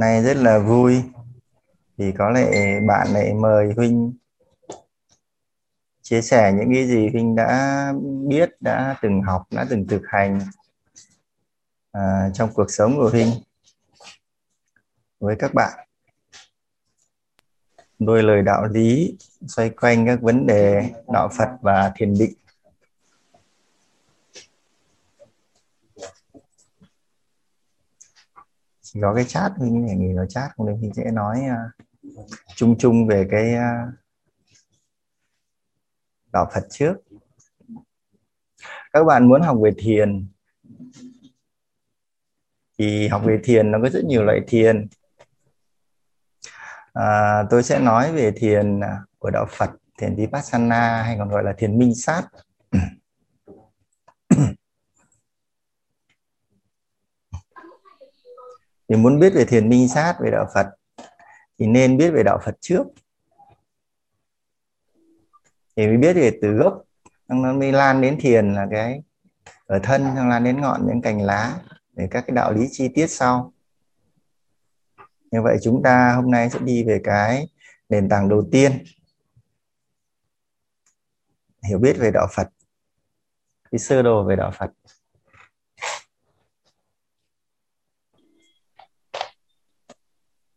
nay rất là vui thì có lẽ bạn lại mời huynh chia sẻ những cái gì huynh đã biết đã từng học đã từng thực hành à, trong cuộc sống của huynh với các bạn. Đôi lời đạo lý xoay quanh các vấn đề đạo Phật và thiền định. Chỉ có cái chat huynh này nghỉ vào chat không nên huynh sẽ nói uh, chung chung về cái uh, đạo Phật trước. Các bạn muốn học về thiền thì học về thiền nó có rất nhiều loại thiền. À, tôi sẽ nói về thiền à, của đạo Phật thiền vipassana hay còn gọi là thiền minh sát. Thì muốn biết về thiền minh sát, về đạo Phật, thì nên biết về đạo Phật trước. Thì mới biết về từ gốc. Nó mới lan đến thiền là cái ở thân xong lan đến ngọn những cành lá, để các cái đạo lý chi tiết sau. Như vậy chúng ta hôm nay sẽ đi về cái nền tảng đầu tiên. Hiểu biết về đạo Phật. Cái sơ đồ về đạo Phật.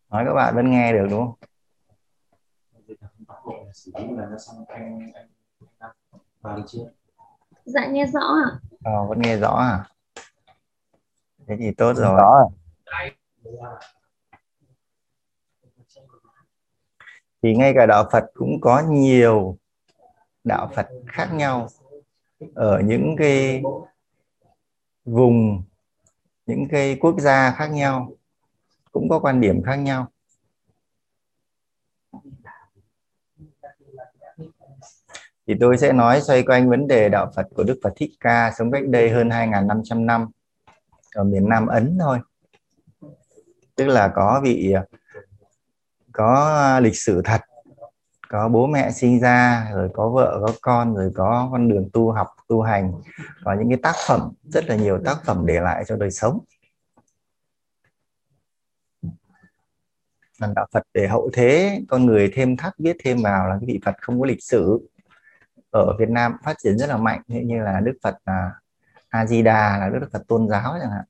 Nói các bạn vẫn nghe được đúng không? Dạ nghe rõ ạ. À, vẫn nghe rõ à thế thì tốt rồi. rõ rồi. thì ngay cả đạo Phật cũng có nhiều đạo Phật khác nhau ở những cái vùng những cái quốc gia khác nhau cũng có quan điểm khác nhau. Thì tôi sẽ nói xoay quanh vấn đề đạo Phật của Đức Phật Thích Ca sống cách đây hơn 2.500 năm, ở miền Nam Ấn thôi. Tức là có vị, có lịch sử thật, có bố mẹ sinh ra, rồi có vợ, có con, rồi có con đường tu học, tu hành, có những cái tác phẩm, rất là nhiều tác phẩm để lại cho đời sống. Là đạo Phật để hậu thế, con người thêm thắt viết thêm vào là cái vị Phật không có lịch sử. Ở Việt Nam phát triển rất là mạnh, như là Đức Phật là A Di Đà là Đức Phật tôn giáo chẳng hạn.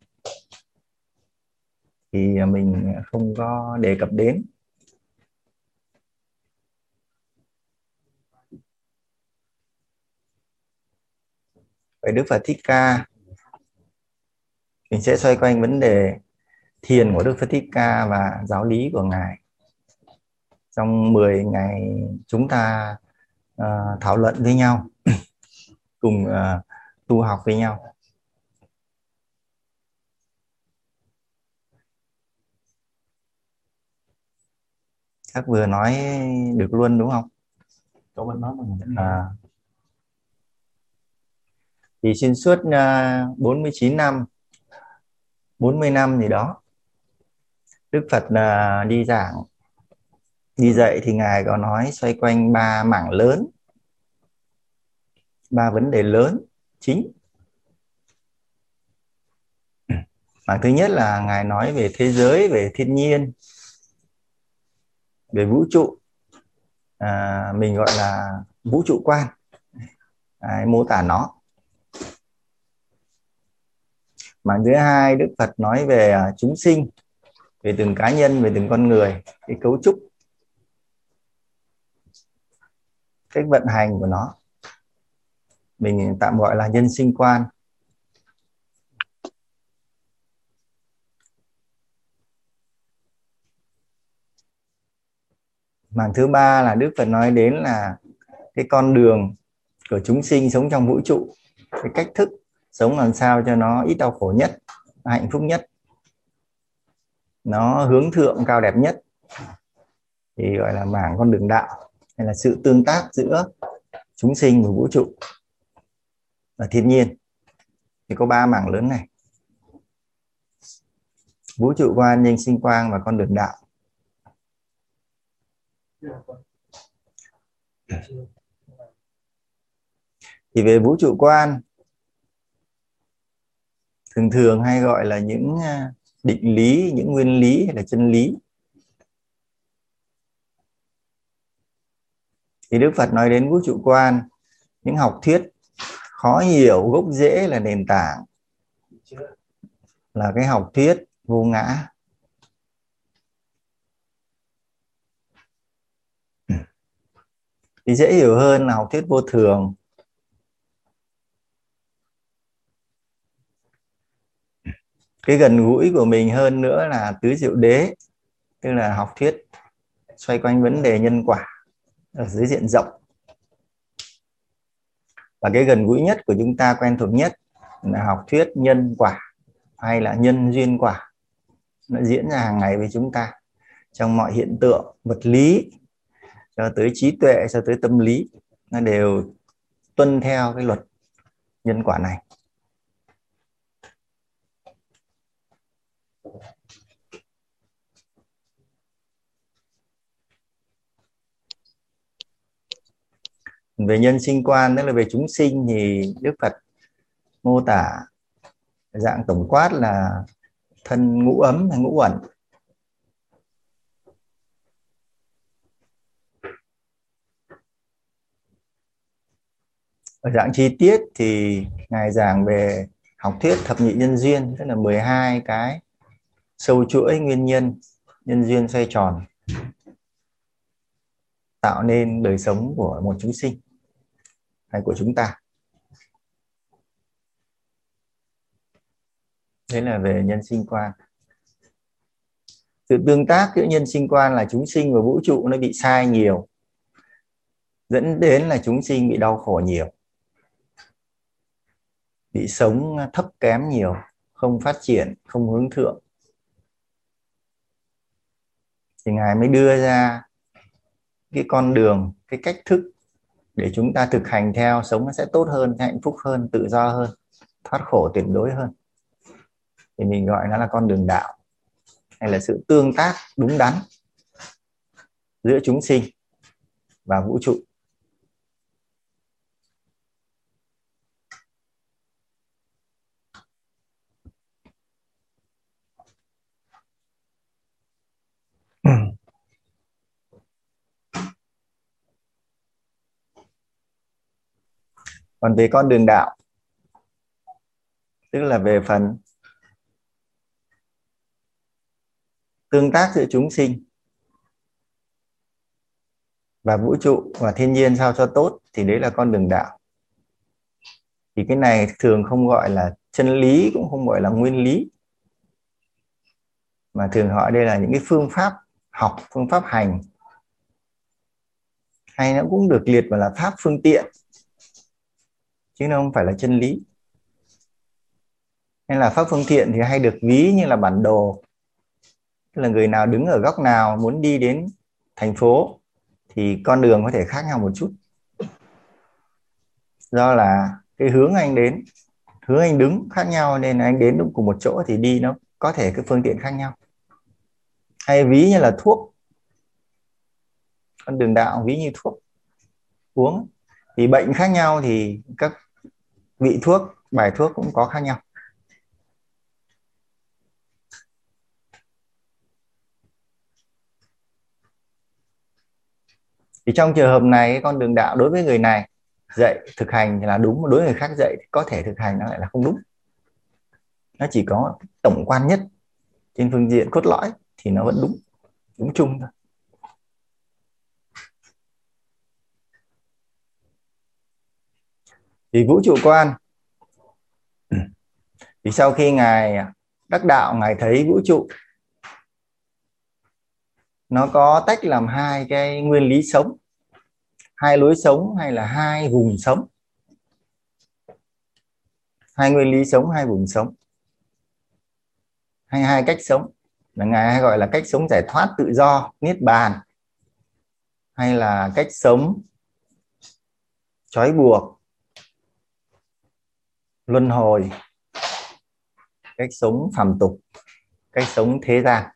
Thì à, mình không có đề cập đến. Về Đức Phật Thích Ca, mình sẽ xoay quanh vấn đề thiền của Đức Phật Thích Ca và giáo lý của ngài trong 10 ngày chúng ta uh, thảo luận với nhau cùng uh, tu học với nhau các vừa nói được luôn đúng không? Chỗ bên đó mình À. Thì xuyên suốt uh, 49 năm 40 năm gì đó Đức Phật uh, đi giảng. Đi dạy thì ngài có nói xoay quanh ba mảng lớn ba vấn đề lớn chính. Mảng thứ nhất là ngài nói về thế giới về thiên nhiên về vũ trụ. À, mình gọi là vũ trụ quan. Đấy, mô tả nó. Mảng thứ hai đức phật nói về à, chúng sinh về từng cá nhân, về từng con người, cái cấu trúc, cách vận hành của nó. Mình tạm gọi là nhân sinh quan. Mảng thứ ba là đức phật nói đến là cái con đường của chúng sinh sống trong vũ trụ, cái cách thức sống làm sao cho nó ít đau khổ nhất, hạnh phúc nhất nó hướng thượng cao đẹp nhất. Thì gọi là mảng con đường đạo, hay là sự tương tác giữa chúng sinh và vũ trụ. Và thiên nhiên. Thì có ba mảng lớn này. Vũ trụ quan, nhân sinh quang và con đường đạo. Thì về vũ trụ quan, thường thường hay gọi là những à, định lý, những nguyên lý hay là chân lý. Thì đức phật nói đến vũ trụ quan, những học thuyết khó hiểu, gốc rễ là nền tảng, là cái học thuyết vô ngã. Ừ. Thì dễ hiểu hơn là học thuyết vô thường. Cái gần gũi của mình hơn nữa là tứ diệu đế, tức là học thuyết xoay quanh vấn đề nhân quả ở dưới diện rộng. Và cái gần gũi nhất của chúng ta quen thuộc nhất là học thuyết nhân quả hay là nhân duyên quả. Nó diễn ra hàng ngày với chúng ta trong mọi hiện tượng, vật lý, cho tới trí tuệ, cho tới tâm lý. Nó đều tuân theo cái luật nhân quả này. Về nhân sinh quan, tức là về chúng sinh thì Đức Phật mô tả dạng tổng quát là thân ngũ ấm hay ngũ ẩn ở dạng chi tiết thì ngài giảng về học thuyết thập nhị nhân duyên, tức là 12 cái sâu chuỗi nguyên nhân nhân duyên xoay tròn, tạo nên đời sống của một chúng sinh hay của chúng ta. Thế là về nhân sinh quan. Sự tương tác giữa nhân sinh quan là chúng sinh và vũ trụ nó bị sai nhiều, dẫn đến là chúng sinh bị đau khổ nhiều, bị sống thấp kém nhiều, không phát triển, không hướng thượng. Thì ngài mới đưa ra cái con đường, cái cách thức để chúng ta thực hành theo, sống nó sẽ tốt hơn, hạnh phúc hơn, tự do hơn, thoát khổ tuyệt đối hơn. Thì mình gọi nó là con đường đạo, hay là sự tương tác đúng đắn giữa chúng sinh và vũ trụ. Còn về con đường đạo, tức là về phần tương tác giữa chúng sinh và vũ trụ và thiên nhiên sao cho tốt, thì đấy là con đường đạo. Thì cái này thường không gọi là chân lý, cũng không gọi là nguyên lý, mà thường gọi đây là những cái phương pháp học, phương pháp hành. Hay nó cũng được liệt vào là pháp phương tiện chứ nó không phải là chân lý. Nên là pháp phương tiện thì hay được ví như là bản đồ. Tức là người nào đứng ở góc nào, muốn đi đến thành phố, thì con đường có thể khác nhau một chút. Do là cái hướng anh đến, hướng anh đứng khác nhau nên anh đến đúng cùng một chỗ thì đi nó có thể cái phương tiện khác nhau. Hay ví như là thuốc. Con đường đạo ví như thuốc. Uống. Thì bệnh khác nhau thì các vị thuốc, bài thuốc cũng có khác nhau. Thì trong trường hợp này, con đường đạo đối với người này dạy thực hành là đúng, đối với người khác dạy có thể thực hành, nó lại là không đúng. Nó chỉ có tổng quan nhất trên phương diện cốt lõi thì nó vẫn đúng đúng chung thôi. Thì vũ trụ quan. Ừ. Thì sau khi ngài đắc đạo, ngài thấy vũ trụ, nó có tách làm hai cái nguyên lý sống. Hai lối sống hay là hai vùng sống. Hai nguyên lý sống, hai vùng sống. Hay hai cách sống. Là ngài hay gọi là cách sống giải thoát tự do, niết bàn. Hay là cách sống trói buộc luân hồi, cách sống phàm tục, cách sống thế gian.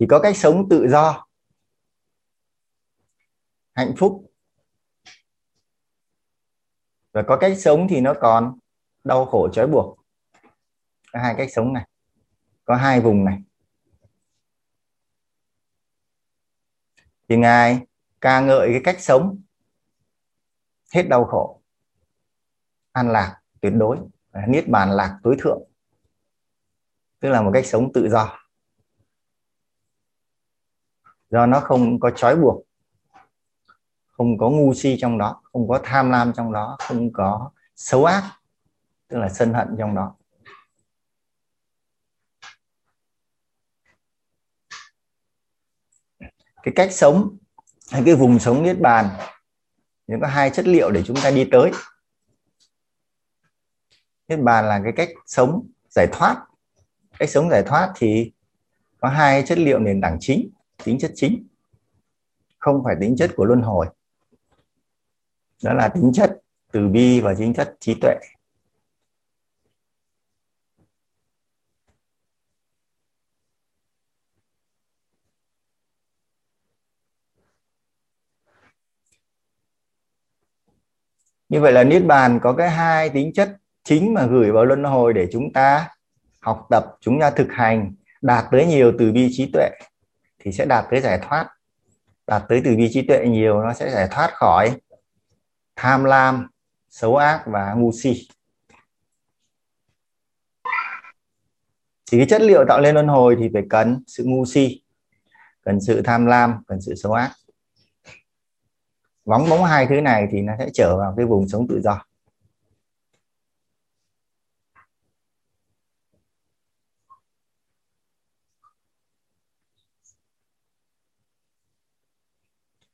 Thì có cách sống tự do, hạnh phúc. Và có cách sống thì nó còn đau khổ trói buộc. Có hai cách sống này, có hai vùng này. Thì ngài ca ngợi cái cách sống hết đau khổ. An lạc tuyệt đối, niết bàn lạc tối thượng. Tức là một cách sống tự do. Do nó không có trói buộc, không có ngu si trong đó, không có tham lam trong đó, không có xấu ác, tức là sân hận trong đó. Cái cách sống, hay cái vùng sống niết bàn những có hai chất liệu để chúng ta đi tới. Niết bàn là cái cách sống giải thoát. Cách sống giải thoát thì có hai chất liệu nền tảng chính, tính chất chính. Không phải tính chất của luân hồi. Đó là tính chất từ bi và tính chất trí tuệ. Như vậy là niết bàn có cái hai tính chất chính mà gửi vào luân hồi để chúng ta học tập, chúng ta thực hành, đạt tới nhiều từ bi trí tuệ thì sẽ đạt tới giải thoát. Đạt tới từ bi trí tuệ nhiều nó sẽ giải thoát khỏi tham lam, xấu ác và ngu si. Thì cái chất liệu tạo lên luân hồi thì phải cần sự ngu si, cần sự tham lam, cần sự xấu ác vắng bóng hai thứ này thì nó sẽ trở vào cái vùng sống tự do.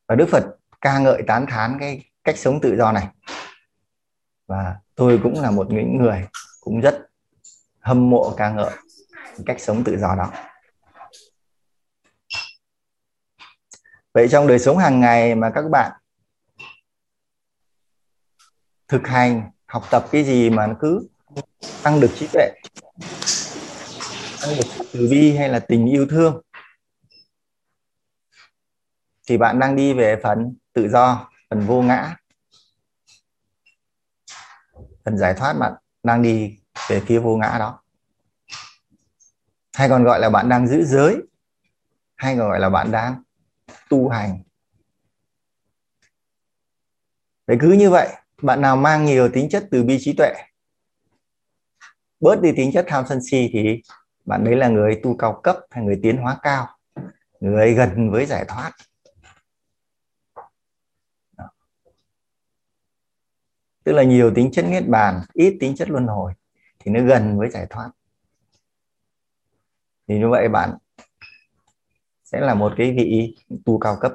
Và Đức Phật ca ngợi tán thán cái cách sống tự do này. Và tôi cũng là một những người cũng rất hâm mộ ca ngợi cách sống tự do đó. Vậy trong đời sống hàng ngày mà các bạn thực hành, học tập cái gì mà nó cứ tăng được trí tuệ, tăng được từ bi hay là tình yêu thương. Thì bạn đang đi về phần tự do, phần vô ngã, phần giải thoát bạn đang đi về phía vô ngã đó. Hay còn gọi là bạn đang giữ giới, hay còn gọi là bạn đang tu hành. Vậy cứ như vậy bạn nào mang nhiều tính chất từ bi trí tuệ, bớt đi tính chất tham sân si thì bạn đấy là người tu cao cấp hay người tiến hóa cao, người gần với giải thoát. Tức là nhiều tính chất niết bàn, ít tính chất luân hồi thì nó gần với giải thoát. Thì như vậy bạn sẽ là một cái vị tu cao cấp.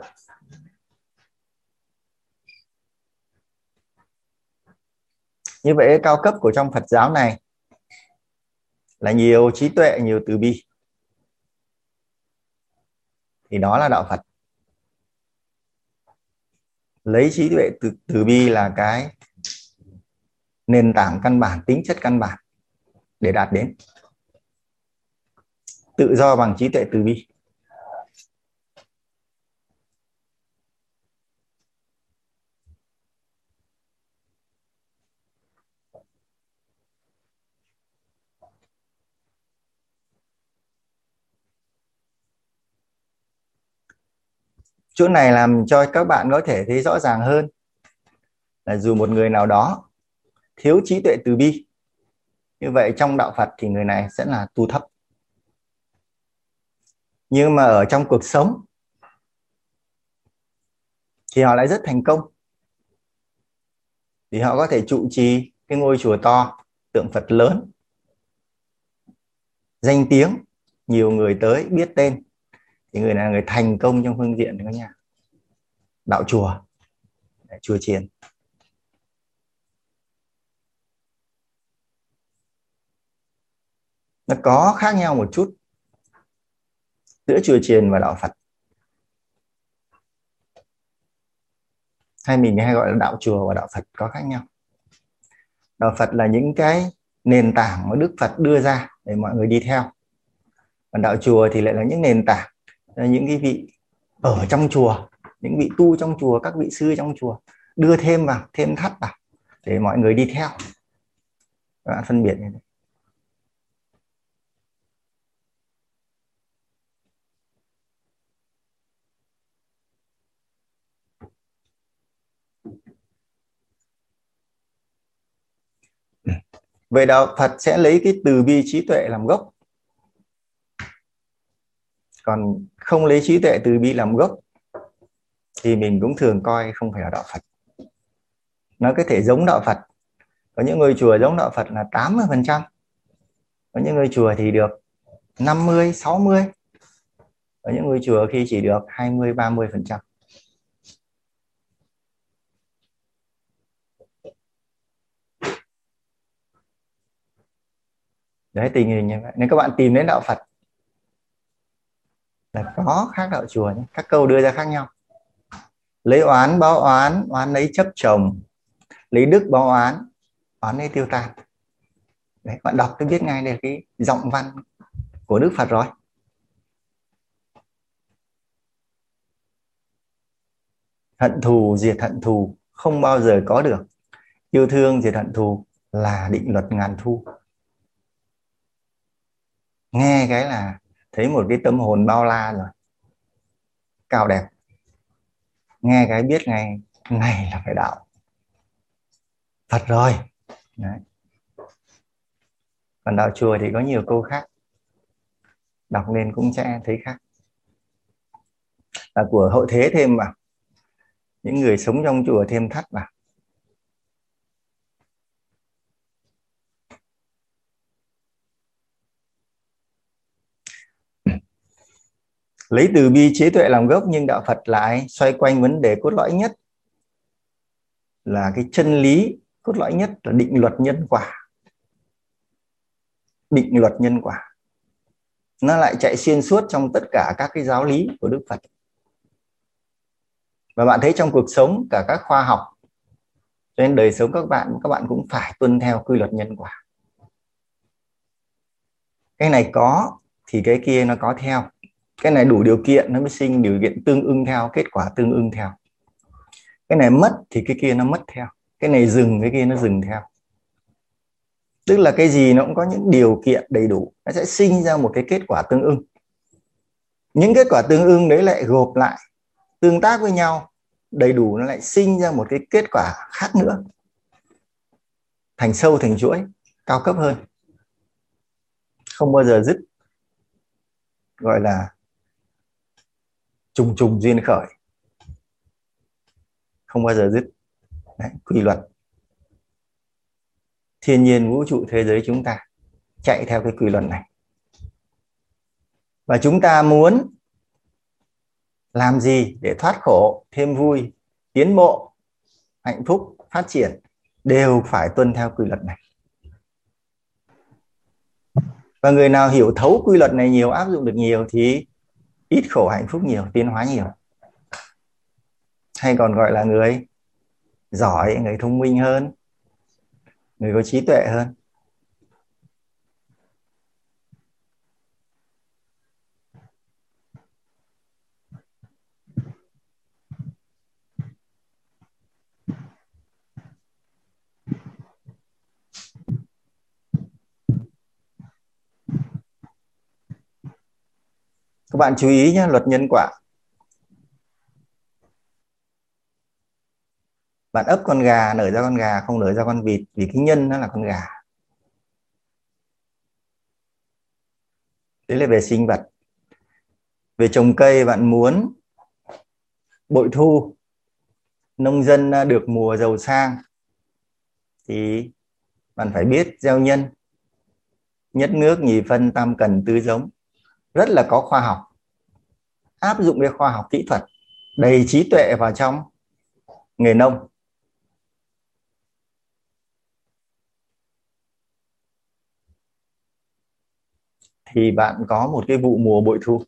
Như vậy cao cấp của trong Phật giáo này là nhiều trí tuệ nhiều từ bi. Thì đó là đạo Phật. Lấy trí tuệ từ, từ bi là cái nền tảng căn bản tính chất căn bản để đạt đến. Tự do bằng trí tuệ từ bi. Chỗ này làm cho các bạn có thể thấy rõ ràng hơn là dù một người nào đó thiếu trí tuệ từ bi, như vậy trong đạo Phật thì người này sẽ là tu thấp. Nhưng mà ở trong cuộc sống thì họ lại rất thành công. Thì họ có thể trụ trì cái ngôi chùa to, tượng Phật lớn, danh tiếng, nhiều người tới biết tên thì người này là người thành công trong phương diện các nhà. Đạo chùa. Chùa chiền. Nó có khác nhau một chút giữa chùa chiền và đạo Phật. Hay mình hay gọi là đạo chùa và đạo Phật có khác nhau. Đạo Phật là những cái nền tảng mà Đức Phật đưa ra để mọi người đi theo. Còn đạo chùa thì lại là những nền tảng Ờ, những cái vị ở trong chùa, những vị tu trong chùa, các vị sư trong chùa, đưa thêm vào, thêm thắt vào để mọi người đi theo. Các bạn phân biệt như thế. Vậy đạo Phật sẽ lấy cái từ bi trí tuệ làm gốc còn không lấy trí tuệ từ bi làm gốc thì mình cũng thường coi không phải là đạo Phật. Nó có thể giống đạo Phật. Có những người chùa giống đạo Phật là 80 phần trăm. Có những người chùa thì được 50 60 có những người chùa khi chỉ được 20 30 phần trăm. Đấy, tình hình như vậy. Nếu các bạn tìm đến đạo Phật là có khác đạo chùa nhé. các câu đưa ra khác nhau. Lấy oán báo oán oán lấy chấp chồng. Lấy đức báo oán oán lấy tiêu tan. Đấy, bạn đọc tôi biết ngay đây là cái giọng văn của đức phật rồi. Hận thù, diệt hận thù, không bao giờ có được. Yêu thương, diệt hận thù là định luật ngàn thu. Nghe cái là thấy một cái tâm hồn bao la rồi. Cao đẹp. Nghe cái biết ngay này là phải đạo. Thật rồi. Đấy. còn đạo chùa thì có nhiều câu khác. Đọc lên cũng sẽ thấy khác. Là của hậu thế thêm mà. Những người sống trong chùa thêm thắt vào lấy từ bi trí tuệ làm gốc nhưng đạo Phật lại xoay quanh vấn đề cốt lõi nhất là cái chân lý cốt lõi nhất là định luật nhân quả. Định luật nhân quả. Nó lại chạy xuyên suốt trong tất cả các cái giáo lý của Đức Phật. Và bạn thấy trong cuộc sống, cả các khoa học, cho nên đời sống các bạn các bạn cũng phải tuân theo quy luật nhân quả. Cái này có thì cái kia nó có theo cái này đủ điều kiện nó mới sinh điều kiện tương ưng theo, kết quả tương ưng theo. Cái này mất thì cái kia nó mất theo. Cái này dừng, cái kia nó dừng theo. Tức là cái gì nó cũng có những điều kiện đầy đủ. Nó sẽ sinh ra một cái kết quả tương ưng. Những kết quả tương ưng đấy lại gộp lại, tương tác với nhau, đầy đủ nó lại sinh ra một cái kết quả khác nữa. Thành sâu, thành chuỗi, cao cấp hơn. Không bao giờ dứt, gọi là trùng trùng duyên khởi. Không bao giờ dứt. Đấy, quy luật. Thiên nhiên vũ trụ thế giới chúng ta chạy theo cái quy luật này. Và chúng ta muốn làm gì để thoát khổ thêm vui tiến bộ hạnh phúc phát triển đều phải tuân theo quy luật này. Và người nào hiểu thấu quy luật này nhiều áp dụng được nhiều thì ít khổ hạnh phúc nhiều, tiến hóa nhiều. Hay còn gọi là người giỏi, người thông minh hơn, người có trí tuệ hơn. Các bạn chú ý nhé, luật nhân quả. Bạn ấp con gà, nở ra con gà, không nở ra con vịt, vì cái nhân nó là con gà. Đấy là về sinh vật. Về trồng cây, bạn muốn bội thu. Nông dân được mùa giàu sang. Thì bạn phải biết gieo nhân. Nhất nước, nhì phân, tam cần, tứ giống rất là có khoa học, áp dụng cái khoa học kỹ thuật, đầy trí tuệ vào trong nghề nông. Thì bạn có một cái vụ mùa bội thu.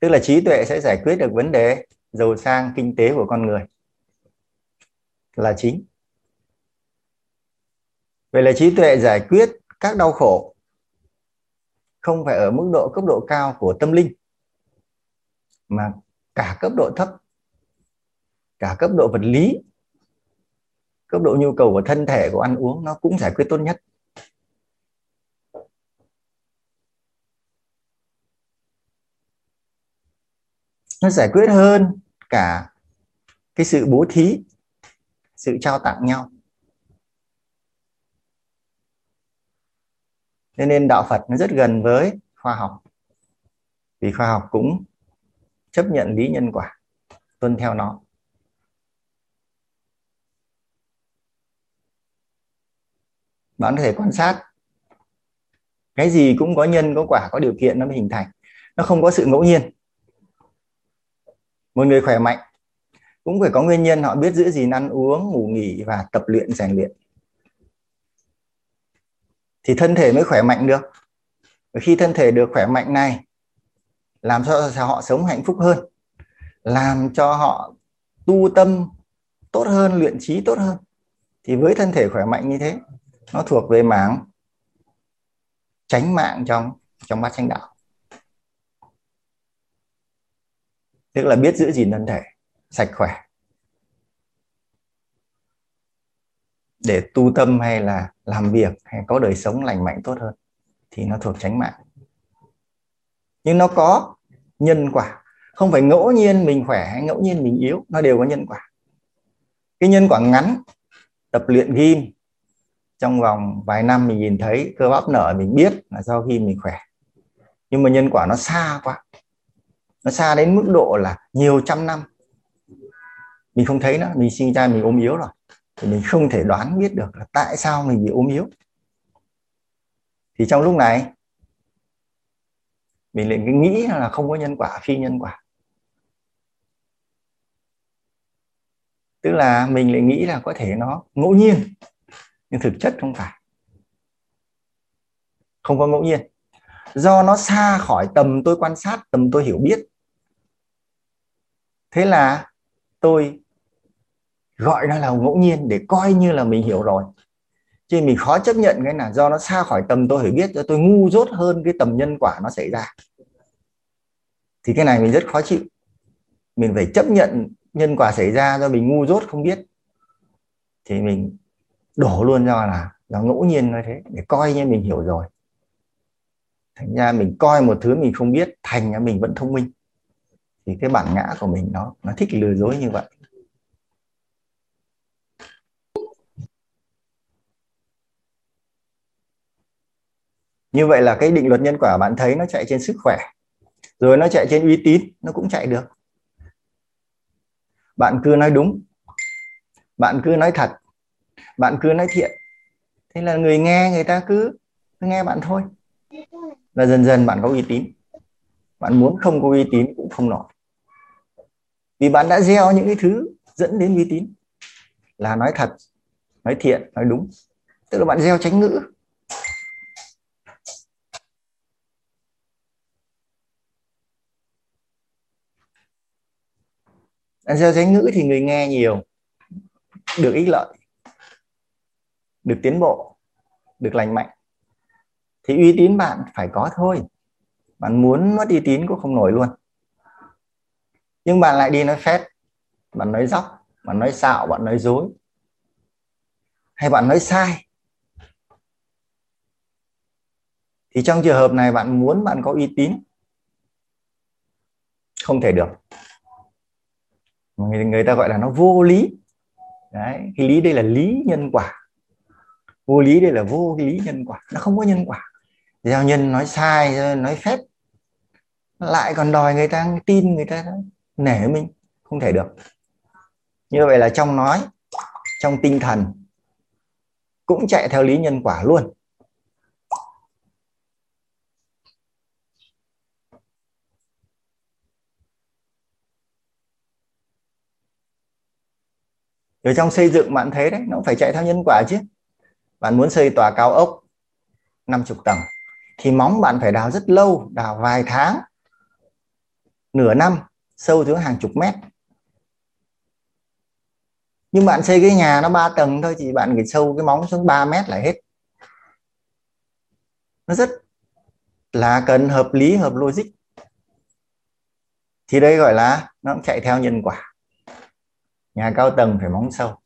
Tức là trí tuệ sẽ giải quyết được vấn đề giàu sang, kinh tế của con người. Là chính. Vậy là trí tuệ giải quyết các đau khổ không phải ở mức độ cấp độ cao của tâm linh, mà cả cấp độ thấp, cả cấp độ vật lý, cấp độ nhu cầu của thân thể, của ăn uống, nó cũng giải quyết tốt nhất. Nó giải quyết hơn cả cái sự bố thí, sự trao tặng nhau. Nên nên đạo Phật nó rất gần với khoa học. Vì khoa học cũng chấp nhận lý nhân quả, tuân theo nó. Bạn có thể quan sát cái gì cũng có nhân có quả có điều kiện nó mới hình thành nó không có sự ngẫu nhiên một người khỏe mạnh cũng phải có nguyên nhân họ biết giữ gìn ăn uống ngủ nghỉ và tập luyện rèn luyện thì thân thể mới khỏe mạnh được. Và khi thân thể được khỏe mạnh này, làm cho họ sống hạnh phúc hơn, làm cho họ tu tâm tốt hơn, luyện trí tốt hơn. Thì với thân thể khỏe mạnh như thế, nó thuộc về mảng tránh mạng trong trong bát chánh đạo. Tức là biết giữ gìn thân thể, sạch khỏe. Để tu tâm hay là làm việc hay có đời sống lành mạnh tốt hơn thì nó thuộc tránh mạng. Nhưng nó có nhân quả. Không phải ngẫu nhiên mình khỏe hay ngẫu nhiên mình yếu, nó đều có nhân quả. Cái nhân quả ngắn, tập luyện ghim trong vòng vài năm mình nhìn thấy, cơ bắp nở, mình biết là do khi mình khỏe. Nhưng mà nhân quả nó xa quá. Nó xa đến mức độ là nhiều trăm năm. Mình không thấy nó mình sinh ra mình ốm yếu rồi thì mình không thể đoán biết được là tại sao mình bị ốm yếu. Thì trong lúc này, mình lại nghĩ là không có nhân quả, phi nhân quả. Tức là mình lại nghĩ là có thể nó ngẫu nhiên, nhưng thực chất không phải. Không có ngẫu nhiên. Do nó xa khỏi tầm tôi quan sát, tầm tôi hiểu biết. Thế là tôi gọi nó là ngẫu nhiên để coi như là mình hiểu rồi. Chứ mình khó chấp nhận cái là do nó xa khỏi tầm tôi hiểu biết cho tôi ngu dốt hơn cái tầm nhân quả nó xảy ra. Thì cái này mình rất khó chịu. Mình phải chấp nhận nhân quả xảy ra do mình ngu dốt không biết. Thì mình đổ luôn do là do ngẫu nhiên như thế, để coi như mình hiểu rồi. Thành ra mình coi một thứ mình không biết, thành ra mình vẫn thông minh. Thì cái bản ngã của mình nó nó thích lừa dối như vậy. Như vậy là cái định luật nhân quả bạn thấy nó chạy trên sức khỏe rồi nó chạy trên uy tín nó cũng chạy được. Bạn cứ nói đúng bạn cứ nói thật bạn cứ nói thiện. Thế là người nghe người ta cứ, cứ nghe bạn thôi. Là dần dần bạn có uy tín. Bạn muốn không có uy tín cũng không nổi. Vì bạn đã gieo những cái thứ dẫn đến uy tín là nói thật nói thiện nói đúng. Tức là bạn gieo tránh ngữ. Bạn gieo tránh ngữ thì người nghe nhiều? Được ích lợi, được tiến bộ, được lành mạnh. Thì uy tín bạn phải có thôi. Bạn muốn mất uy tín cũng không nổi luôn. Nhưng bạn lại đi nói phét bạn nói dóc bạn nói xạo, bạn nói dối. Hay bạn nói sai? Thì trong trường hợp này bạn muốn bạn có uy tín, không thể được người, người ta gọi là nó vô lý. Đấy cái lý đây là lý nhân quả. Vô lý đây là vô lý nhân quả. Nó không có nhân quả. Giao nhân nói sai nói phép lại còn đòi người ta tin người ta nể mình. Không thể được. Như vậy là trong nói trong tinh thần cũng chạy theo lý nhân quả luôn. Rồi trong xây dựng bạn thấy đấy, nó phải chạy theo nhân quả chứ. Bạn muốn xây tòa cao ốc 50 tầng, thì móng bạn phải đào rất lâu, đào vài tháng, nửa năm, sâu xuống hàng chục mét. Nhưng bạn xây cái nhà nó 3 tầng thôi, thì bạn phải sâu cái móng xuống 3 mét là hết. Nó rất là cần hợp lý, hợp logic. Thì đây gọi là nó cũng chạy theo nhân quả nhà cao tầng phải móng sâu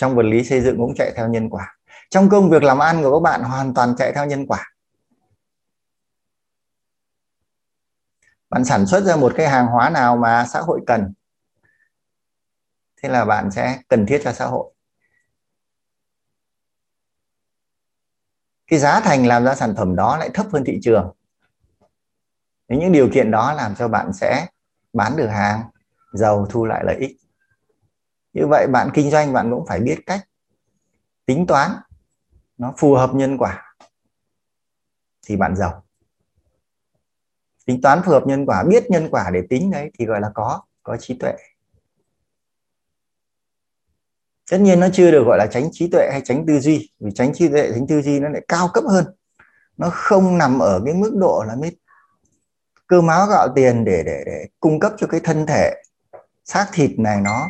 trong vật lý xây dựng cũng chạy theo nhân quả. Trong công việc làm ăn của các bạn hoàn toàn chạy theo nhân quả. Bạn sản xuất ra một cái hàng hóa nào mà xã hội cần, thế là bạn sẽ cần thiết cho xã hội. Cái giá thành làm ra sản phẩm đó lại thấp hơn thị trường. Nếu những điều kiện đó làm cho bạn sẽ bán được hàng, giàu, thu lại lợi ích. Như vậy bạn kinh doanh, bạn cũng phải biết cách tính toán. Nó phù hợp nhân quả thì bạn giàu. Tính toán phù hợp nhân quả, biết nhân quả để tính đấy thì gọi là có có trí tuệ tất nhiên nó chưa được gọi là tránh trí tuệ hay tránh tư duy, vì tránh trí tuệ tránh tư duy nó lại cao cấp hơn. Nó không nằm ở cái mức độ là mới cơ máu gạo tiền để để để cung cấp cho cái thân thể, xác thịt này nó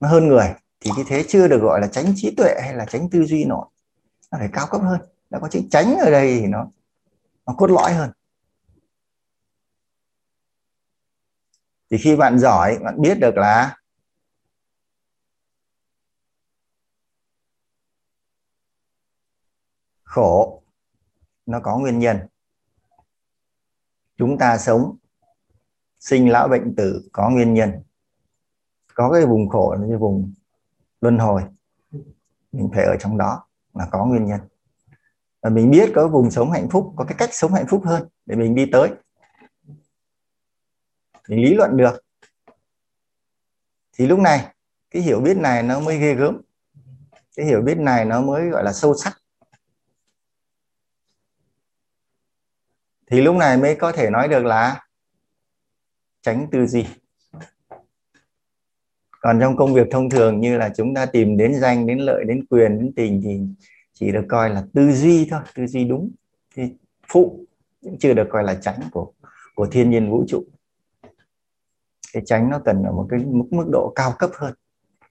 nó hơn người. Thì cái thế chưa được gọi là tránh trí tuệ hay là tránh tư duy nổi. Nó phải cao cấp hơn. Đã có chữ tránh ở đây thì nó nó cốt lõi hơn. Thì khi bạn giỏi, bạn biết được là khổ. Nó có nguyên nhân. Chúng ta sống, sinh lão bệnh tử có nguyên nhân. Có cái vùng khổ là cái vùng luân hồi. Mình phải ở trong đó là có nguyên nhân. Và mình biết có vùng sống hạnh phúc, có cái cách sống hạnh phúc hơn để mình đi tới. Mình lý luận được. Thì lúc này, cái hiểu biết này nó mới ghê gớm. Cái hiểu biết này nó mới gọi là sâu sắc. Thì lúc này mới có thể nói được là tránh tư duy. Còn trong công việc thông thường như là chúng ta tìm đến danh, đến lợi, đến quyền, đến tình thì chỉ được coi là tư duy thôi, tư duy đúng. Thì phụ cũng chưa được coi là tránh của của thiên nhiên vũ trụ. Cái tránh nó cần ở một cái mức mức độ cao cấp hơn,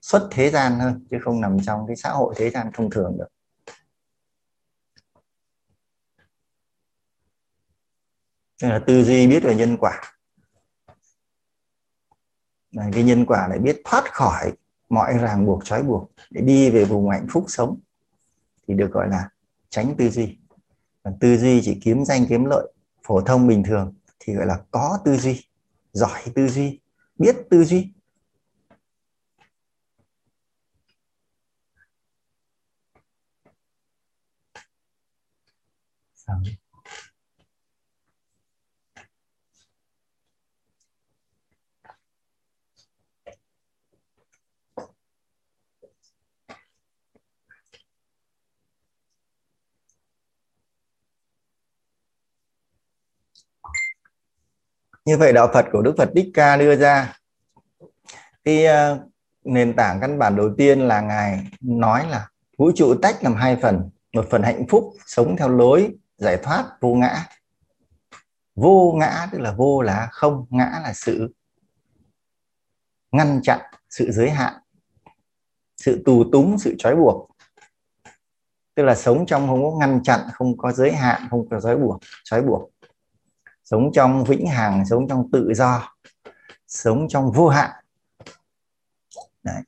xuất thế gian hơn, chứ không nằm trong cái xã hội thế gian thông thường được. Là tư duy biết về nhân quả. Là cái nhân quả lại biết thoát khỏi mọi ràng buộc, trói buộc để đi về vùng hạnh phúc sống. Thì được gọi là tránh tư duy. Còn tư duy chỉ kiếm danh, kiếm lợi, phổ thông bình thường thì gọi là có tư duy, giỏi tư duy, biết tư duy. Sao? Như vậy đạo Phật của Đức Phật Thích Ca đưa ra cái uh, nền tảng căn bản đầu tiên là ngài nói là vũ trụ tách làm hai phần một phần hạnh phúc sống theo lối giải thoát vô ngã. Vô ngã tức là vô là không ngã là sự ngăn chặn sự giới hạn sự tù túng sự trói buộc. Tức là sống trong không có ngăn chặn không có giới hạn không có trói buộc trói buộc sống trong vĩnh hằng sống trong tự do sống trong vô hạn. Đấy.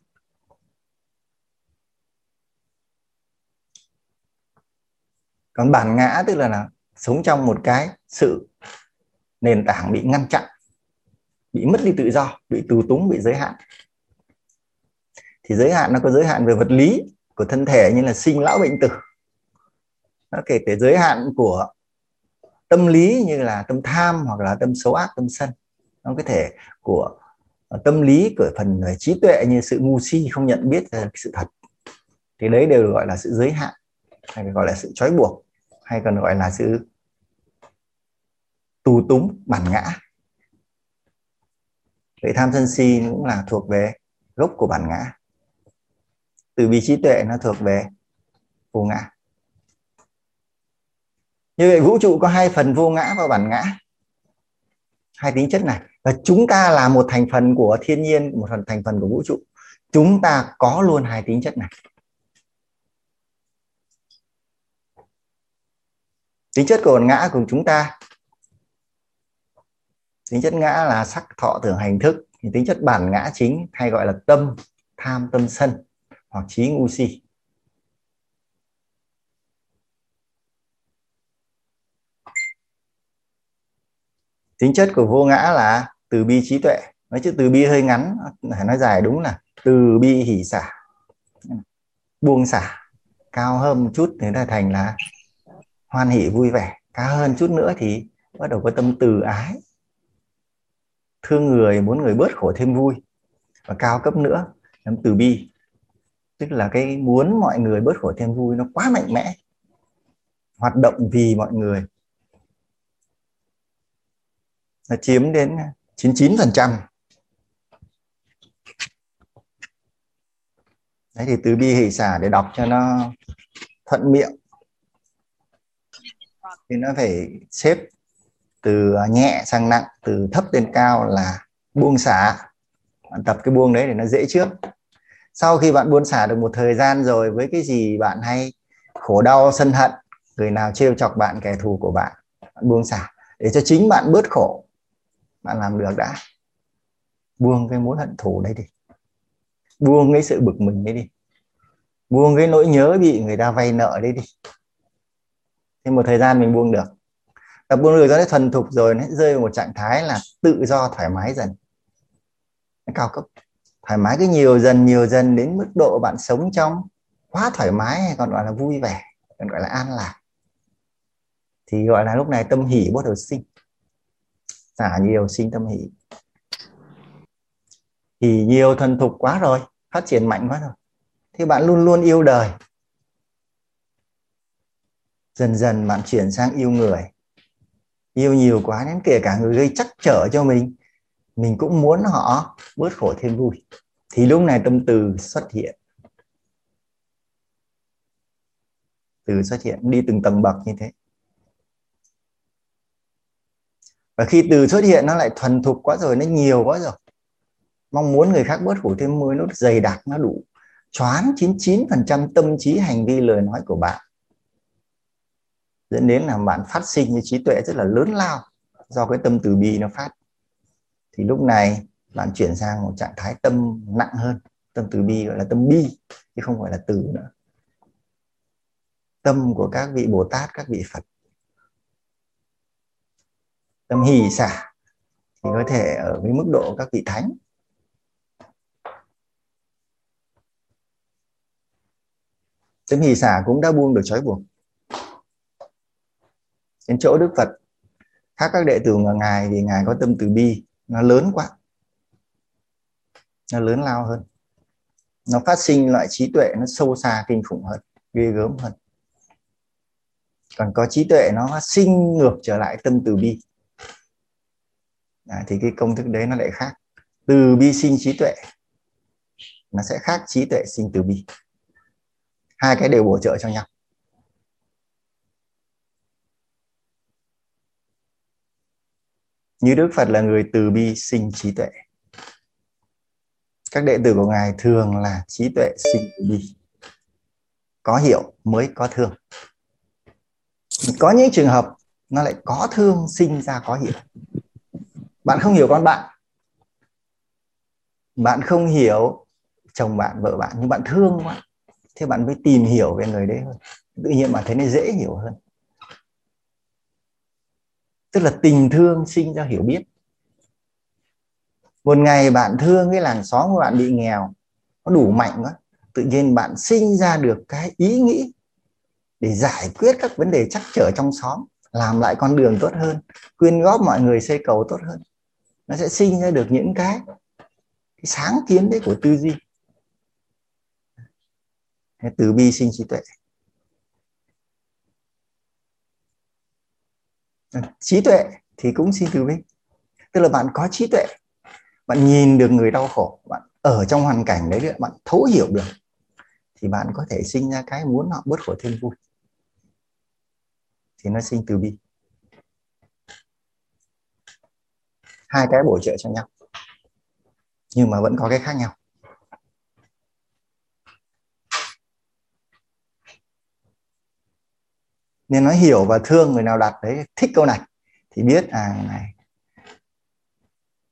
còn bản ngã tức là, là sống trong một cái sự nền tảng bị ngăn chặn bị mất đi tự do bị tù túng bị giới hạn. Thì giới hạn nó có giới hạn về vật lý của thân thể như là sinh lão bệnh tử. Nó kể tới giới hạn của tâm lý như là tâm tham hoặc là tâm xấu ác, tâm sân. Nó có thể của ờ, tâm lý của phần ờ, trí tuệ như sự ngu si, không nhận biết ờ, sự thật. Thì đấy đều gọi là sự giới hạn, hay gọi là sự trói buộc, hay còn gọi là sự tù túng, bản ngã. Vậy tham sân si cũng là thuộc về gốc của bản ngã. Từ bi trí tuệ nó thuộc về vô ngã như vậy vũ trụ có hai phần vô ngã và bản ngã. Hai tính chất này. Và chúng ta là một thành phần của thiên nhiên, một phần thành phần của vũ trụ. Chúng ta có luôn hai tính chất này. Tính chất của bản ngã của chúng ta. Tính chất ngã là sắc, thọ, tưởng, hành thức. Thì tính chất bản ngã chính hay gọi là tâm, tham, tâm sân hoặc trí, ngu si. Tính chất của vô ngã là từ bi trí tuệ. Nói chữ từ bi hơi ngắn, phải nói dài đúng là từ bi hỷ xả, buông xả. Cao hơn một chút thì nó thành là hoan hỷ vui vẻ. Cao hơn chút nữa thì bắt đầu có tâm từ ái. Thương người, muốn người bớt khổ thêm vui. Và cao cấp nữa, tâm từ bi. Tức là cái muốn mọi người bớt khổ thêm vui nó quá mạnh mẽ. Hoạt động vì mọi người nó chiếm đến 99% đấy, thì từ bi hỷ xả để đọc cho nó thuận miệng. Thì nó phải xếp từ nhẹ sang nặng, từ thấp lên cao là buông xả. Bạn tập cái buông đấy để nó dễ trước. Sau khi bạn buông xả được một thời gian rồi, với cái gì bạn hay khổ đau, sân hận, người nào trêu chọc bạn, kẻ thù của bạn bạn buông xả. Để cho chính bạn bớt khổ bạn làm được đã. Buông cái mối hận thù đấy đi. Buông cái sự bực mình đấy đi. Buông cái nỗi nhớ bị người ta vay nợ đấy đi. Thì một thời gian mình buông được. Tập buông được do nó thuần thục rồi, nó rơi vào một trạng thái là tự do, thoải mái dần. Nó cao cấp. Thoải mái cứ nhiều dần nhiều dần đến mức độ bạn sống trong quá thoải mái hay còn gọi là vui vẻ, còn gọi là an lạc. Thì gọi là lúc này tâm hỷ bắt đầu sinh xả nhiều sinh tâm hỷ. Thì nhiều thuần thục quá rồi, phát triển mạnh quá rồi. Thì bạn luôn luôn yêu đời. Dần dần bạn chuyển sang yêu người. Yêu nhiều quá đến kể cả người gây chắc trở cho mình mình cũng muốn họ bớt khổ thêm vui. Thì lúc này tâm từ xuất hiện. Từ xuất hiện, đi từng tầng bậc như thế. Và khi từ xuất hiện nó lại thuần thục quá rồi, nó nhiều quá rồi. Mong muốn người khác bớt khổ thêm vui nó dày đặc nó đủ. Choán 99% tâm trí hành vi lời nói của bạn. Dẫn đến là bạn phát sinh như trí tuệ rất là lớn lao do cái tâm từ bi nó phát. Thì lúc này bạn chuyển sang một trạng thái tâm nặng hơn. Tâm từ bi gọi là tâm bi, chứ không phải là từ nữa. Tâm của các vị bồ tát, các vị phật tâm hỷ xả, thì có thể ở với mức độ các vị thánh. Tâm hỷ xả cũng đã buông được trói buộc. Đến chỗ đức phật khác các đệ tử của ngài thì ngài có tâm từ bi, nó lớn quá. Nó lớn lao hơn. Nó phát sinh loại trí tuệ nó sâu xa, kinh khủng hơn, ghê gớm hơn. Còn có trí tuệ nó sinh ngược trở lại tâm từ bi à, thì cái công thức đấy nó lại khác. Từ bi sinh trí tuệ nó sẽ khác trí tuệ sinh từ bi. Hai cái đều bổ trợ cho nhau. Như Đức Phật là người từ bi sinh trí tuệ. Các đệ tử của ngài thường là trí tuệ sinh từ bi. Có hiểu mới có thương. Có những trường hợp nó lại có thương sinh ra có hiểu bạn không hiểu con bạn. Bạn không hiểu chồng bạn, vợ bạn, nhưng bạn thương quá thế bạn mới tìm hiểu về người đấy hơn. Tự nhiên bạn thấy nó dễ hiểu hơn. Tức là tình thương sinh ra hiểu biết. Một ngày bạn thương cái làng xóm của bạn bị nghèo, nó đủ mạnh quá. Tự nhiên bạn sinh ra được cái ý nghĩ để giải quyết các vấn đề chắc trở trong xóm, làm lại con đường tốt hơn, quyên góp mọi người xây cầu tốt hơn nó sẽ sinh ra được những cái, cái sáng kiến đấy của tư duy. Từ bi sinh trí tuệ. À, trí tuệ thì cũng sinh từ bi. Tức là bạn có trí tuệ bạn nhìn được người đau khổ bạn ở trong hoàn cảnh đấy bạn thấu hiểu được thì bạn có thể sinh ra cái muốn họ bớt khổ thêm vui. Thì nó sinh từ bi. Hai cái bổ trợ cho nhau nhưng mà vẫn có cái khác nhau. Nên nói hiểu và thương người nào đặt đấy thích câu này thì biết à này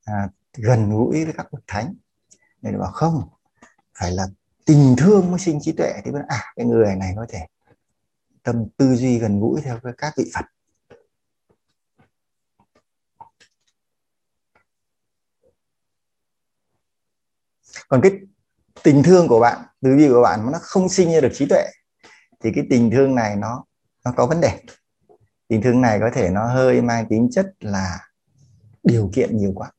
à, gần gũi với các bậc thánh. Nên bảo không phải là tình thương mới sinh trí tuệ. Thì vẫn à cái người này có thể tâm tư duy gần gũi theo các vị phật. Còn cái tình thương của bạn, tư duy của bạn nó không sinh ra được trí tuệ, thì cái tình thương này nó nó có vấn đề. Tình thương này có thể nó hơi mang tính chất là điều kiện nhiều quá.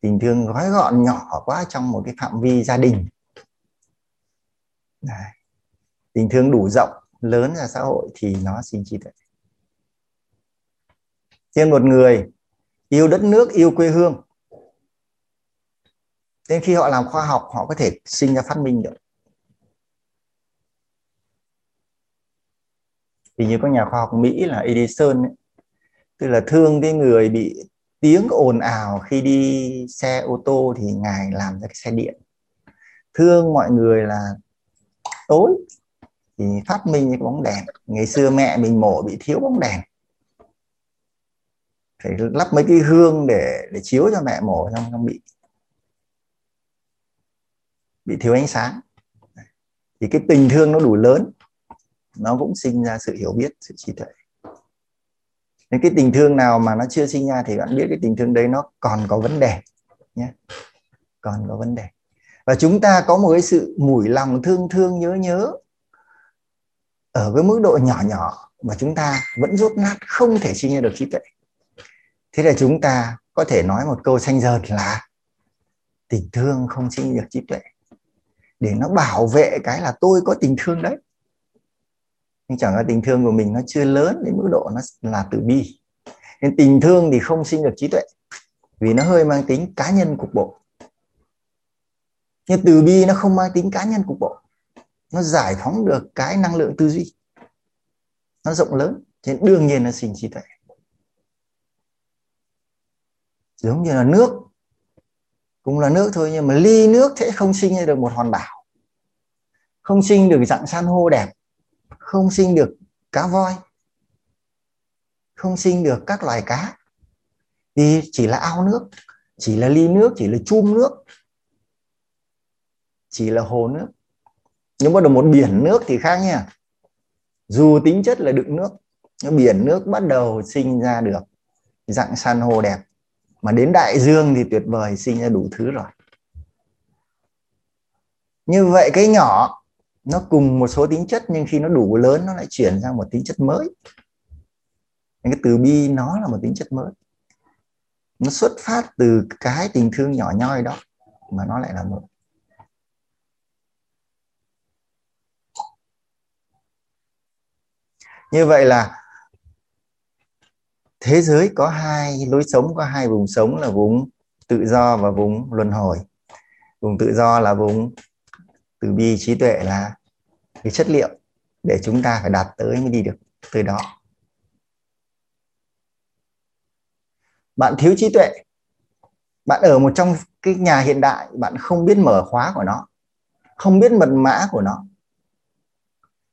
Tình thương gói gọn nhỏ quá trong một cái phạm vi gia đình. Đấy. tình thương đủ rộng, lớn ra xã hội thì nó sinh trí tuệ. Trên một người, yêu đất nước, yêu quê hương nên khi họ làm khoa học họ có thể sinh ra phát minh được. Thì như có nhà khoa học Mỹ là Edison ấy, tức là thương cái người bị tiếng ồn ào khi đi xe ô tô thì ngài làm ra cái xe điện. Thương mọi người là tối thì phát minh cái bóng đèn. Ngày xưa mẹ mình mổ bị thiếu bóng đèn. Phải lắp mấy cái hương để để chiếu cho mẹ mổ trong trong bị bị thiếu ánh sáng. Thì cái tình thương nó đủ lớn, nó cũng sinh ra sự hiểu biết, sự trí tuệ. Nên cái tình thương nào mà nó chưa sinh ra thì bạn biết cái tình thương đấy nó còn có vấn đề nhé. Còn có vấn đề. Và chúng ta có một cái sự mủi lòng, thương thương, nhớ nhớ ở cái mức độ nhỏ nhỏ mà chúng ta vẫn rốt nát, không thể sinh ra được trí tuệ. Thế là chúng ta có thể nói một câu xanh dờn là tình thương không sinh được trí tuệ để nó bảo vệ cái là tôi có tình thương đấy. Nhưng chẳng là tình thương của mình nó chưa lớn đến mức độ nó là từ bi. Nên tình thương thì không sinh được trí tuệ, vì nó hơi mang tính cá nhân cục bộ. Nhưng từ bi nó không mang tính cá nhân cục bộ. Nó giải phóng được cái năng lượng tư duy. Nó rộng lớn nên đương nhiên nó sinh trí tuệ. Giống như là nước cũng là nước thôi, nhưng mà ly nước sẽ không sinh ra được một hòn đảo. Không sinh được dạng san hô đẹp. Không sinh được cá voi. Không sinh được các loài cá. Vì chỉ là ao nước, chỉ là ly nước, chỉ là chum nước, chỉ là hồ nước. Nhưng bắt đầu một biển nước thì khác nha. Dù tính chất là đựng nước biển nước bắt đầu sinh ra được dạng san hô đẹp mà đến đại dương thì tuyệt vời, sinh ra đủ thứ rồi. Như vậy cái nhỏ, nó cùng một số tính chất, nhưng khi nó đủ lớn, nó lại chuyển sang một tính chất mới. Cái từ bi nó là một tính chất mới. Nó xuất phát từ cái tình thương nhỏ nhoi đó, mà nó lại là mới. Như vậy là thế giới có hai, lối sống có hai vùng sống là vùng tự do và vùng luân hồi. Vùng tự do là vùng từ bi trí tuệ là cái chất liệu để chúng ta phải đạt tới mới đi được tới đó. Bạn thiếu trí tuệ, bạn ở một trong cái nhà hiện đại, bạn không biết mở khóa của nó, không biết mật mã của nó,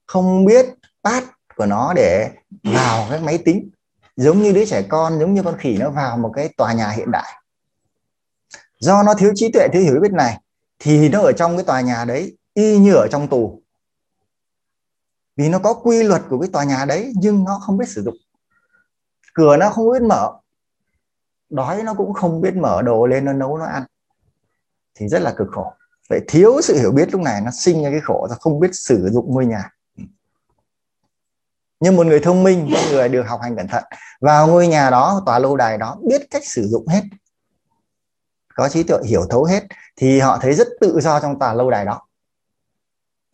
không biết pass của nó để vào các máy tính giống như đứa trẻ con, giống như con khỉ nó vào một cái tòa nhà hiện đại. Do nó thiếu trí tuệ, thiếu hiểu biết này, thì nó ở trong cái tòa nhà đấy, y như ở trong tù. Vì nó có quy luật của cái tòa nhà đấy, nhưng nó không biết sử dụng. Cửa nó không biết mở. Đói nó cũng không biết mở đồ lên, nó nấu, nó ăn. Thì rất là cực khổ. Vậy thiếu sự hiểu biết lúc này, nó sinh ra cái khổ ra, không biết sử dụng ngôi nhà nhưng một người thông minh, một người được học hành cẩn thận. Vào ngôi nhà đó, tòa lâu đài đó, biết cách sử dụng hết. Có trí tuệ hiểu thấu hết, thì họ thấy rất tự do trong tòa lâu đài đó.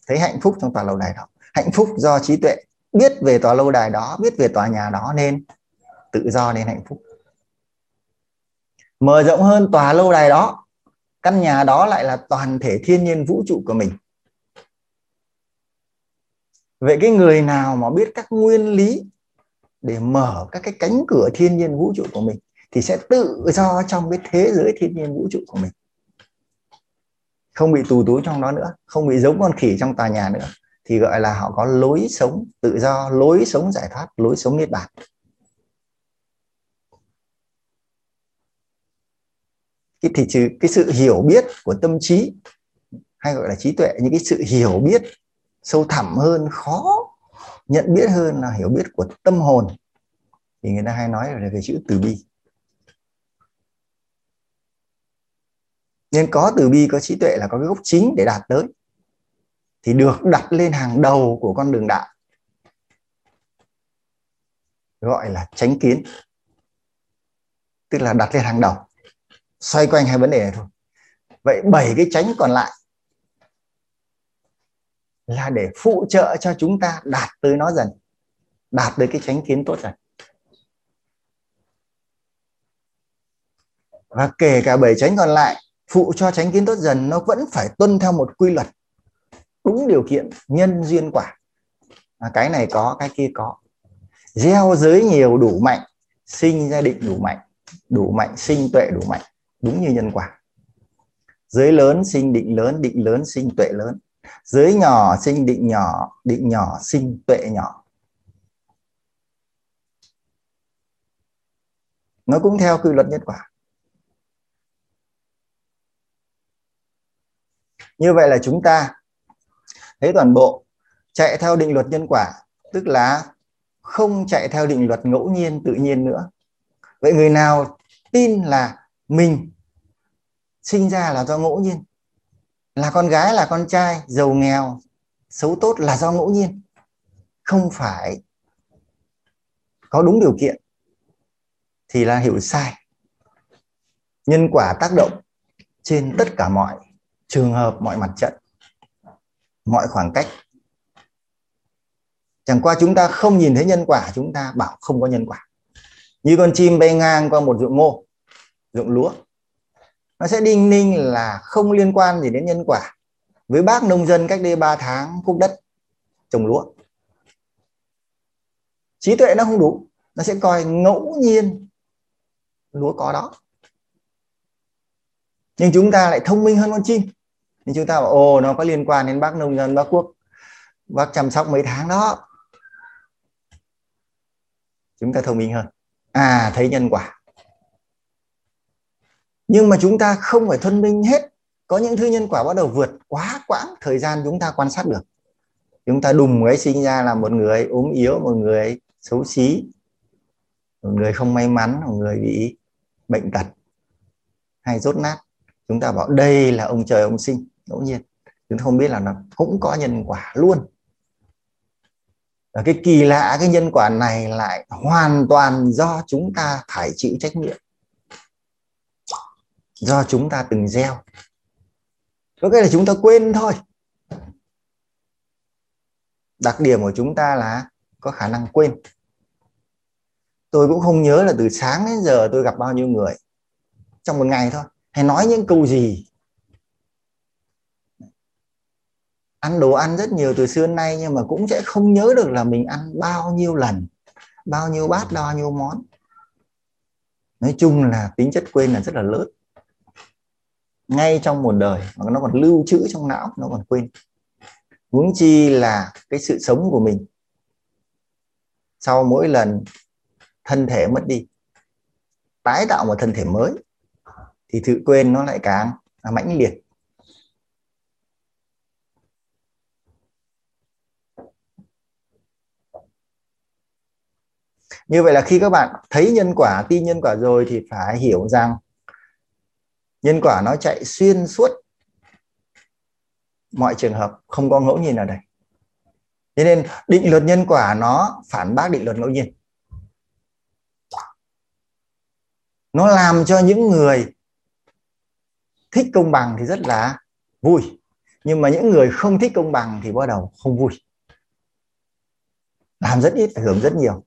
Thấy hạnh phúc trong tòa lâu đài đó. Hạnh phúc do trí tuệ biết về tòa lâu đài đó, biết về tòa nhà đó nên tự do nên hạnh phúc. Mở rộng hơn tòa lâu đài đó, căn nhà đó lại là toàn thể thiên nhiên vũ trụ của mình vậy cái người nào mà biết các nguyên lý để mở các cái cánh cửa thiên nhiên vũ trụ của mình thì sẽ tự do trong cái thế giới thiên nhiên vũ trụ của mình. Không bị tù túi trong đó nữa, không bị giống con khỉ trong tòa nhà nữa, thì gọi là họ có lối sống tự do, lối sống giải thoát, lối sống niết bàn. Cái thì trừ cái sự hiểu biết của tâm trí, hay gọi là trí tuệ, những cái sự hiểu biết sâu thẳm hơn khó nhận biết hơn là hiểu biết của tâm hồn. Thì người ta hay nói về, về chữ từ bi. Nên có từ bi có trí tuệ là có cái gốc chính để đạt tới. Thì được đặt lên hàng đầu của con đường đạo. Gọi là tránh kiến. Tức là đặt lên hàng đầu. Xoay quanh hai vấn đề này thôi. Vậy bảy cái tránh còn lại là để phụ trợ cho chúng ta đạt tới nó dần đạt tới cái tránh kiến tốt dần. Và kể cả bảy tránh còn lại phụ cho tránh kiến tốt dần nó vẫn phải tuân theo một quy luật đúng điều kiện nhân duyên quả. À, cái này có cái kia có. Gieo giới nhiều đủ mạnh sinh gia định đủ mạnh đủ mạnh sinh tuệ đủ mạnh đúng như nhân quả. Giới lớn sinh định lớn định lớn sinh tuệ lớn giới nhỏ sinh định nhỏ định nhỏ sinh tuệ nhỏ. Nó cũng theo quy luật nhân quả như vậy là chúng ta thấy toàn bộ chạy theo định luật nhân quả, tức là không chạy theo định luật ngẫu nhiên, tự nhiên nữa. Vậy người nào tin là mình sinh ra là do ngẫu nhiên? Là con gái, là con trai, giàu nghèo, xấu tốt là do ngẫu nhiên. Không phải có đúng điều kiện thì là hiểu sai. Nhân quả tác động trên tất cả mọi trường hợp, mọi mặt trận, mọi khoảng cách. Chẳng qua chúng ta không nhìn thấy nhân quả, chúng ta bảo không có nhân quả. Như con chim bay ngang qua một ruộng ngô, ruộng lúa nó sẽ đinh ninh là không liên quan gì đến nhân quả. Với bác nông dân cách đây 3 tháng, khúc đất, trồng lúa. Trí tuệ nó không đủ, nó sẽ coi ngẫu nhiên lúa có đó. Nhưng chúng ta lại thông minh hơn con chim. Nhưng chúng ta bảo, ồ, nó có liên quan đến bác nông dân, bác quốc, bác chăm sóc mấy tháng đó. Chúng ta thông minh hơn. À thấy nhân quả nhưng mà chúng ta không phải thông minh hết. Có những thứ nhân quả bắt đầu vượt quá quãng thời gian chúng ta quan sát được. Chúng ta đùng ấy sinh ra là một người ốm yếu, một người xấu xí, một người không may mắn, một người bị bệnh tật hay rốt nát. Chúng ta bảo đây là ông trời ông sinh, ngẫu nhiên. Chúng ta không biết là nó cũng có nhân quả luôn. Và cái kỳ lạ, cái nhân quả này lại hoàn toàn do chúng ta phải chịu trách nhiệm do chúng ta từng gieo. Có cái là chúng ta quên thôi. Đặc điểm của chúng ta là có khả năng quên. Tôi cũng không nhớ là từ sáng đến giờ tôi gặp bao nhiêu người. Trong một ngày thôi. Hay nói những câu gì. Ăn đồ ăn rất nhiều từ xưa đến nay nhưng mà cũng sẽ không nhớ được là mình ăn bao nhiêu lần, bao nhiêu bát, bao nhiêu món. Nói chung là tính chất quên là rất là lớn ngay trong một đời mà nó còn lưu trữ trong não, nó còn quên. Huống chi là cái sự sống của mình, sau mỗi lần thân thể mất đi, tái tạo một thân thể mới, thì sự quên nó lại càng mãnh liệt. Như vậy là khi các bạn thấy nhân quả, tin nhân quả rồi thì phải hiểu rằng nhân quả nó chạy xuyên suốt. Mọi trường hợp, không có ngẫu nhiên ở đây. Thế nên định luật nhân quả nó phản bác định luật ngẫu nhiên. Nó làm cho những người thích công bằng thì rất là vui. Nhưng mà những người không thích công bằng thì bắt đầu không vui. Làm rất ít, phải hưởng rất nhiều.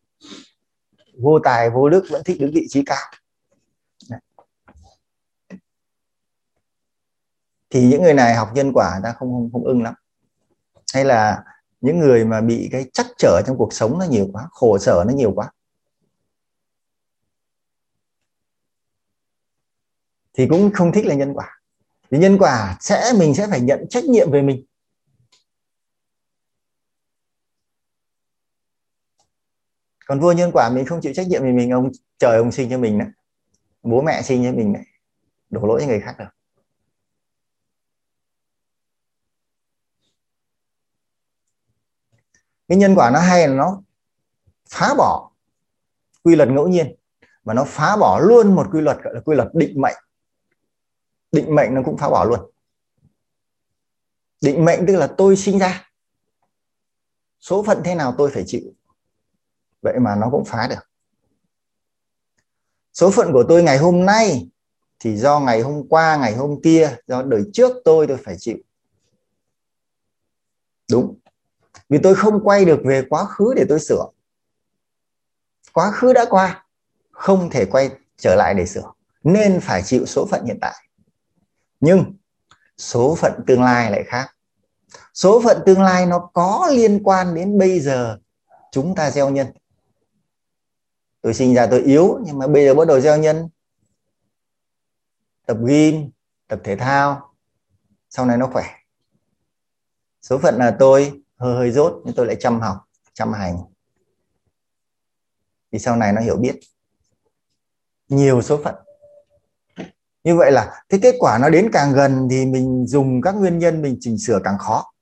Vô tài, vô đức vẫn thích đứng vị trí cao. Thì những người này học nhân quả ta không không, không ưng lắm. Hay là những người mà bị cái chắc trở trong cuộc sống nó nhiều quá khổ sở nó nhiều quá. Thì cũng không thích là nhân quả. Thì nhân quả sẽ mình sẽ phải nhận trách nhiệm về mình. Còn vua nhân quả mình không chịu trách nhiệm về mình ông trời ông sinh cho mình đấy bố mẹ sinh cho mình đấy đổ lỗi cho người khác được cái nhân quả nó hay là nó phá bỏ quy luật ngẫu nhiên và nó phá bỏ luôn một quy luật, gọi là quy luật định mệnh. Định mệnh nó cũng phá bỏ luôn. Định mệnh tức là tôi sinh ra. Số phận thế nào tôi phải chịu. Vậy mà nó cũng phá được. Số phận của tôi ngày hôm nay thì do ngày hôm qua, ngày hôm kia, do đời trước tôi tôi phải chịu. Đúng vì tôi không quay được về quá khứ để tôi sửa. Quá khứ đã qua, không thể quay trở lại để sửa. Nên phải chịu số phận hiện tại. Nhưng số phận tương lai lại khác. Số phận tương lai nó có liên quan đến bây giờ chúng ta gieo nhân. Tôi sinh ra tôi yếu, nhưng mà bây giờ bắt đầu gieo nhân. Tập gym, tập thể thao, sau này nó khỏe. Số phận là tôi hơi hơi rốt, nhưng tôi lại chăm học, chăm hành. Thì sau này nó hiểu biết nhiều số phận. Như vậy là cái kết quả nó đến càng gần thì mình dùng các nguyên nhân mình chỉnh sửa càng khó.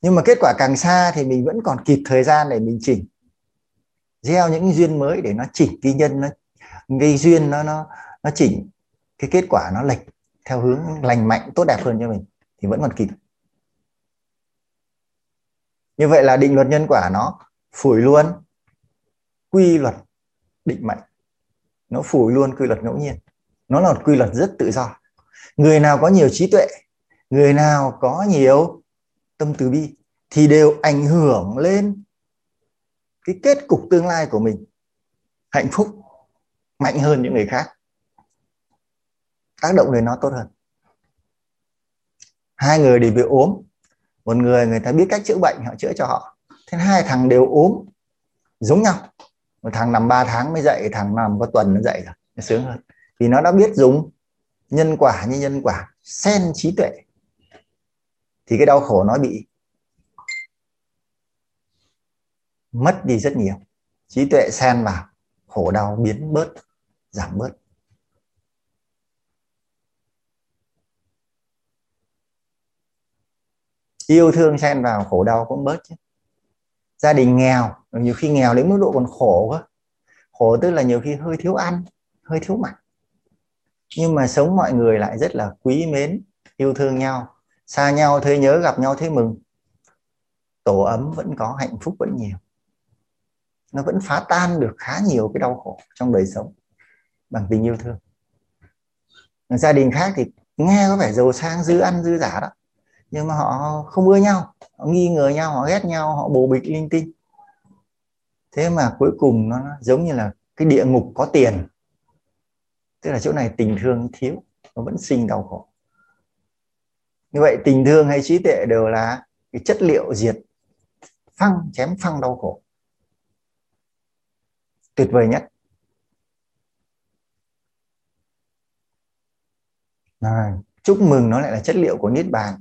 Nhưng mà kết quả càng xa thì mình vẫn còn kịp thời gian để mình chỉnh. Gieo những duyên mới để nó chỉnh cái nhân, nó gây duyên nó nó nó chỉnh cái kết quả nó lệch theo hướng lành mạnh, tốt đẹp hơn cho mình thì vẫn còn kịp. Như vậy là định luật nhân quả nó phủi luôn quy luật định mệnh. Nó phủi luôn quy luật ngẫu nhiên. Nó là một quy luật rất tự do. Người nào có nhiều trí tuệ, người nào có nhiều tâm từ bi thì đều ảnh hưởng lên cái kết cục tương lai của mình hạnh phúc mạnh hơn những người khác. Tác động đến nó tốt hơn hai người đều bị ốm. Một người người ta biết cách chữa bệnh, họ chữa cho họ. Thế hai thằng đều ốm, giống nhau. Một thằng nằm 3 tháng mới dậy, thằng nằm có tuần nó dậy rồi, nó sướng hơn. Vì nó đã biết dùng nhân quả như nhân quả sen trí tuệ. Thì cái đau khổ nó bị mất đi rất nhiều. Trí tuệ sen vào, khổ đau biến bớt, giảm bớt. Yêu thương xen vào khổ đau cũng bớt chứ. Gia đình nghèo, nhiều khi nghèo đến mức độ còn khổ cơ khổ tức là nhiều khi hơi thiếu ăn, hơi thiếu mặc. Nhưng mà sống mọi người lại rất là quý mến, yêu thương nhau, xa nhau thấy nhớ gặp nhau thấy mừng. Tổ ấm vẫn có, hạnh phúc vẫn nhiều. Nó vẫn phá tan được khá nhiều cái đau khổ trong đời sống bằng tình yêu thương. Gia đình khác thì nghe có vẻ giàu sang, dư ăn, dư giả đó nhưng mà họ không ưa nhau họ nghi ngờ nhau họ ghét nhau họ bồ bịch linh tinh. Thế mà cuối cùng nó giống như là cái địa ngục có tiền. Tức là chỗ này tình thương thiếu nó vẫn sinh đau khổ. Như vậy tình thương hay trí tuệ đều là cái chất liệu diệt phăng chém phăng đau khổ. Tuyệt vời nhất. À, chúc mừng nó lại là chất liệu của niết bàn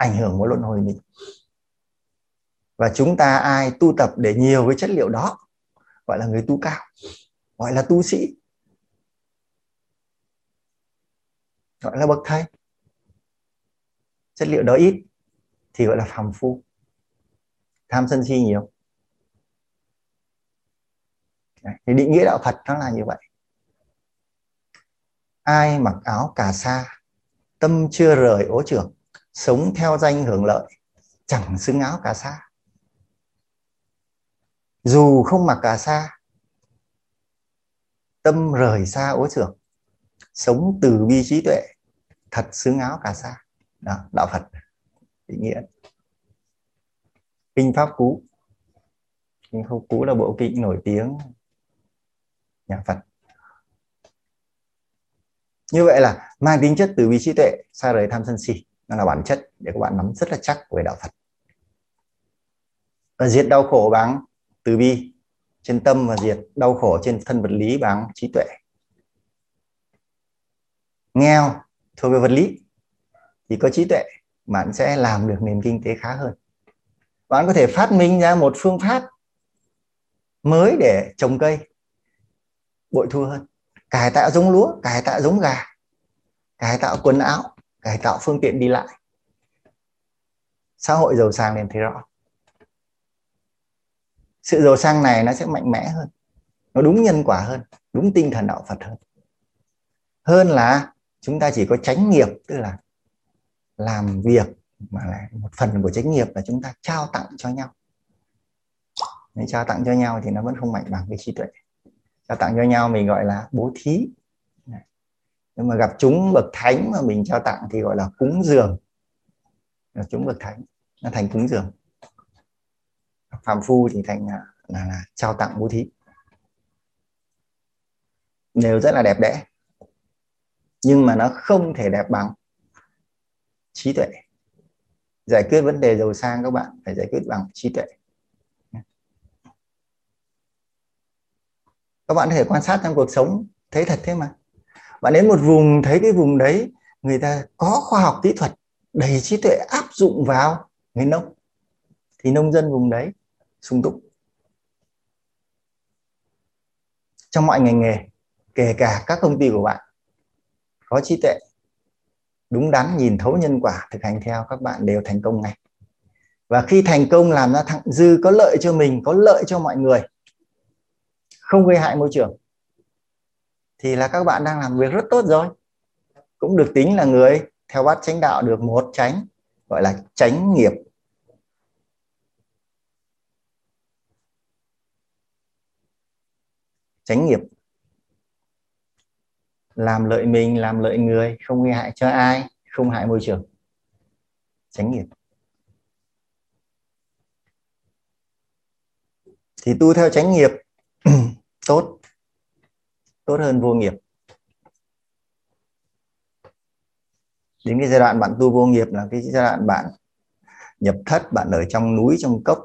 ảnh hưởng của luân hồi mình. Và chúng ta ai tu tập để nhiều cái chất liệu đó, gọi là người tu cao, gọi là tu sĩ, gọi là bậc thầy. Chất liệu đó ít thì gọi là phàm phu, tham sân si nhiều. Thì định nghĩa đạo Phật nó là như vậy. Ai mặc áo cà sa, tâm chưa rời ố trưởng sống theo danh hưởng lợi, chẳng xứng áo cà sa. Dù không mặc cà sa, tâm rời xa ố trưởng sống từ bi trí tuệ, thật xứng áo cà sa. Đó, đạo phật định nghĩa. Kinh pháp cú. Kinh pháp cú là bộ kinh nổi tiếng nhà phật. Như vậy là mang tính chất từ bi trí tuệ, xa rời tham sân si nó là bản chất để các bạn nắm rất là chắc về đạo Phật. Và diệt đau khổ bằng từ bi trên tâm và diệt đau khổ trên thân vật lý bằng trí tuệ. Nghèo thuộc về vật lý thì có trí tuệ, bạn sẽ làm được nền kinh tế khá hơn. Bạn có thể phát minh ra một phương pháp mới để trồng cây, bội thu hơn. Cải tạo giống lúa, cải tạo giống gà, cải tạo quần áo cải tạo phương tiện đi lại. Xã hội giàu sang liền thấy rõ. Sự giàu sang này nó sẽ mạnh mẽ hơn, nó đúng nhân quả hơn, đúng tinh thần đạo Phật hơn. Hơn là chúng ta chỉ có tránh nghiệp, tức là làm việc mà là một phần của trách nghiệp là chúng ta trao tặng cho nhau. Nếu trao tặng cho nhau thì nó vẫn không mạnh bằng cái trí tuệ. Trao tặng cho nhau mình gọi là bố thí nhưng mà gặp chúng bậc thánh mà mình trao tặng thì gọi là cúng dường. Gặp chúng bậc thánh nó thành cúng dường. Phạm phu thì thành là, là, là trao tặng bố thí. Đều rất là đẹp đẽ. Nhưng mà nó không thể đẹp bằng trí tuệ. Giải quyết vấn đề giàu sang các bạn phải giải quyết bằng trí tuệ. Các bạn có thể quan sát trong cuộc sống thấy thật thế mà bạn đến một vùng, thấy cái vùng đấy, người ta có khoa học kỹ thuật đầy trí tuệ áp dụng vào người nông. Thì nông dân vùng đấy sung túc. Trong mọi ngành nghề, kể cả các công ty của bạn, có trí tuệ, đúng đắn, nhìn thấu nhân quả, thực hành theo, các bạn đều thành công ngay. Và khi thành công làm ra thặng dư có lợi cho mình, có lợi cho mọi người, không gây hại môi trường thì là các bạn đang làm việc rất tốt rồi. Cũng được tính là người theo bát chánh đạo được một chánh, gọi là tránh nghiệp. Tránh nghiệp. Làm lợi mình, làm lợi người, không gây hại cho ai, không hại môi trường. Tránh nghiệp. Thì tu theo tránh nghiệp, tốt tốt hơn vô nghiệp. Đến cái giai đoạn bạn tu vô nghiệp là cái giai đoạn bạn nhập thất, bạn ở trong núi, trong cốc.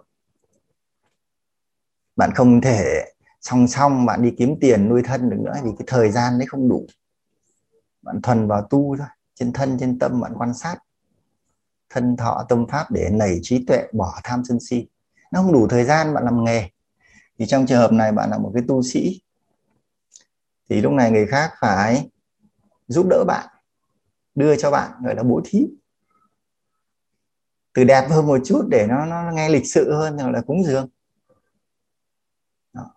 Bạn không thể song song, bạn đi kiếm tiền nuôi thân được nữa vì cái thời gian đấy không đủ. Bạn thuần vào tu thôi, trên thân, trên tâm bạn quan sát thân thọ, tâm pháp để nảy trí tuệ, bỏ tham sân si. Nó không đủ thời gian bạn làm nghề. Thì trong trường hợp này bạn là một cái tu sĩ thì lúc này người khác phải giúp đỡ bạn, đưa cho bạn, gọi là, bố thí. Từ đẹp hơn một chút để nó nó nghe lịch sự hơn gọi là cúng dường. Đó.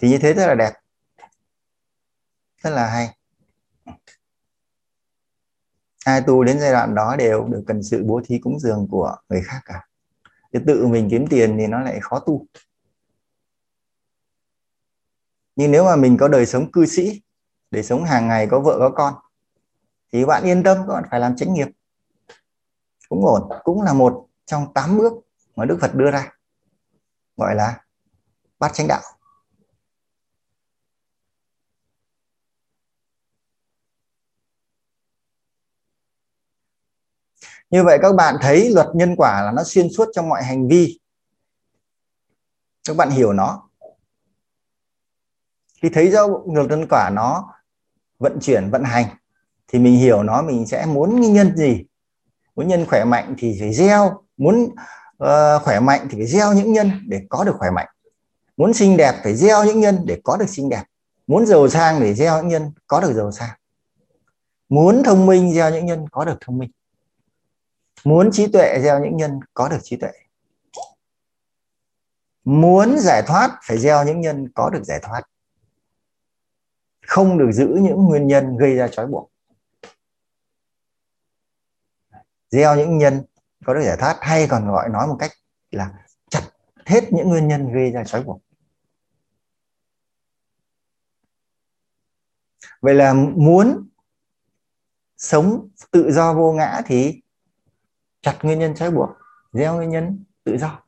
thì như thế rất là đẹp. Rất là hay. Ai tu đến giai đoạn đó đều được cần sự bố thí cúng dường của người khác cả. Chứ tự mình kiếm tiền thì nó lại khó tu nhưng nếu mà mình có đời sống cư sĩ, đời sống hàng ngày có vợ, có con, thì bạn yên tâm, các bạn phải làm chánh nghiệp. Cũng ổn, cũng là một trong tám bước mà Đức Phật đưa ra, gọi là bát chánh đạo. Như vậy các bạn thấy luật nhân quả là nó xuyên suốt trong mọi hành vi. Các bạn hiểu nó khi thấy do luật nhân quả nó vận chuyển vận hành thì mình hiểu nó mình sẽ muốn nhân gì. Muốn nhân khỏe mạnh thì phải gieo muốn uh, khỏe mạnh thì phải gieo những nhân để có được khỏe mạnh. Muốn xinh đẹp phải gieo những nhân để có được xinh đẹp. Muốn giàu sang để gieo những nhân có được giàu sang. Muốn thông minh gieo những nhân có được thông minh. Muốn trí tuệ gieo những nhân có được trí tuệ. Muốn giải thoát phải gieo những nhân có được giải thoát không được giữ những nguyên nhân gây ra trói buộc. Gieo những nhân, có được giải thoát hay còn gọi, nói một cách là chặt hết những nguyên nhân gây ra trói buộc. Vậy là muốn sống tự do vô ngã thì chặt nguyên nhân trói buộc, gieo nguyên nhân tự do.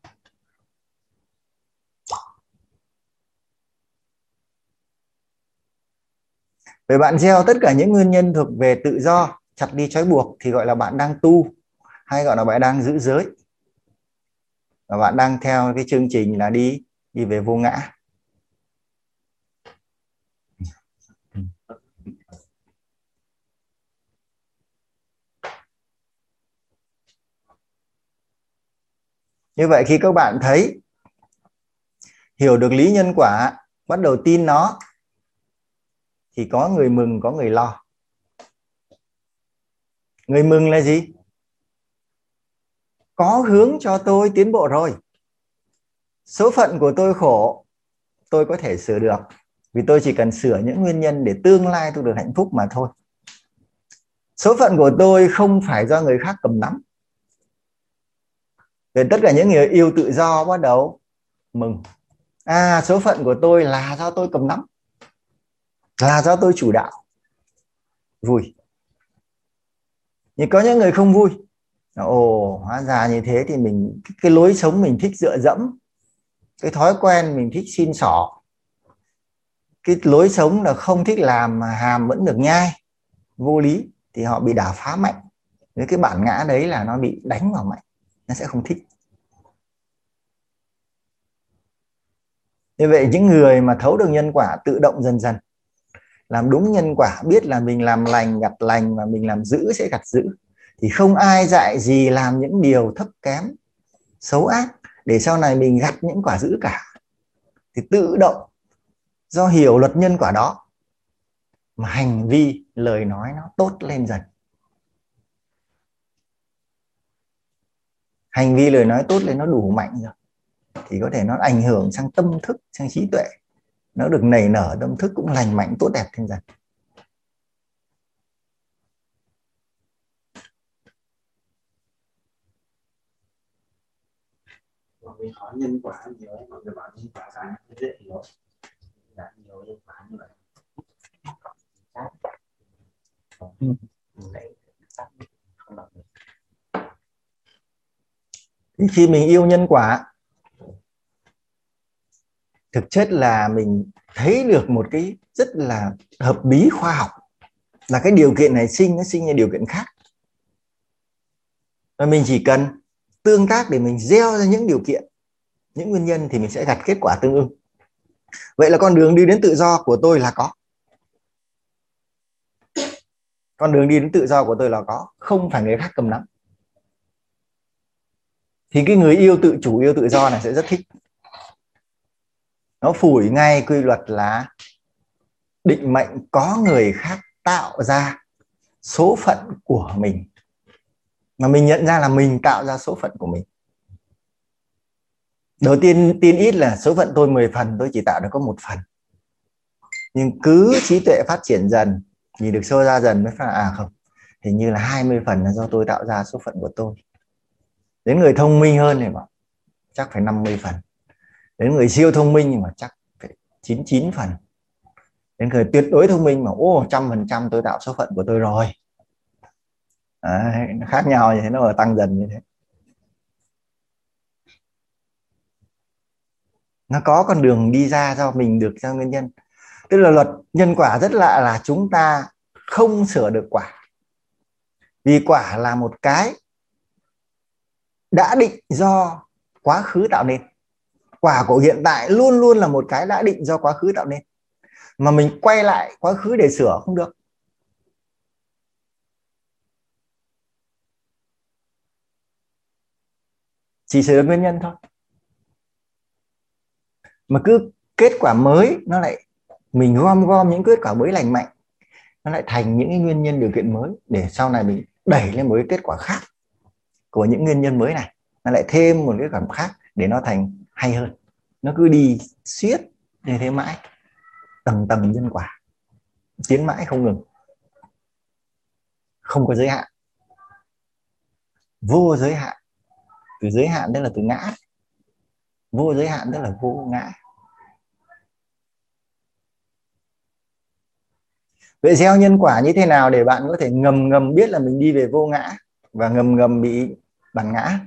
Vậy bạn gieo tất cả những nguyên nhân thuộc về tự do, chặt đi trói buộc thì gọi là bạn đang tu hay gọi là bạn đang giữ giới. Và bạn đang theo cái chương trình là đi đi về vô ngã. Như vậy khi các bạn thấy hiểu được lý nhân quả, bắt đầu tin nó thì có người mừng, có người lo. Người mừng là gì? Có hướng cho tôi tiến bộ rồi. Số phận của tôi khổ, tôi có thể sửa được. Vì tôi chỉ cần sửa những nguyên nhân để tương lai tôi được hạnh phúc mà thôi. Số phận của tôi không phải do người khác cầm nắm. Về tất cả những người yêu tự do bắt đầu mừng. À số phận của tôi là do tôi cầm nắm là do tôi chủ đạo. Vui. Nhưng có những người không vui. Ồ hóa ra như thế thì mình cái, cái lối sống mình thích dựa dẫm. Cái thói quen mình thích xin xỏ. Cái lối sống là không thích làm mà hàm vẫn được nhai. Vô lý. Thì họ bị đả phá mạnh. Với cái bản ngã đấy là nó bị đánh vào mạnh. Nó sẽ không thích. Như vậy những người mà thấu được nhân quả tự động dần dần làm đúng nhân quả, biết là mình làm lành gặt lành và mình làm giữ sẽ gặt giữ thì không ai dạy gì làm những điều thấp kém, xấu ác, để sau này mình gặt những quả giữ cả. Thì tự động, do hiểu luật nhân quả đó, mà hành vi, lời nói nó tốt lên dần. Hành vi, lời nói tốt lên nó đủ mạnh rồi, thì có thể nó ảnh hưởng sang tâm thức, sang trí tuệ nó được nảy nở tâm thức cũng lành mạnh tốt đẹp thêm dần. Mình hỏi nhân quả nhiều mọi người bảo nhân quả là dễ hiểu. Là nhiều nhân quả như vậy. Khi mình yêu nhân quả thực chất là mình thấy được một cái rất là hợp lý khoa học, là cái điều kiện này sinh, nó sinh ra điều kiện khác. Và mình chỉ cần tương tác để mình gieo ra những điều kiện, những nguyên nhân thì mình sẽ gặt kết quả tương ứng. Vậy là con đường đi đến tự do của tôi là có. Con đường đi đến tự do của tôi là có, không phải người khác cầm nắm. Thì cái người yêu tự chủ, yêu tự do này sẽ rất thích nó phủi ngay quy luật là định mệnh có người khác tạo ra số phận của mình. Mà mình nhận ra là mình tạo ra số phận của mình. Đầu tiên tin ít là số phận tôi 10 phần, tôi chỉ tạo được có một phần. Nhưng cứ trí tuệ phát triển dần nhìn được sâu ra dần mới phát à không. Hình như là 20 phần là do tôi tạo ra số phận của tôi. Đến người thông minh hơn thì bảo chắc phải 50 phần đến người siêu thông minh nhưng mà chắc phải 99 phần. Đến người tuyệt đối thông minh mà ô trăm phần trăm tôi tạo số phận của tôi rồi. À, khác nhau như thế nó tăng dần như thế. Nó có con đường đi ra do mình được ra nguyên nhân. Tức là luật nhân quả rất lạ là chúng ta không sửa được quả. Vì quả là một cái đã định do quá khứ tạo nên quả của hiện tại luôn luôn là một cái đã định do quá khứ tạo nên. Mà mình quay lại quá khứ để sửa không được. Chỉ sửa được nguyên nhân thôi. Mà cứ kết quả mới, nó lại, mình gom gom những kết quả mới lành mạnh, nó lại thành những cái nguyên nhân điều kiện mới để sau này mình đẩy lên một cái kết quả khác của những nguyên nhân mới này. Nó lại thêm một cái cảm khác để nó thành hay hơn. Nó cứ đi xiết như thế mãi, tầng tầng nhân quả, tiến mãi không ngừng, không có giới hạn, vô giới hạn. Từ giới hạn tức là từ ngã, vô giới hạn tức là vô ngã. Vậy gieo nhân quả như thế nào để bạn có thể ngầm ngầm biết là mình đi về vô ngã và ngầm ngầm bị bản ngã?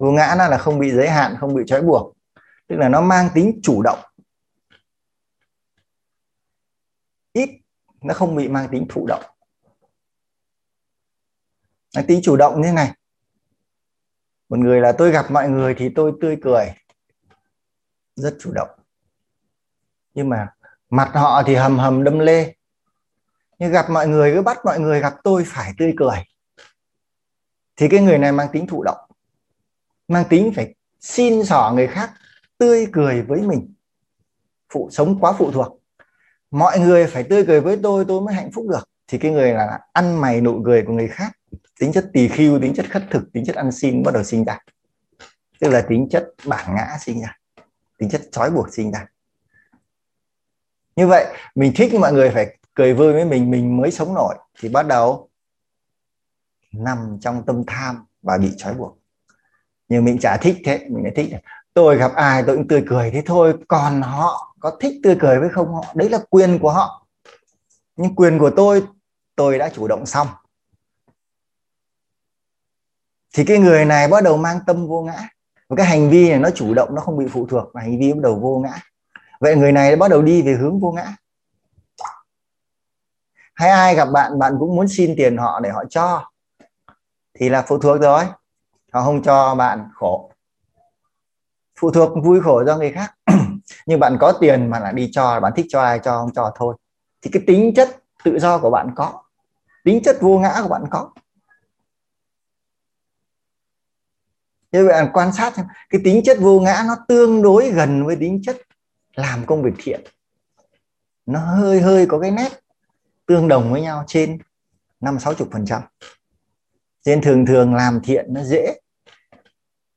Vô ngã nó là không bị giới hạn, không bị trói buộc. Tức là nó mang tính chủ động. Ít, nó không bị mang tính thụ động. Mang tính chủ động như thế này. Một người là tôi gặp mọi người thì tôi tươi cười. Rất chủ động. Nhưng mà mặt họ thì hầm hầm đâm lê. Nhưng gặp mọi người, cứ bắt mọi người gặp tôi phải tươi cười. Thì cái người này mang tính thụ động mang tính phải xin xỏ người khác, tươi cười với mình. Phụ, sống quá phụ thuộc. Mọi người phải tươi cười với tôi tôi mới hạnh phúc được. Thì cái người là ăn mày nụ cười của người khác, tính chất tỳ khiêu tính chất khất thực, tính chất ăn xin bắt đầu sinh ra. Tức là tính chất bản ngã sinh ra, tính chất trói buộc sinh ra. Như vậy, mình thích mọi người phải cười vui với mình mình mới sống nổi. Thì bắt đầu nằm trong tâm tham và bị trói buộc nhưng mình chả thích thế, mình lại thích tôi gặp ai tôi cũng tươi cười thế thôi, còn họ, có thích tươi cười với không họ? Đấy là quyền của họ. Nhưng quyền của tôi tôi đã chủ động xong. Thì cái người này bắt đầu mang tâm vô ngã. Và cái hành vi này nó chủ động, nó không bị phụ thuộc và hành vi bắt đầu vô ngã. Vậy người này bắt đầu đi về hướng vô ngã. Hay ai gặp bạn bạn cũng muốn xin tiền họ để họ cho? Thì là phụ thuộc rồi họ không cho bạn khổ. Phụ thuộc vui khổ do người khác. Nhưng bạn có tiền mà lại đi cho, bạn thích cho ai cho không cho thôi. Thì cái tính chất tự do của bạn có. Tính chất vô ngã của bạn có. Như vậy bạn quan sát xem, cái tính chất vô ngã nó tương đối gần với tính chất làm công việc thiện. Nó hơi hơi có cái nét tương đồng với nhau trên năm sáu chục phần trăm nên thường thường làm thiện nó dễ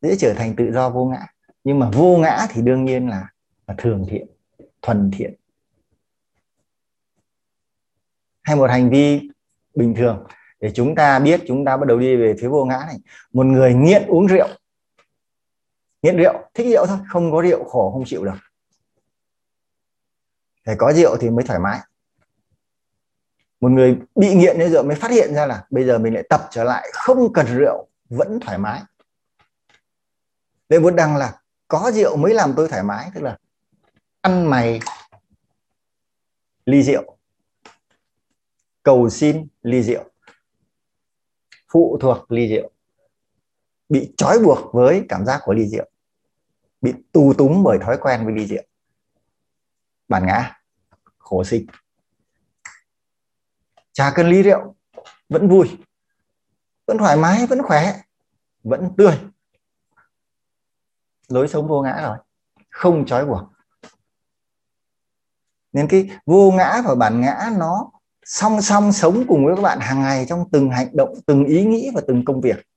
dễ trở thành tự do vô ngã. Nhưng mà vô ngã thì đương nhiên là, là thường thiện thuần thiện. Hay một hành vi bình thường để chúng ta biết chúng ta bắt đầu đi về phía vô ngã này. Một người nghiện uống rượu nghiện rượu thích rượu thôi không có rượu khổ không chịu được. Phải có rượu thì mới thoải mái một người bị nghiện đến rượu mới phát hiện ra là bây giờ mình lại tập trở lại, không cần rượu, vẫn thoải mái. Đây muốn đăng là có rượu mới làm tôi thoải mái, tức là ăn mày ly rượu, cầu xin ly rượu, phụ thuộc ly rượu, bị trói buộc với cảm giác của ly rượu, bị tù túng bởi thói quen với ly rượu. Bản ngã, khổ sinh chả cần ly rượu, vẫn vui, vẫn thoải mái, vẫn khỏe, vẫn tươi. Lối sống vô ngã rồi, không trói buộc. Nên cái vô ngã và bản ngã nó song song sống cùng với các bạn hàng ngày trong từng hành động, từng ý nghĩ và từng công việc.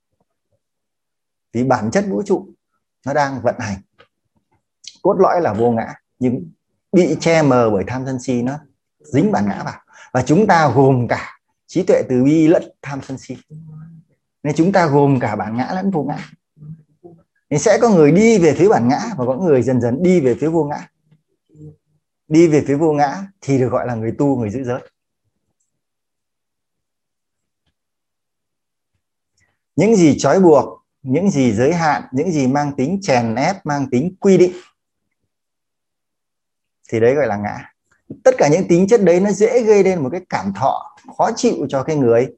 Vì bản chất vũ trụ nó đang vận hành. Cốt lõi là vô ngã, nhưng bị che mờ bởi tham sân si nó dính bản ngã vào và chúng ta gồm cả trí tuệ từ bi lẫn tham sân si. Nên chúng ta gồm cả bản ngã lẫn vô ngã. Nên sẽ có người đi về phía bản ngã và có người dần dần đi về phía vô ngã. Đi về phía vô ngã thì được gọi là người tu, người giữ giới. Những gì trói buộc, những gì giới hạn, những gì mang tính chèn ép, mang tính quy định, thì đấy gọi là ngã tất cả những tính chất đấy nó dễ gây nên một cái cảm thọ khó chịu cho cái người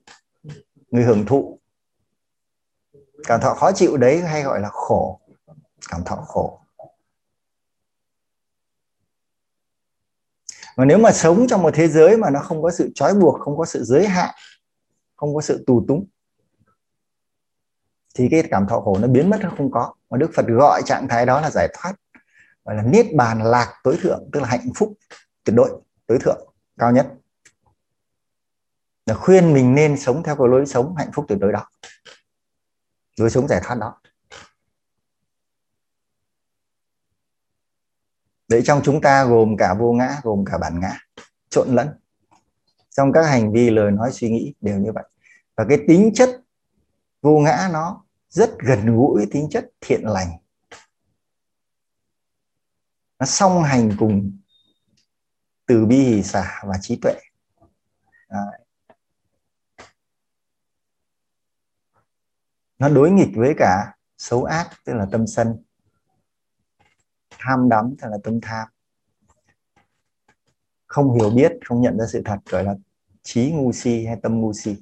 người hưởng thụ. Cảm thọ khó chịu đấy hay gọi là khổ. Cảm thọ khổ. Mà nếu mà sống trong một thế giới mà nó không có sự trói buộc, không có sự giới hạn, không có sự tù túng, thì cái cảm thọ khổ nó biến mất nó không có. Mà đức phật gọi trạng thái đó là giải thoát, gọi là niết bàn lạc tối thượng, tức là hạnh phúc tuyệt đối tối thượng cao nhất là khuyên mình nên sống theo cái lối sống hạnh phúc tuyệt đối đó lối sống giải thoát đó Đấy trong chúng ta gồm cả vô ngã, gồm cả bản ngã, trộn lẫn. Trong các hành vi, lời nói, suy nghĩ đều như vậy. Và cái tính chất vô ngã nó rất gần gũi tính chất thiện lành. Nó song hành cùng từ bi hỷ xả và trí tuệ. Đấy. Nó đối nghịch với cả xấu ác, tức là tâm sân tham đắm, tức là tâm tham không hiểu biết, không nhận ra sự thật, gọi là trí ngu si hay tâm ngu si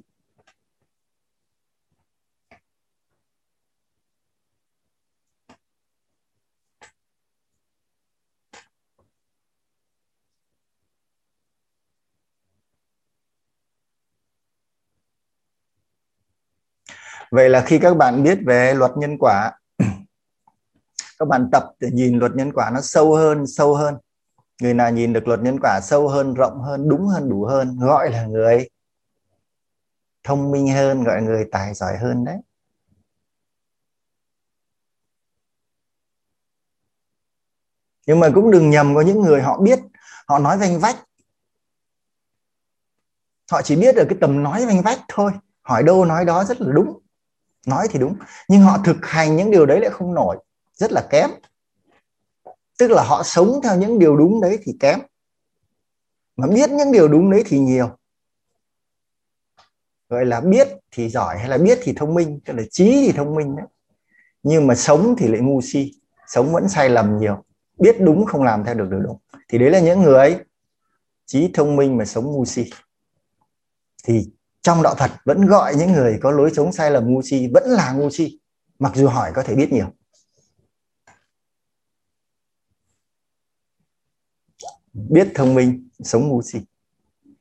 Vậy là khi các bạn biết về luật nhân quả, các bạn tập để nhìn luật nhân quả nó sâu hơn sâu hơn. Người nào nhìn được luật nhân quả sâu hơn, rộng hơn, đúng hơn, đủ hơn, gọi là người thông minh hơn, gọi là người tài giỏi hơn đấy. Nhưng mà cũng đừng nhầm có những người họ biết, họ nói vanh vách. Họ chỉ biết ở cái tầm nói vanh vách thôi. Hỏi đâu nói đó rất là đúng nói thì đúng, nhưng họ thực hành những điều đấy lại không nổi, rất là kém. Tức là họ sống theo những điều đúng đấy thì kém. Mà biết những điều đúng đấy thì nhiều. Gọi là biết thì giỏi hay là biết thì thông minh, tức là trí thì thông minh đấy. Nhưng mà sống thì lại ngu si, sống vẫn sai lầm nhiều. Biết đúng không làm theo được điều đúng. Thì đấy là những người trí thông minh mà sống ngu si. Thì trong đạo Phật vẫn gọi những người có lối sống sai lầm ngu si, vẫn là ngu si, mặc dù hỏi có thể biết nhiều. Biết thông minh, sống ngu si.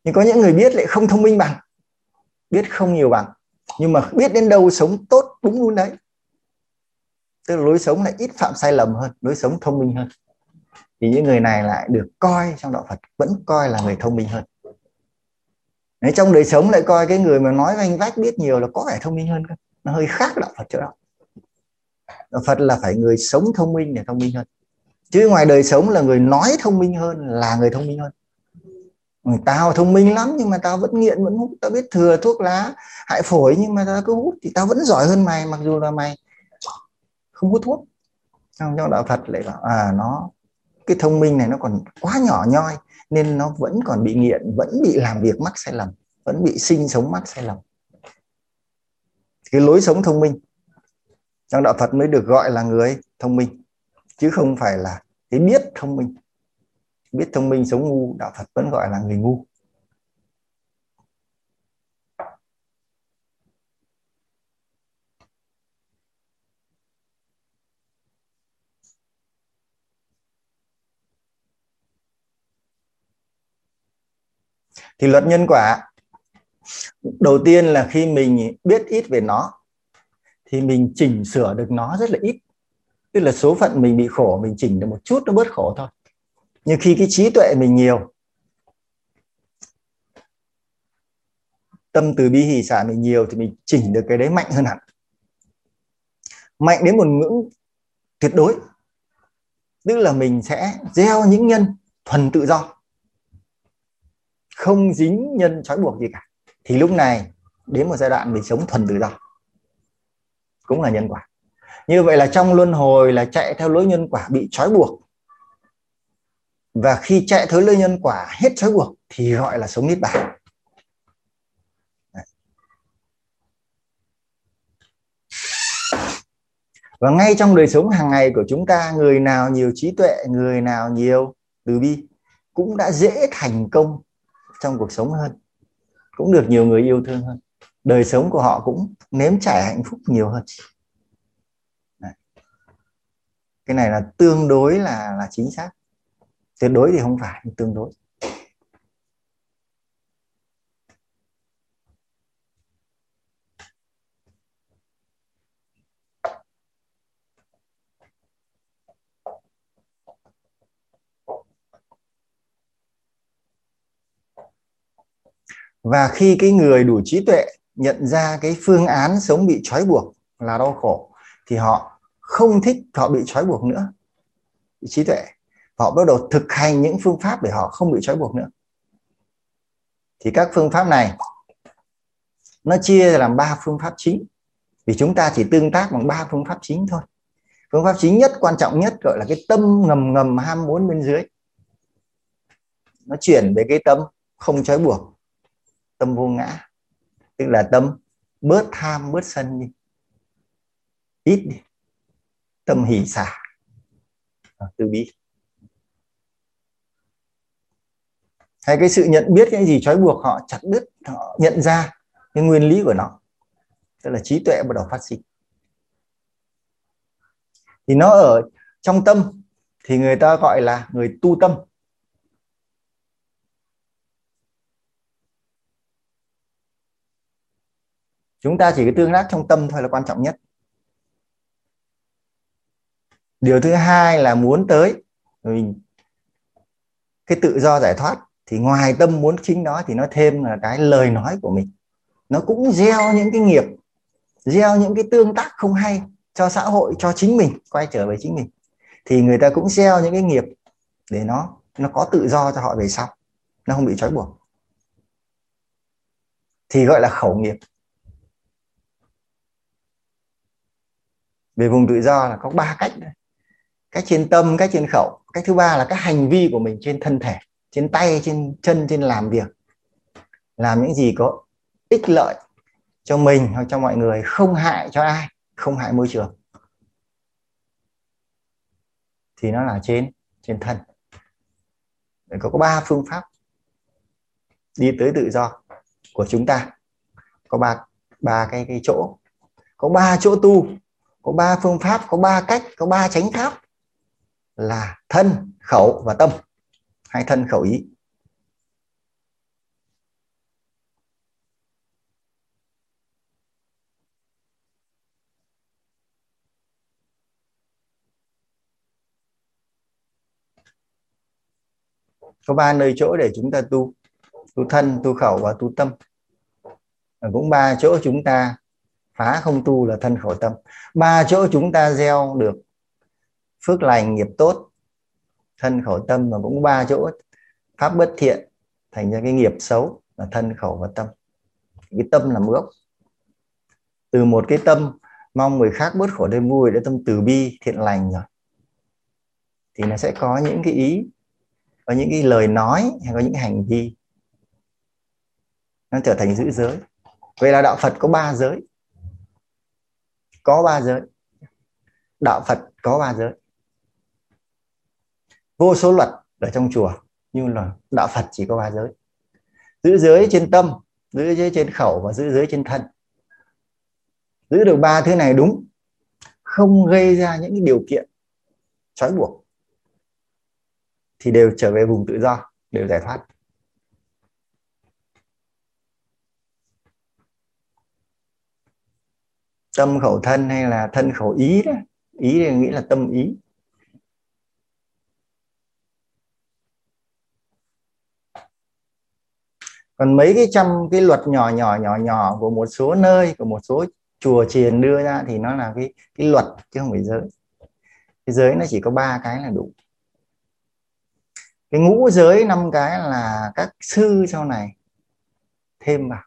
Nhưng có những người biết lại không thông minh bằng, biết không nhiều bằng. Nhưng mà biết đến đâu sống tốt đúng luôn đấy. Tức là lối sống lại ít phạm sai lầm hơn, lối sống thông minh hơn. Thì những người này lại được coi trong đạo Phật vẫn coi là người thông minh hơn. Đấy, trong đời sống lại coi cái người mà nói vanh vách biết nhiều là có vẻ thông minh hơn nó hơi khác đạo Phật chỗ đó. Đạo Phật là phải người sống thông minh để thông minh hơn. Chứ ngoài đời sống là người nói thông minh hơn là người thông minh hơn. Tao thông minh lắm nhưng mà tao vẫn nghiện vẫn hút. Tao biết thừa thuốc lá hại phổi nhưng mà tao cứ hút thì tao vẫn giỏi hơn mày mặc dù là mày không hút thuốc. Trong trong đạo Phật lại bảo à nó cái thông minh này nó còn quá nhỏ nhoi nên nó vẫn còn bị nghiện, vẫn bị làm việc mắc sai lầm, vẫn bị sinh sống mắc sai lầm. Cái lối sống thông minh, trong đạo Phật mới được gọi là người thông minh, chứ không phải là cái biết thông minh. Biết thông minh sống ngu, đạo Phật vẫn gọi là người ngu. Thì luật nhân quả, đầu tiên là khi mình biết ít về nó, thì mình chỉnh sửa được nó rất là ít. Tức là số phận mình bị khổ, mình chỉnh được một chút nó bớt khổ thôi. Nhưng khi cái trí tuệ mình nhiều, tâm từ bi hỷ xả mình nhiều thì mình chỉnh được cái đấy mạnh hơn hẳn. Mạnh đến một ngưỡng tuyệt đối. Tức là mình sẽ gieo những nhân thuần tự do không dính nhân trói buộc gì cả, thì lúc này đến một giai đoạn mình sống thuần tự do, cũng là nhân quả. Như vậy là trong luân hồi là chạy theo lối nhân quả bị trói buộc. Và khi chạy theo lối nhân quả hết trói buộc thì gọi là sống niết bàn. Và ngay trong đời sống hàng ngày của chúng ta, người nào nhiều trí tuệ, người nào nhiều từ bi cũng đã dễ thành công trong cuộc sống hơn, cũng được nhiều người yêu thương hơn. Đời sống của họ cũng nếm trải hạnh phúc nhiều hơn. Đấy. cái này là tương đối là là chính xác. Tuyệt đối thì không phải, tương đối. Và khi cái người đủ trí tuệ nhận ra cái phương án sống bị trói buộc là đau khổ, thì họ không thích họ bị trói buộc nữa trí tuệ. Họ bắt đầu thực hành những phương pháp để họ không bị trói buộc nữa. Thì các phương pháp này, nó chia làm ba phương pháp chính. Vì chúng ta chỉ tương tác bằng ba phương pháp chính thôi. Phương pháp chính nhất, quan trọng nhất, gọi là cái tâm ngầm ngầm ham muốn bên dưới. Nó chuyển về cái tâm không trói buộc tâm vô ngã. Tức là tâm bớt tham, bớt sân đi. Ít đi. Tâm hỷ xả. À, từ bi. Hay cái sự nhận biết cái gì trói buộc họ, chặt đứt, họ nhận ra cái nguyên lý của nó. Tức là trí tuệ bắt đầu phát sinh. Thì nó ở trong tâm thì người ta gọi là người tu tâm. Chúng ta chỉ cái tương tác trong tâm thôi là quan trọng nhất. Điều thứ hai là muốn tới. Mình cái tự do giải thoát thì ngoài tâm muốn chính nó thì nó thêm là cái lời nói của mình. Nó cũng gieo những cái nghiệp, gieo những cái tương tác không hay cho xã hội, cho chính mình, quay trở về chính mình. Thì người ta cũng gieo những cái nghiệp để nó nó có tự do cho họ về sau. Nó không bị trói buộc. Thì gọi là khẩu nghiệp. Về vùng tự do là có ba cách cách trên tâm, cách trên khẩu. Cách thứ ba là các hành vi của mình trên thân thể, trên tay, trên chân, trên làm việc. Làm những gì có ích lợi cho mình hoặc cho mọi người, không hại cho ai, không hại môi trường. Thì nó là trên trên thân. Để có ba phương pháp đi tới tự do của chúng ta. Có ba ba cái cái chỗ. Có ba chỗ tu có ba phương pháp, có ba cách, có ba chánh pháp là thân, khẩu và tâm. Hay thân, khẩu ý. Có ba nơi chỗ để chúng ta tu. Tu thân, tu khẩu và tu tâm. Và cũng ba chỗ chúng ta phá không tu là thân khẩu tâm. Ba chỗ chúng ta gieo được phước lành nghiệp tốt, thân khẩu tâm và cũng ba chỗ pháp bất thiện thành ra cái nghiệp xấu là thân khẩu và tâm. Cái tâm là gốc. Từ một cái tâm, mong người khác bớt khổ thêm vui, để tâm từ bi, thiện lành rồi, thì nó sẽ có những cái ý, có những cái lời nói hay có những hành vi, nó trở thành giữ giới. Vậy là đạo phật có ba giới có ba giới. Đạo phật có ba giới. Vô số luật ở trong chùa, nhưng là đạo phật chỉ có ba giới. Giữ giới trên tâm, giữ giới trên khẩu và giữ giới trên thân. Giữ được ba thứ này đúng, không gây ra những điều kiện trói buộc, thì đều trở về vùng tự do, đều giải thoát. Tâm khẩu thân hay là thân khẩu ý đó? Ý thì nghĩ là tâm ý. Còn mấy cái trăm cái luật nhỏ nhỏ nhỏ nhỏ của một số nơi, của một số chùa chiền đưa ra thì nó là cái cái luật chứ không phải giới. Cái giới nó chỉ có ba cái là đủ. Cái ngũ giới năm cái là các sư sau này thêm vào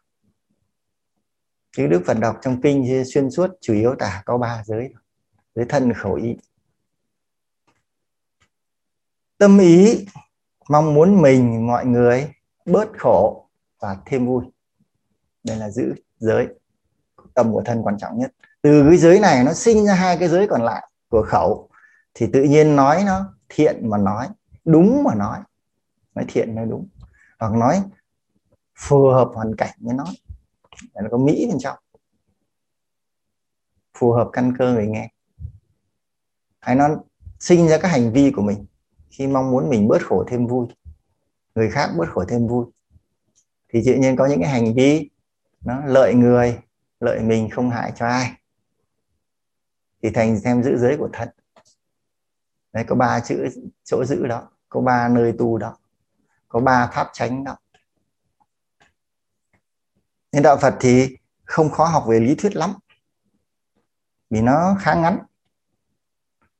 chứ đức phật đọc trong kinh xuyên suốt chủ yếu tả có ba giới giới thân, khẩu ý. Tâm ý, mong muốn mình, mọi người, bớt khổ và thêm vui. Đây là giữ giới, tâm của thân quan trọng nhất. Từ cái giới này nó sinh ra hai cái giới còn lại của khẩu, thì tự nhiên nói nó thiện mà nói, đúng mà nói. Nói thiện, nói đúng. Hoặc nói phù hợp hoàn cảnh mới nói nó có mỹ bên trong. Phù hợp căn cơ người nghe. Hay nó sinh ra các hành vi của mình khi mong muốn mình bớt khổ thêm vui. Người khác bớt khổ thêm vui. Thì tự nhiên có những cái hành vi nó lợi người, lợi mình không hại cho ai. Thì thành xem giữ giới của thân đấy, có ba chữ, chỗ giữ đó. Có ba nơi tu đó. Có ba pháp tránh đó nên đạo phật thì không khó học về lý thuyết lắm. Vì nó khá ngắn.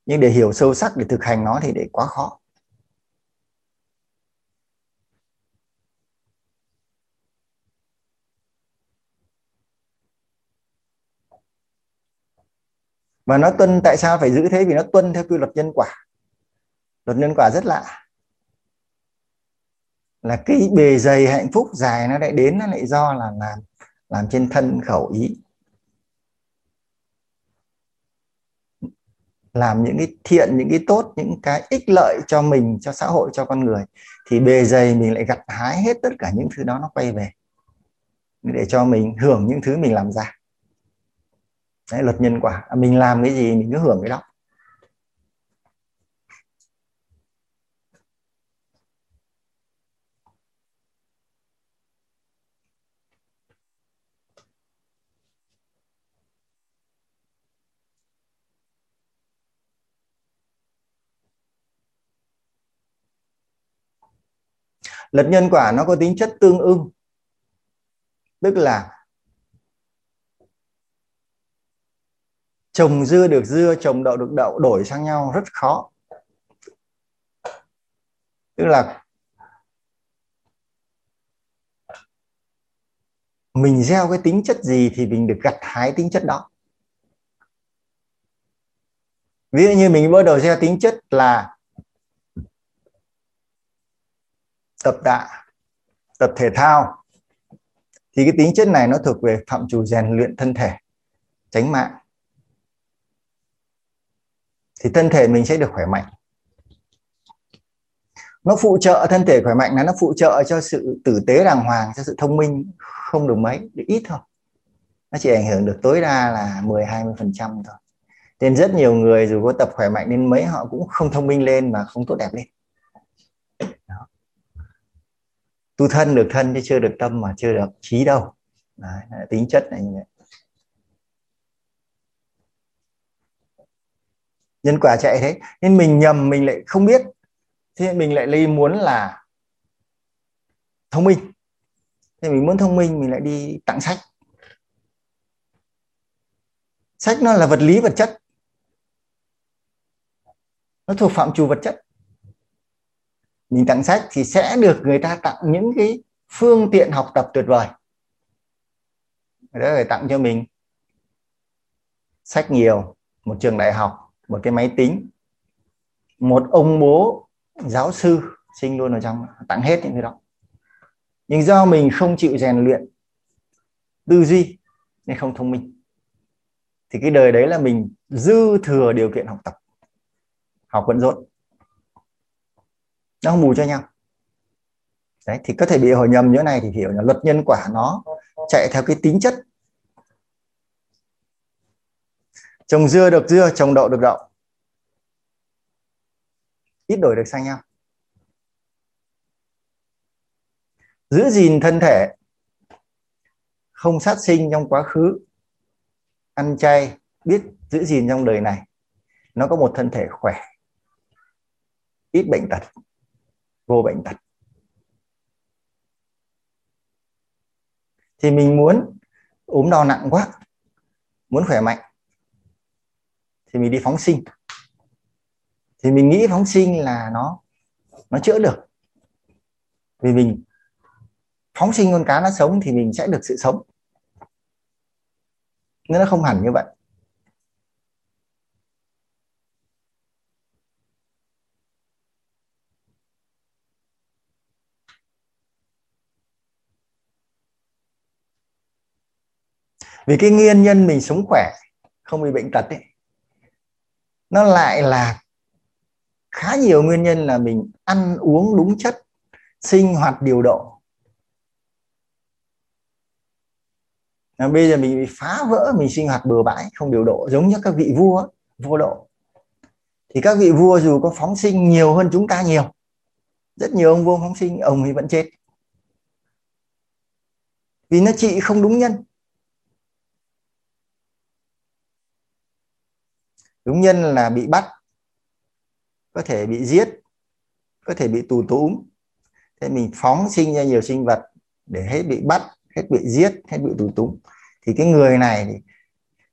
Nhưng để hiểu sâu sắc, để thực hành nó thì để quá khó. Và nó tuân, tại sao phải giữ thế? Vì nó tuân theo quy luật nhân quả. Luật nhân quả rất lạ là cái bề dày hạnh phúc dài nó lại đến nó lại do là làm làm trên thân khẩu ý. Làm những cái thiện những cái tốt những cái ích lợi cho mình cho xã hội cho con người thì bề dày mình lại gặt hái hết tất cả những thứ đó nó quay về. Để cho mình hưởng những thứ mình làm ra. Đấy, luật nhân quả. À, mình làm cái gì mình cứ hưởng cái đó. Luật nhân quả nó có tính chất tương ưng. Tức là trồng dưa được dưa, trồng đậu được đậu, đổi sang nhau rất khó. Tức là mình gieo cái tính chất gì thì mình được gặt hái tính chất đó. Ví dụ như mình bắt đầu gieo tính chất là tập tạ tập thể thao. Thì cái tính chất này nó thuộc về phạm trù rèn luyện thân thể tránh mạng. Thì thân thể mình sẽ được khỏe mạnh. Nó phụ trợ thân thể khỏe mạnh là nó phụ trợ cho sự tử tế đàng hoàng, cho sự thông minh, không được mấy, được ít thôi. Nó chỉ ảnh hưởng được tối đa là 10 20 phần trăm thôi. Nên rất nhiều người dù có tập khỏe mạnh đến mấy, họ cũng không thông minh lên mà không tốt đẹp lên Đó tu thân được thân chứ chưa được tâm mà chưa được trí đâu. Đấy, tính chất này như vậy. Nhân quả chạy thế. Nên mình nhầm mình lại không biết. Thế mình lại đi muốn là thông minh. Thì mình muốn thông minh mình lại đi tặng sách. Sách nó là vật lý vật chất. Nó thuộc phạm trù vật chất mình tặng sách thì sẽ được người ta tặng những cái phương tiện học tập tuyệt vời. Người ta phải tặng cho mình sách nhiều, một trường đại học, một cái máy tính, một ông bố giáo sư sinh luôn ở trong, tặng hết những cái đó. Nhưng do mình không chịu rèn luyện tư duy nên không thông minh, thì cái đời đấy là mình dư thừa điều kiện học tập. Học bận rộn nó không bù cho nhau. Đấy, thì có thể bị hiểu nhầm như thế này thì hiểu là luật nhân quả nó chạy theo cái tính chất. Trồng dưa được dưa, trồng đậu được đậu. Ít đổi được sang nhau. Giữ gìn thân thể. Không sát sinh trong quá khứ. Ăn chay, biết giữ gìn trong đời này. Nó có một thân thể khỏe. Ít bệnh tật vô bệnh tật. Thì mình muốn ốm đau nặng quá, muốn khỏe mạnh, thì mình đi phóng sinh. Thì mình nghĩ phóng sinh là nó nó chữa được. Vì mình phóng sinh con cá nó sống thì mình sẽ được sự sống. Nên nó không hẳn như vậy. Vì cái nguyên nhân mình sống khỏe không bị bệnh tật ấy nó lại là khá nhiều nguyên nhân là mình ăn uống đúng chất sinh hoạt điều độ. À, bây giờ mình bị phá vỡ mình sinh hoạt bừa bãi không điều độ giống như các vị vua vô độ. Thì các vị vua dù có phóng sinh nhiều hơn chúng ta nhiều rất nhiều ông vua phóng sinh ông ấy vẫn chết. Vì nó trị không đúng nhân. Đúng nhân là bị bắt có thể bị giết có thể bị tù túm thế mình phóng sinh ra nhiều sinh vật để hết bị bắt hết bị giết hết bị tù túng, thì cái người này thì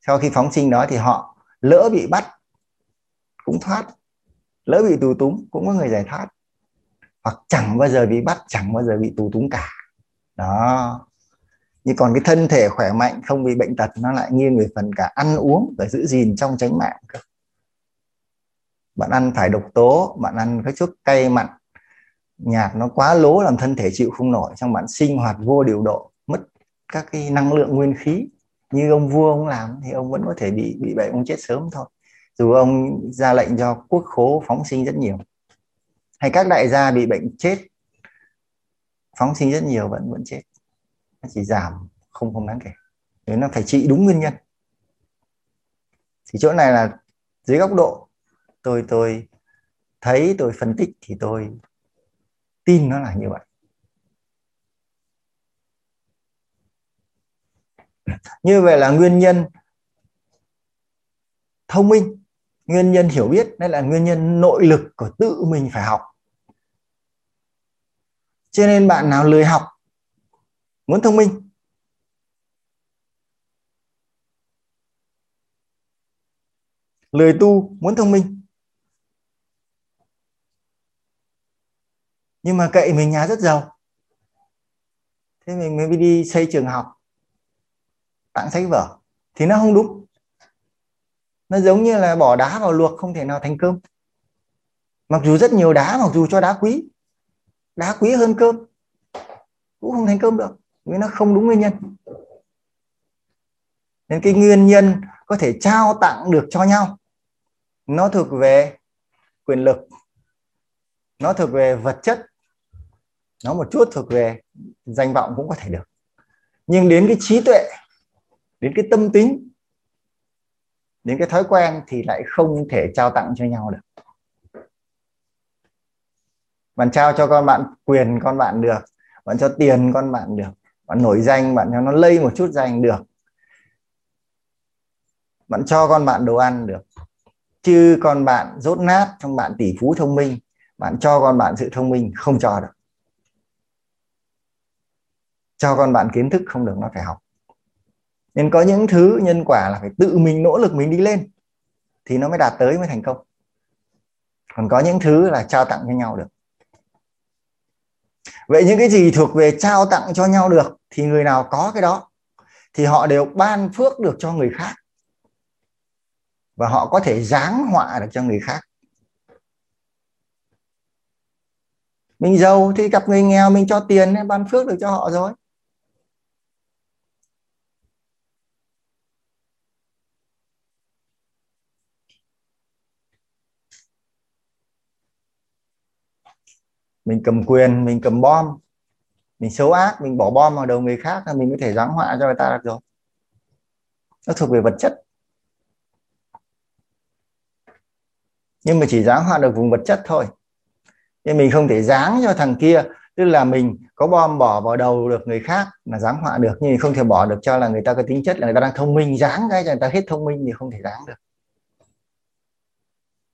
sau khi phóng sinh đó thì họ lỡ bị bắt cũng thoát. Lỡ bị tù túng cũng có người giải thoát. Hoặc chẳng bao giờ bị bắt chẳng bao giờ bị tù túng cả. Đó nhưng còn cái thân thể khỏe mạnh, không bị bệnh tật, nó lại nghiêng về phần cả ăn uống và giữ gìn trong tránh mạng bạn ăn phải độc tố, bạn ăn các chút cay mặn, nhạt, nó quá lố làm thân thể chịu không nổi trong bạn sinh hoạt vô điều độ, mất các cái năng lượng nguyên khí. Như ông vua ông làm thì ông vẫn có thể bị bị bệnh, ông chết sớm thôi. Dù ông ra lệnh cho quốc khố phóng sinh rất nhiều. Hay các đại gia bị bệnh chết, phóng sinh rất nhiều vẫn vẫn chết nó chỉ giảm, không không đáng kể. Nếu nó phải trị đúng nguyên nhân. Thì chỗ này là dưới góc độ, tôi tôi thấy, tôi phân tích thì tôi tin nó là như vậy. Như vậy là nguyên nhân thông minh, nguyên nhân hiểu biết, đây là nguyên nhân nội lực của tự mình phải học. Cho nên bạn nào lười học muốn thông minh. Lười tu muốn thông minh. Nhưng mà cậy mình nhà rất giàu. Thế mình mới đi xây trường học. Tặng sách vở. Thì nó không đúng. Nó giống như là bỏ đá vào luộc không thể nào thành cơm. Mặc dù rất nhiều đá, mặc dù cho đá quý. Đá quý hơn cơm. Cũng không thành cơm được vì nó không đúng nguyên nhân. Nên cái nguyên nhân có thể trao tặng được cho nhau, nó thuộc về quyền lực, nó thuộc về vật chất, nó một chút thuộc về danh vọng cũng có thể được. Nhưng đến cái trí tuệ, đến cái tâm tính, đến cái thói quen thì lại không thể trao tặng cho nhau được. Bạn trao cho con bạn quyền con bạn được, bạn cho tiền con bạn được bạn nổi danh, bạn cho nó lây một chút danh được. Bạn cho con bạn đồ ăn được. Chứ con bạn rốt nát trong bạn tỷ phú thông minh, bạn cho con bạn sự thông minh không cho được. Cho con bạn kiến thức không được, nó phải học. Nên có những thứ nhân quả là phải tự mình nỗ lực mình đi lên, thì nó mới đạt tới, mới thành công. Còn có những thứ là trao tặng cho nhau được vậy những cái gì thuộc về trao tặng cho nhau được thì người nào có cái đó thì họ đều ban phước được cho người khác. Và họ có thể giáng họa được cho người khác. Mình giàu thì gặp người nghèo, mình cho tiền ban phước được cho họ rồi. Mình cầm quyền, mình cầm bom. Mình xấu ác, mình bỏ bom vào đầu người khác là mình có thể giáng họa cho người ta được rồi. Nó thuộc về vật chất. Nhưng mà chỉ giáng họa được vùng vật chất thôi. Nhưng mình không thể giáng cho thằng kia, tức là mình có bom bỏ vào đầu được người khác là giáng họa được, nhưng không thể bỏ được cho là người ta có tính chất là người ta đang thông minh, giáng cái cho người ta hết thông minh thì không thể giáng được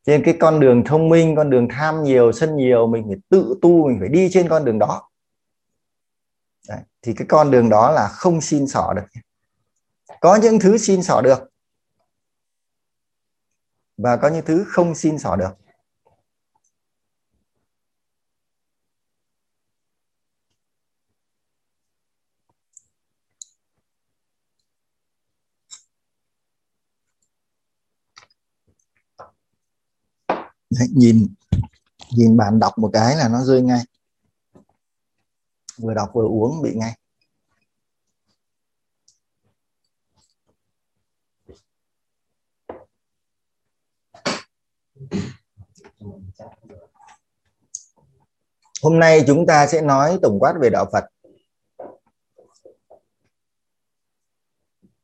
trên cái con đường thông minh, con đường tham nhiều, sân nhiều, mình phải tự tu, mình phải đi trên con đường đó Đấy. thì cái con đường đó là không xin xỏ được có những thứ xin xỏ được và có những thứ không xin xỏ được nhìn nhìn bạn đọc một cái là nó rơi ngay. Vừa đọc vừa uống bị ngay. Hôm nay chúng ta sẽ nói tổng quát về đạo Phật.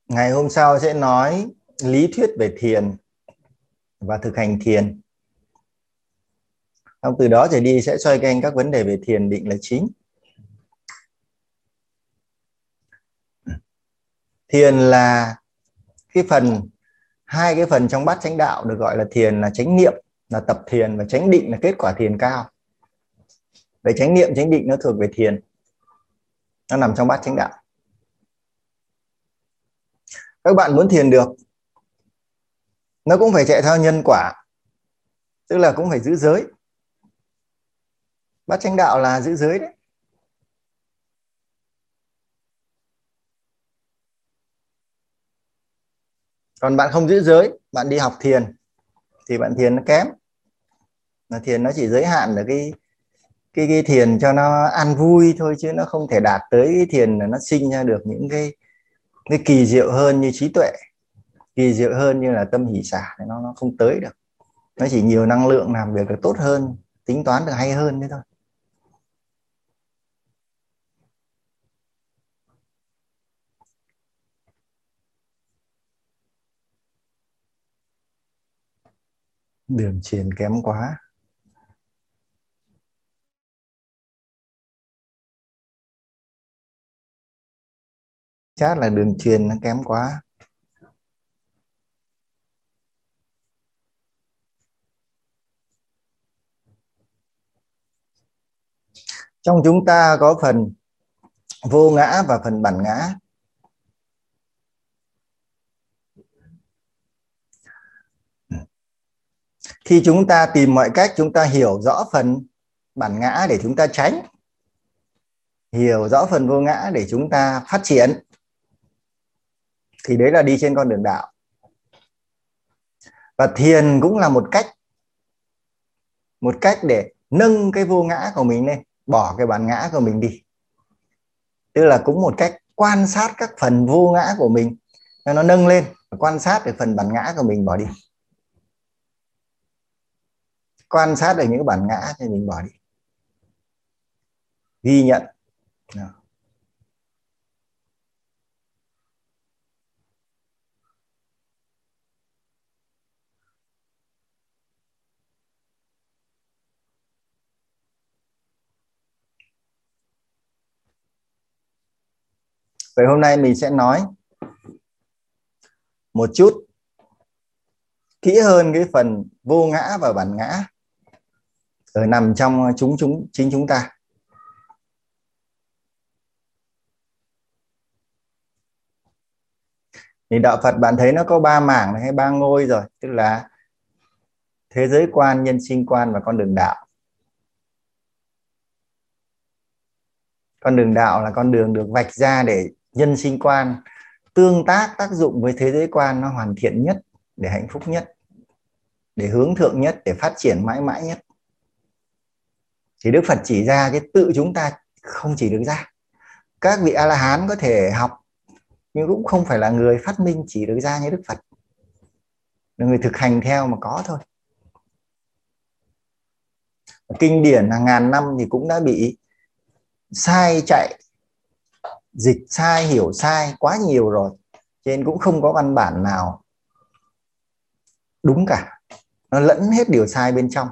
Ngày hôm sau sẽ nói lý thuyết về thiền và thực hành thiền xong từ đó trở đi sẽ xoay quanh các vấn đề về thiền, định là chính. Thiền là cái phần, hai cái phần trong bát chánh đạo được gọi là thiền là chánh niệm, là tập thiền và chánh định là kết quả thiền cao. Về chánh niệm, chánh định nó thuộc về thiền. Nó nằm trong bát chánh đạo. Các bạn muốn thiền được, nó cũng phải chạy theo nhân quả, tức là cũng phải giữ giới bát chánh đạo là giữ giới đấy. Còn bạn không giữ giới, bạn đi học thiền, thì bạn thiền nó kém. Mà thiền nó chỉ giới hạn ở cái cái cái thiền cho nó ăn vui thôi, chứ nó không thể đạt tới cái thiền là nó sinh ra được những cái cái kỳ diệu hơn như trí tuệ. Kỳ diệu hơn như là tâm hỷ xả, thì nó nó không tới được. Nó chỉ nhiều năng lượng làm việc được tốt hơn, tính toán được hay hơn thế thôi. Đường truyền kém quá. Chắc là đường truyền nó kém quá. Trong chúng ta có phần vô ngã và phần bản ngã. Khi chúng ta tìm mọi cách, chúng ta hiểu rõ phần bản ngã để chúng ta tránh. Hiểu rõ phần vô ngã để chúng ta phát triển. Thì đấy là đi trên con đường đạo. Và thiền cũng là một cách một cách để nâng cái vô ngã của mình lên, bỏ cái bản ngã của mình đi. Tức là cũng một cách quan sát các phần vô ngã của mình. Cho nó nâng lên, quan sát được phần bản ngã của mình bỏ đi quan sát được những bản ngã thì mình bỏ đi. Ghi nhận. Vậy hôm nay mình sẽ nói một chút kỹ hơn cái phần vô ngã và bản ngã ở nằm trong chúng chúng chính chúng ta. Thì đạo Phật bạn thấy nó có ba mảng hay ba ngôi rồi, tức là thế giới quan, nhân sinh quan và con đường đạo. Con đường đạo là con đường được vạch ra để nhân sinh quan tương tác tác dụng với thế giới quan nó hoàn thiện nhất để hạnh phúc nhất để hướng thượng nhất để phát triển mãi mãi nhất thì đức phật chỉ ra cái tự chúng ta không chỉ được ra. Các vị a la hán có thể học, nhưng cũng không phải là người phát minh chỉ được ra như đức phật. Là người thực hành theo mà có thôi. Kinh điển hàng ngàn năm thì cũng đã bị sai chạy. Dịch sai, hiểu sai quá nhiều rồi, cho nên cũng không có văn bản nào đúng cả. Nó lẫn hết điều sai bên trong.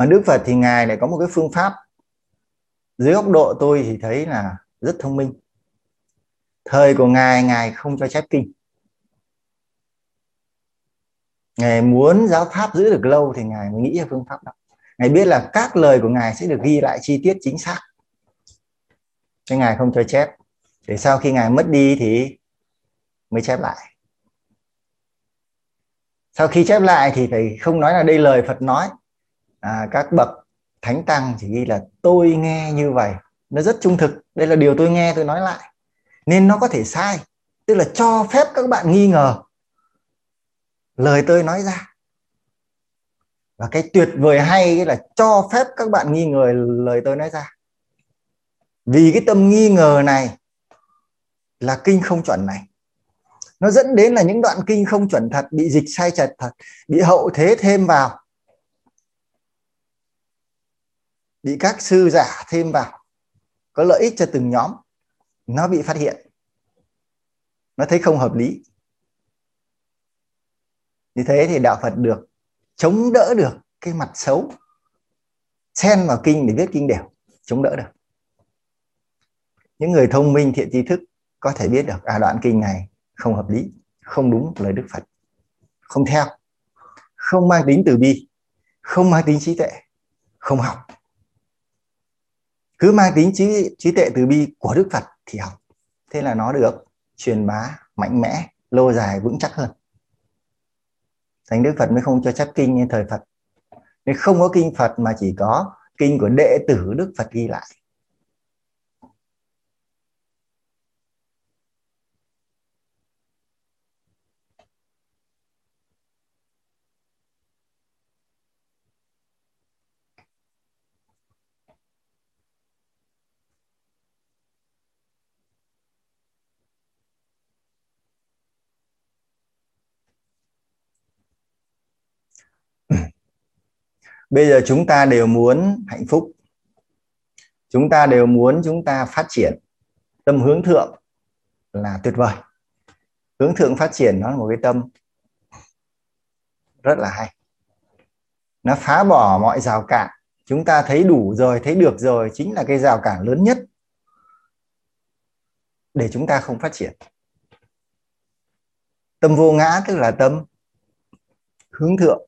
Mà Đức Phật thì ngài lại có một cái phương pháp. Dưới góc độ tôi thì thấy là rất thông minh. Thời của ngài ngài không cho chép kinh. Ngài muốn giáo pháp giữ được lâu thì ngài mới nghĩ ra phương pháp đó. Ngài biết là các lời của ngài sẽ được ghi lại chi tiết chính xác. Nên ngài không cho chép để sau khi ngài mất đi thì mới chép lại. Sau khi chép lại thì phải không nói là đây lời phật nói à, các bậc thánh tăng chỉ ghi là tôi nghe như vậy. Nó rất trung thực. Đây là điều tôi nghe tôi nói lại. Nên nó có thể sai. Tức là cho phép các bạn nghi ngờ. Lời tôi nói ra. Và cái tuyệt vời hay là cho phép các bạn nghi ngờ lời tôi nói ra. Vì cái tâm nghi ngờ này là kinh không chuẩn này. Nó dẫn đến là những đoạn kinh không chuẩn thật bị dịch sai chật thật bị hậu thế thêm vào. Bị các sư giả thêm vào, có lợi ích cho từng nhóm, nó bị phát hiện. Nó thấy không hợp lý. Như thế thì đạo phật được chống đỡ được cái mặt xấu. Xen vào kinh để viết kinh đều, chống đỡ được. Những người thông minh, thiện tri thức có thể biết được à đoạn kinh này không hợp lý, không đúng lời đức phật. Không theo, không mang tính từ bi, không mang tính trí tuệ, không học cứ mang tính trí trí tuệ từ bi của đức phật thì học thế là nó được truyền bá mạnh mẽ, lâu dài, vững chắc hơn Thánh Đức Phật mới không cho chép kinh như thời Phật. Nên không có kinh Phật mà chỉ có kinh của đệ tử Đức Phật ghi lại. Bây giờ chúng ta đều muốn hạnh phúc. Chúng ta đều muốn chúng ta phát triển. Tâm hướng thượng là tuyệt vời. Hướng thượng phát triển nó là một cái tâm rất là hay. Nó phá bỏ mọi rào cản. Chúng ta thấy đủ rồi, thấy được rồi chính là cái rào cản lớn nhất để chúng ta không phát triển. Tâm vô ngã tức là tâm hướng thượng.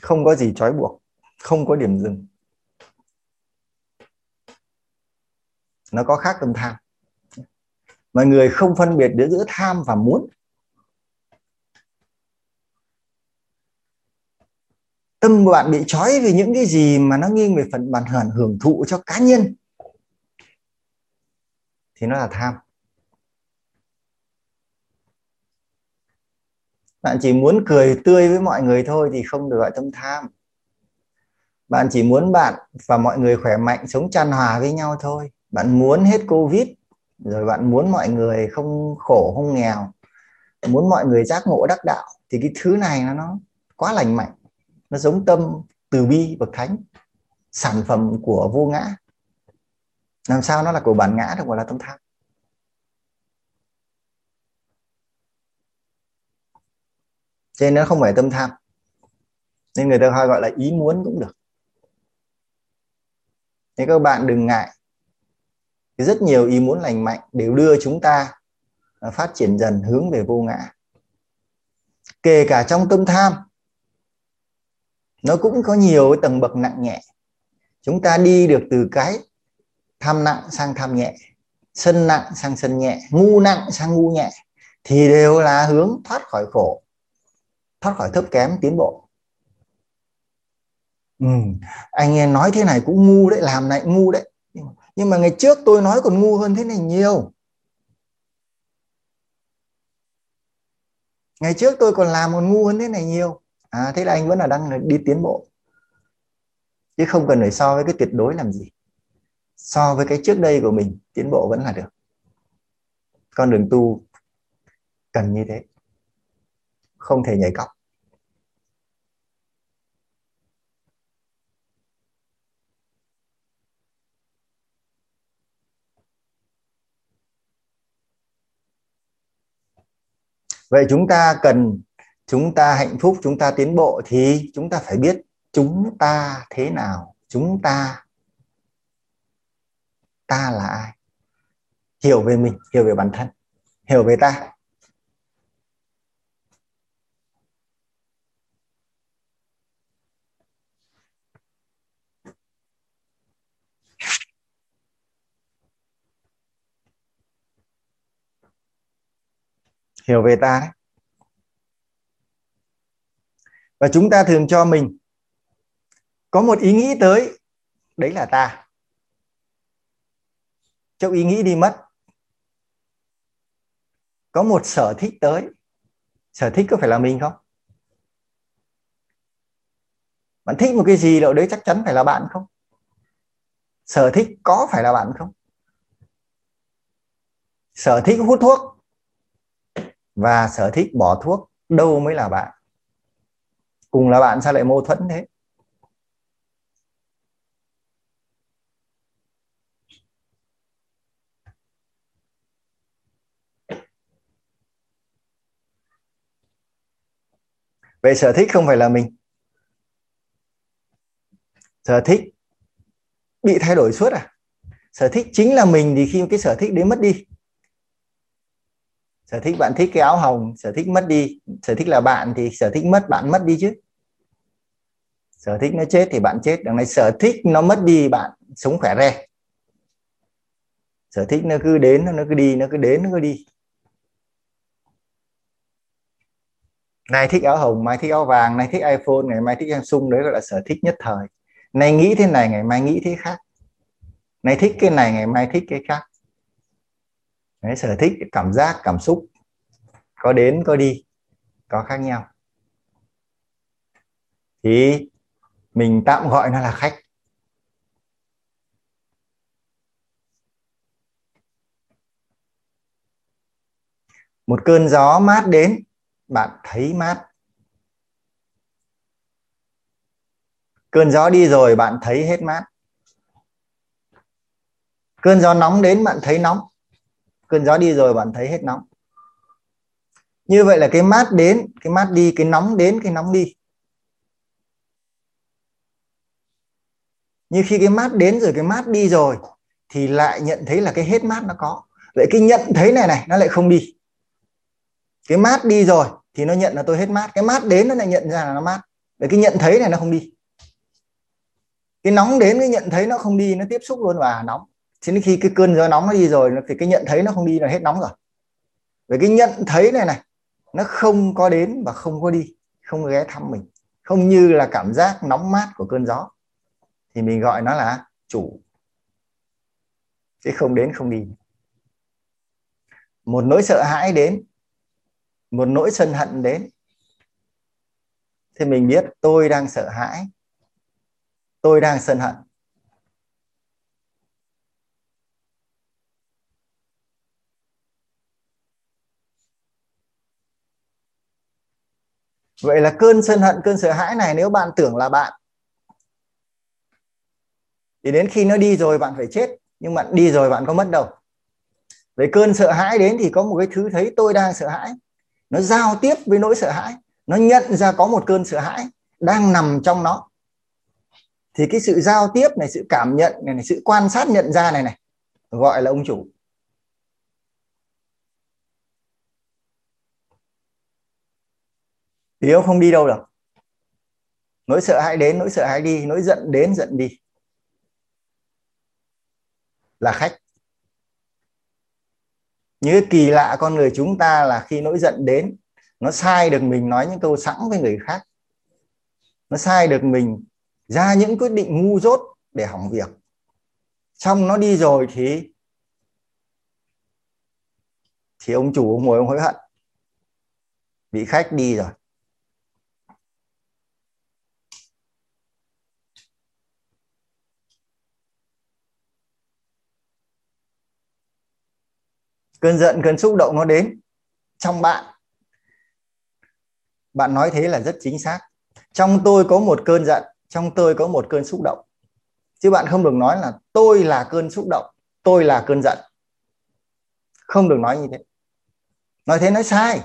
Không có gì trói buộc không có điểm dừng. Nó có khác tâm tham. Mọi người không phân biệt giữa tham và muốn, tâm bạn bị trói vì những cái gì mà nó nghiêng về phần bản hưởng hưởng thụ cho cá nhân, thì nó là tham. Bạn chỉ muốn cười tươi với mọi người thôi thì không được gọi tâm tham bạn chỉ muốn bạn và mọi người khỏe mạnh, sống chan hòa với nhau thôi. Bạn muốn hết covid, rồi bạn muốn mọi người không khổ, không nghèo, muốn mọi người giác ngộ đắc đạo, thì cái thứ này nó nó quá lành mạnh. Nó giống tâm từ bi bậc thánh, sản phẩm của vô ngã. Làm sao nó là của bản ngã được gọi là tâm tham? Cho nên nó không phải tâm tham. Nên người ta hay gọi là ý muốn cũng được nên các bạn đừng ngại. Rất nhiều ý muốn lành mạnh đều đưa chúng ta à, phát triển dần hướng về vô ngã. Kể cả trong tâm tham, nó cũng có nhiều tầng bậc nặng nhẹ. Chúng ta đi được từ cái tham nặng sang tham nhẹ, sân nặng sang sân nhẹ, ngu nặng sang ngu nhẹ, thì đều là hướng thoát khỏi khổ, thoát khỏi thấp kém tiến bộ ừ, anh em nói thế này cũng ngu đấy làm này ngu đấy. Nhưng mà ngày trước tôi nói còn ngu hơn thế này nhiều. Ngày trước tôi còn làm còn ngu hơn thế này nhiều. À thế là anh vẫn là đang đi tiến bộ. Chứ không cần phải so với cái tuyệt đối làm gì. So với cái trước đây của mình tiến bộ vẫn là được. Con đường tu cần như thế. Không thể nhảy cóc vậy chúng ta cần, chúng ta hạnh phúc, chúng ta tiến bộ thì chúng ta phải biết chúng ta thế nào, chúng ta ta là ai. Hiểu về mình, hiểu về bản thân, hiểu về ta. Hiểu về ta đấy. Và chúng ta thường cho mình có một ý nghĩ tới, đấy là ta. Cho ý nghĩ đi mất. Có một sở thích tới. Sở thích có phải là mình không? Bạn thích một cái gì đâu đấy chắc chắn phải là bạn không? Sở thích có phải là bạn không? Sở thích hút thuốc và sở thích bỏ thuốc đâu mới là bạn? Cùng là bạn sao lại mâu thuẫn thế? Vậy sở thích không phải là mình. Sở thích bị thay đổi suốt à? Sở thích chính là mình thì khi cái sở thích đấy mất đi sở thích bạn thích cái áo hồng, sở thích mất đi, sở thích là bạn thì sở thích mất, bạn mất đi chứ. Sở thích nó chết thì bạn chết. Đằng này sở thích nó mất đi, bạn sống khỏe re. Sở thích nó cứ đến, nó cứ đi, nó cứ đến, nó cứ đi. Nay thích áo hồng, mai thích áo vàng, nay thích iphone, ngày mai thích samsung, đấy gọi là sở thích nhất thời. Nay nghĩ thế này, ngày mai nghĩ thế khác. Nay thích cái này, ngày mai thích cái khác đấy, sở thích cảm giác cảm xúc có đến có đi có khác nhau. Thì mình tạm gọi nó là khách. Một cơn gió mát đến bạn thấy mát. Cơn gió đi rồi bạn thấy hết mát. Cơn gió nóng đến bạn thấy nóng cơn gió đi rồi bạn thấy hết nóng. Như vậy là cái mát đến, cái mát đi, cái nóng đến, cái nóng đi. Như khi cái mát đến rồi, cái mát đi rồi, thì lại nhận thấy là cái hết mát nó có. Vậy cái nhận thấy này này, nó lại không đi. Cái mát đi rồi, thì nó nhận là tôi hết mát. Cái mát đến nó lại nhận ra là nó mát. Vậy cái nhận thấy này nó không đi. Cái nóng đến, cái nhận thấy nó không đi, nó tiếp xúc luôn và nóng cho nên khi cái cơn gió nóng nó đi rồi thì cái nhận thấy nó không đi là hết nóng rồi. Về cái nhận thấy này này, nó không có đến và không có đi, không ghé thăm mình. Không như là cảm giác nóng mát của cơn gió. Thì mình gọi nó là chủ. Chứ không đến, không đi. Một nỗi sợ hãi đến, một nỗi sân hận đến. Thì mình biết tôi đang sợ hãi. Tôi đang sân hận. Vậy là cơn sân hận cơn sợ hãi này nếu bạn tưởng là bạn thì đến khi nó đi rồi bạn phải chết nhưng bạn đi rồi bạn có mất đâu. Vậy cơn sợ hãi đến thì có một cái thứ thấy tôi đang sợ hãi. Nó giao tiếp với nỗi sợ hãi. Nó nhận ra có một cơn sợ hãi đang nằm trong nó. Thì cái sự giao tiếp này sự cảm nhận này, này sự quan sát nhận ra này này gọi là ông chủ. Thì ông không đi đâu được. Nỗi sợ hãi đến, nỗi sợ hãi đi, nỗi giận đến, giận đi. Là khách. Như kỳ lạ con người chúng ta là khi nỗi giận đến, nó sai được mình nói những câu sẵn với người khác. Nó sai được mình ra những quyết định ngu dốt để hỏng việc. Xong nó đi rồi thì thì ông chủ ông ngồi ông hối hận. Bị khách đi rồi. Cơn giận, cơn xúc động nó đến trong bạn. Bạn nói thế là rất chính xác. Trong tôi có một cơn giận, trong tôi có một cơn xúc động. Chứ bạn không được nói là tôi là cơn xúc động, tôi là cơn giận. Không được nói như thế. Nói thế nói sai.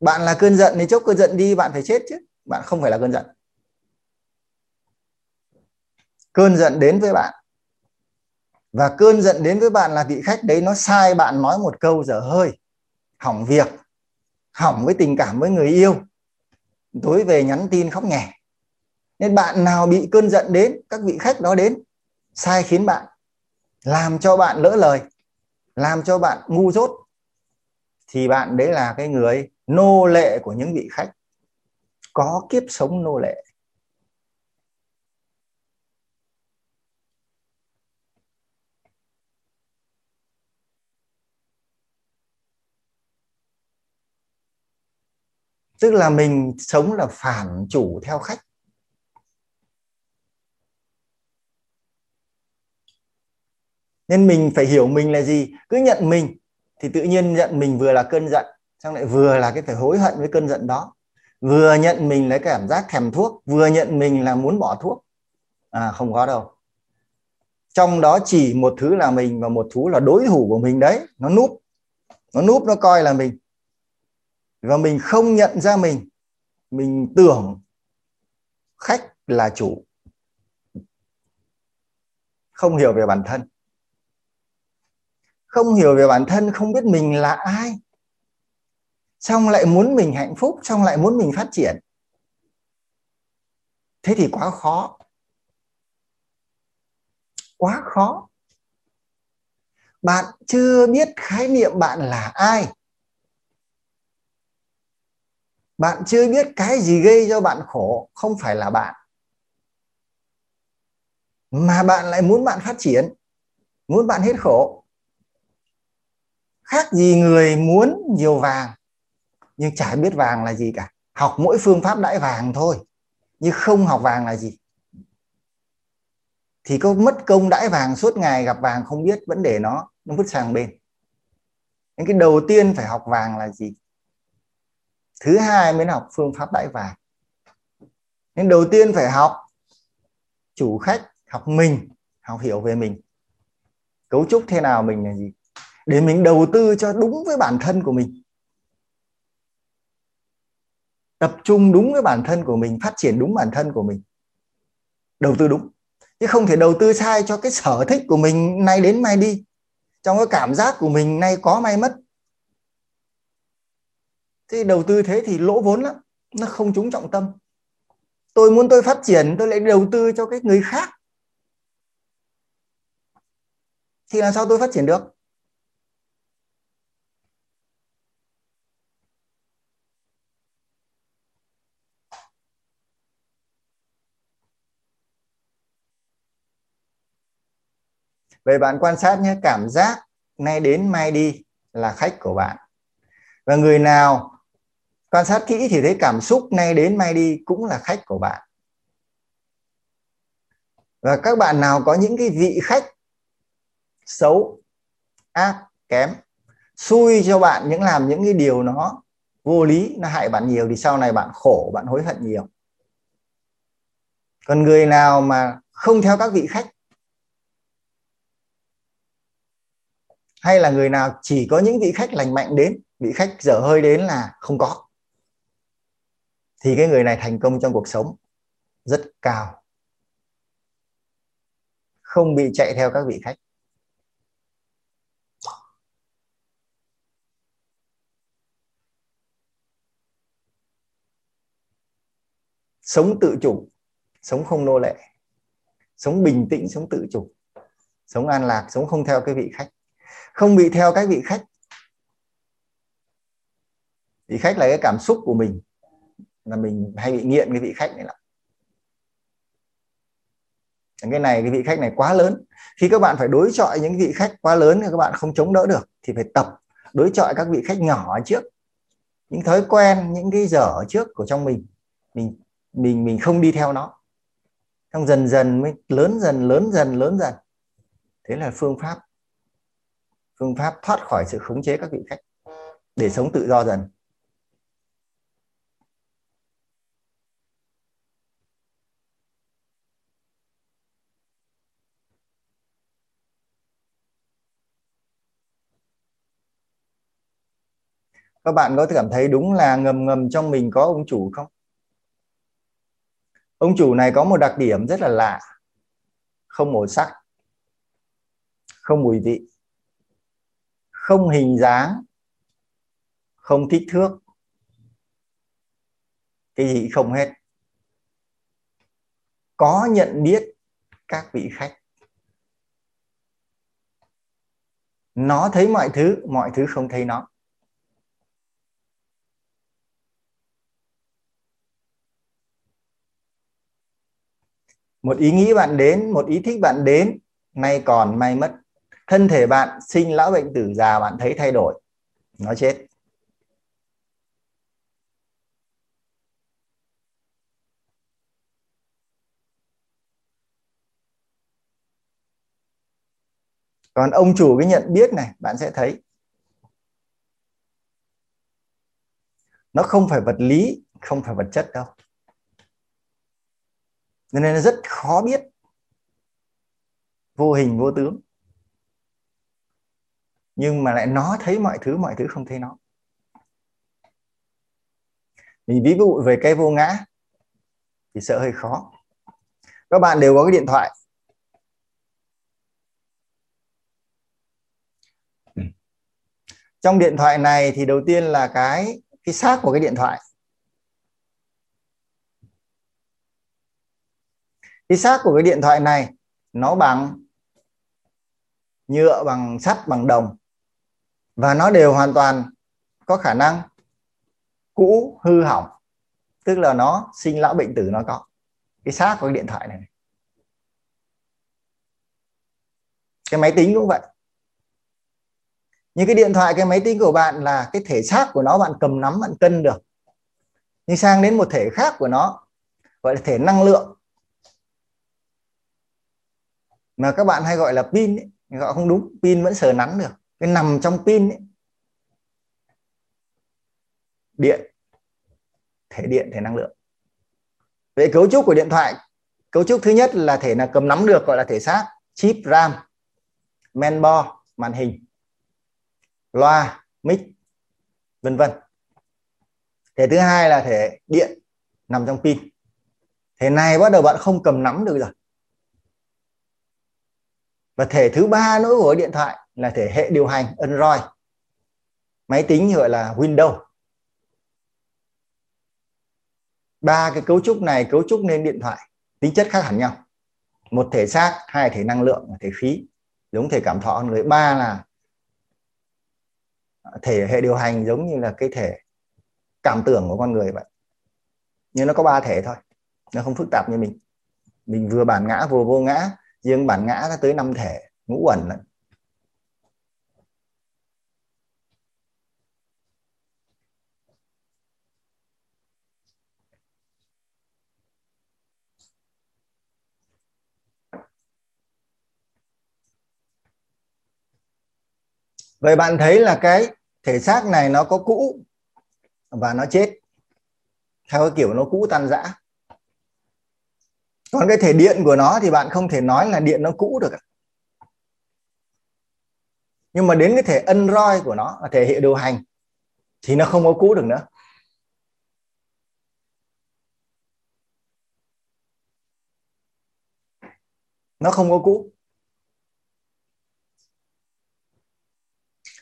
Bạn là cơn giận thì chốc cơn giận đi, bạn phải chết chứ. Bạn không phải là cơn giận. Cơn giận đến với bạn và cơn giận đến với bạn là vị khách đấy nó sai bạn nói một câu dở hơi, hỏng việc, hỏng với tình cảm với người yêu, tối về nhắn tin khóc nhè nên bạn nào bị cơn giận đến, các vị khách đó đến, sai khiến bạn, làm cho bạn lỡ lời, làm cho bạn ngu dốt, thì bạn đấy là cái người nô lệ của những vị khách. Có kiếp sống nô lệ. Tức là mình sống là phản chủ theo khách. Nên mình phải hiểu mình là gì. Cứ nhận mình, thì tự nhiên nhận mình vừa là cơn giận, xong lại vừa là cái phải hối hận với cơn giận đó. Vừa nhận mình lấy cảm giác thèm thuốc, vừa nhận mình là muốn bỏ thuốc. À không có đâu. Trong đó chỉ một thứ là mình và một thú là đối thủ của mình đấy. Nó núp. Nó núp, nó coi là mình và mình không nhận ra mình mình tưởng khách là chủ, không hiểu về bản thân. Không hiểu về bản thân, không biết mình là ai. Xong lại muốn mình hạnh phúc, xong lại muốn mình phát triển. Thế thì quá khó. Quá khó. Bạn chưa biết khái niệm bạn là ai bạn chưa biết cái gì gây cho bạn khổ, không phải là bạn. Mà bạn lại muốn bạn phát triển, muốn bạn hết khổ. Khác gì người muốn nhiều vàng, nhưng chả biết vàng là gì cả. Học mỗi phương pháp đãi vàng thôi, nhưng không học vàng là gì. Thì có mất công đãi vàng suốt ngày, gặp vàng không biết vấn đề nó nó vứt sang bên. Nên cái đầu tiên phải học vàng là gì? Thứ hai mới học phương pháp đãi vàng. Nên đầu tiên phải học chủ khách, học mình, học hiểu về mình. Cấu trúc thế nào mình là gì? Để mình đầu tư cho đúng với bản thân của mình. Tập trung đúng với bản thân của mình, phát triển đúng bản thân của mình. Đầu tư đúng. Chứ không thể đầu tư sai cho cái sở thích của mình, nay đến mai đi. Trong cái cảm giác của mình, nay có may mất thế đầu tư thế thì lỗ vốn lắm nó không trúng trọng tâm. Tôi muốn tôi phát triển tôi lại đầu tư cho cái người khác. Thì làm sao tôi phát triển được? Về bạn quan sát nhé, cảm giác nay đến mai đi là khách của bạn. Và người nào quan sát kỹ thì thấy cảm xúc nay đến mai đi cũng là khách của bạn. Và các bạn nào có những cái vị khách xấu, ác, kém, xui cho bạn, những làm những cái điều nó vô lý, nó hại bạn nhiều thì sau này bạn khổ, bạn hối hận nhiều. Còn người nào mà không theo các vị khách, hay là người nào chỉ có những vị khách lành mạnh đến, vị khách dở hơi đến là không có thì cái người này thành công trong cuộc sống rất cao. Không bị chạy theo các vị khách. Sống tự chủ, sống không nô lệ. Sống bình tĩnh, sống tự chủ. Sống an lạc, sống không theo cái vị khách. Không bị theo các vị khách. Vị khách là cái cảm xúc của mình là mình hay bị nghiện cái vị khách này lắm. Cái này, cái vị khách này quá lớn. Khi các bạn phải đối chọi những vị khách quá lớn thì các bạn không chống đỡ được, thì phải tập đối chọi các vị khách nhỏ trước. Những thói quen, những cái dở trước của trong mình mình mình mình không đi theo nó. Xong dần dần mới, lớn dần lớn dần lớn dần. Thế là phương pháp phương pháp thoát khỏi sự khống chế các vị khách, để sống tự do dần. Các bạn có cảm thấy đúng là ngầm ngầm trong mình có ông chủ không? Ông chủ này có một đặc điểm rất là lạ. Không màu sắc, không mùi vị, không hình dáng, không kích thước. Cái gì không hết. Có nhận biết các vị khách. Nó thấy mọi thứ mọi thứ không thấy nó. Một ý nghĩ bạn đến, một ý thích bạn đến nay còn, may mất. Thân thể bạn, sinh lão bệnh tử, già bạn thấy thay đổi. Nó chết. Còn ông chủ cái nhận biết này, bạn sẽ thấy. Nó không phải vật lý, không phải vật chất đâu nên nó rất khó biết vô hình vô tướng. Nhưng mà lại nó thấy mọi thứ mọi thứ không thấy nó. Mình ví dụ về cây vô ngã thì sợ hơi khó. Các bạn đều có cái điện thoại. Trong điện thoại này thì đầu tiên là cái cái xác của cái điện thoại cái xác của cái điện thoại này, nó bằng nhựa, bằng sắt, bằng đồng. Và nó đều hoàn toàn có khả năng cũ, hư hỏng. Tức là nó sinh lão bệnh tử nó có. Cái xác của cái điện thoại này. Cái máy tính cũng vậy. Những cái điện thoại, cái máy tính của bạn là cái thể xác của nó, bạn cầm nắm, bạn cân được. Nhưng sang đến một thể khác của nó, gọi là thể năng lượng mà các bạn hay gọi là pin ấy, gọi không đúng pin vẫn sờ nắn được. Cái nằm trong pin ấy. điện thể điện thể năng lượng. Vậy cấu trúc của điện thoại cấu trúc thứ nhất là thể là cầm nắm được gọi là thể xác chip ram mainboard màn hình loa mic vân vân. Thể thứ hai là thể điện nằm trong pin. Thể này bắt đầu bạn không cầm nắm được rồi và thể thứ ba nữa của điện thoại là thể hệ điều hành Android. Máy tính gọi là Windows. Ba cái cấu trúc này cấu trúc nên điện thoại, tính chất khác hẳn nhau. Một thể xác, hai thể năng lượng thể khí. Giống thể cảm thọ con người. Ba là thể hệ điều hành giống như là cái thể cảm tưởng của con người vậy. Nhưng nó có ba thể thôi. Nó không phức tạp như mình. Mình vừa bản ngã, vừa vô ngã riêng bản ngã nó tới năm thể, ngũ uẩn đấy. vậy bạn thấy là cái thể xác này nó có cũ và nó chết theo cái kiểu nó cũ tan rã còn cái thể điện của nó thì bạn không thể nói là điện nó cũ được nhưng mà đến cái thể ân roi của nó, là thể hệ điều hành, thì nó không có cũ được nữa. Nó không có cũ.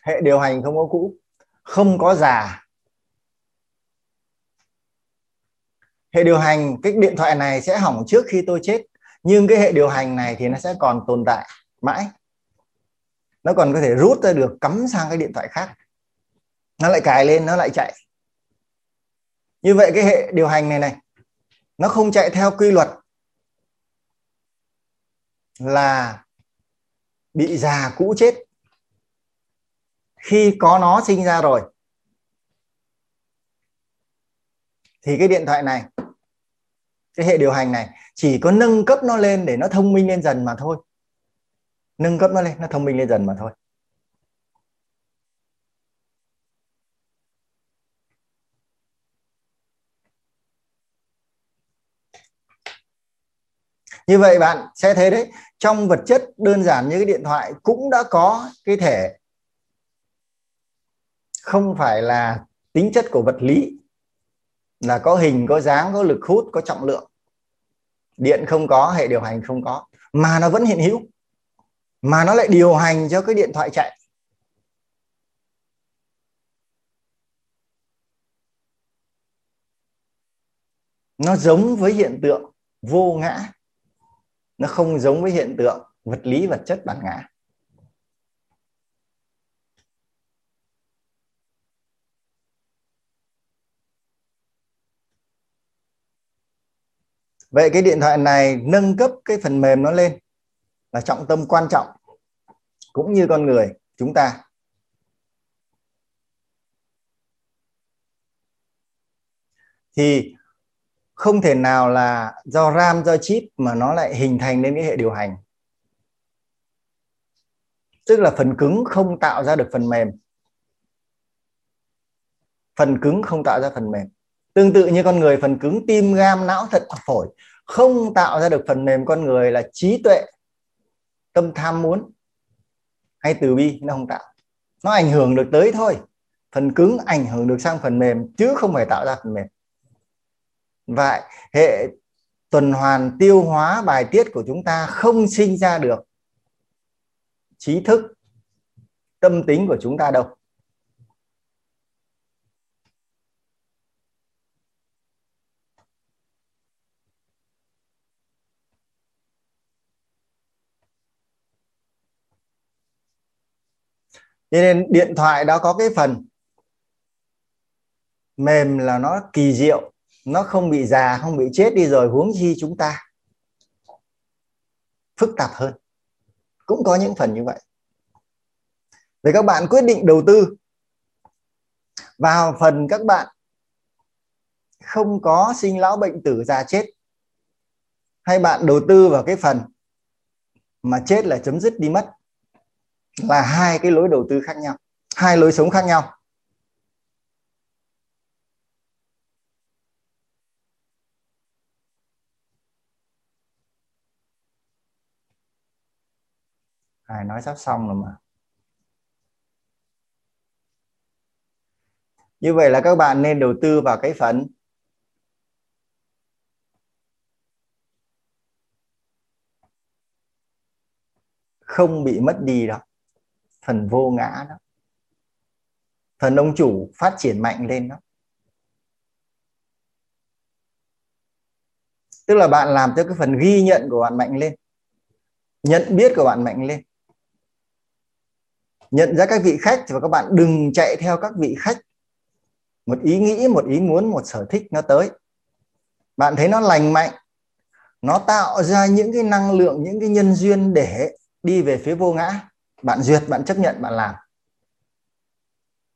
Hệ điều hành không có cũ. Không có già. Hệ điều hành, cái điện thoại này sẽ hỏng trước khi tôi chết nhưng cái hệ điều hành này thì nó sẽ còn tồn tại mãi. Nó còn có thể rút ra được, cắm sang cái điện thoại khác. Nó lại cài lên, nó lại chạy. Như vậy cái hệ điều hành này này, nó không chạy theo quy luật là bị già cũ chết. Khi có nó sinh ra rồi, thì cái điện thoại này cái hệ điều hành này, chỉ có nâng cấp nó lên để nó thông minh lên dần mà thôi. Nâng cấp nó lên, nó thông minh lên dần mà thôi. Như vậy bạn sẽ thấy đấy, trong vật chất đơn giản như cái điện thoại cũng đã có cái thể. Không phải là tính chất của vật lý là có hình, có dáng, có lực hút, có trọng lượng. Điện không có, hệ điều hành không có. Mà nó vẫn hiện hữu. Mà nó lại điều hành cho cái điện thoại chạy. Nó giống với hiện tượng vô ngã. Nó không giống với hiện tượng vật lý, vật chất bản ngã. Vậy cái điện thoại này nâng cấp cái phần mềm nó lên là trọng tâm quan trọng, cũng như con người chúng ta. Thì không thể nào là do RAM, do chip mà nó lại hình thành nên cái hệ điều hành. Tức là phần cứng không tạo ra được phần mềm. Phần cứng không tạo ra phần mềm tương tự như con người phần cứng tim gan não, thận phổi, không tạo ra được phần mềm con người là trí tuệ, tâm tham muốn hay từ bi, nó không tạo. Nó ảnh hưởng được tới thôi. Phần cứng ảnh hưởng được sang phần mềm, chứ không phải tạo ra phần mềm. Vậy, hệ tuần hoàn tiêu hóa bài tiết của chúng ta không sinh ra được trí thức, tâm tính của chúng ta đâu. Cho nên điện thoại đó có cái phần mềm là nó kỳ diệu, nó không bị già, không bị chết đi rồi, huống chi chúng ta phức tạp hơn. Cũng có những phần như vậy. Để các bạn quyết định đầu tư. Vào phần các bạn không có sinh lão bệnh tử già chết, hay bạn đầu tư vào cái phần mà chết là chấm dứt đi mất là hai cái lối đầu tư khác nhau, hai lối sống khác nhau. Ai nói sắp xong rồi mà. Như vậy là các bạn nên đầu tư vào cái phần không bị mất đi đó phần vô ngã đó. Phần ông chủ phát triển mạnh lên đó. Tức là bạn làm cho cái phần ghi nhận của bạn mạnh lên, nhận biết của bạn mạnh lên. Nhận ra các vị khách và các bạn đừng chạy theo các vị khách. Một ý nghĩ, một ý muốn, một sở thích nó tới. Bạn thấy nó lành mạnh, nó tạo ra những cái năng lượng, những cái nhân duyên để đi về phía vô ngã bạn duyệt, bạn chấp nhận, bạn làm.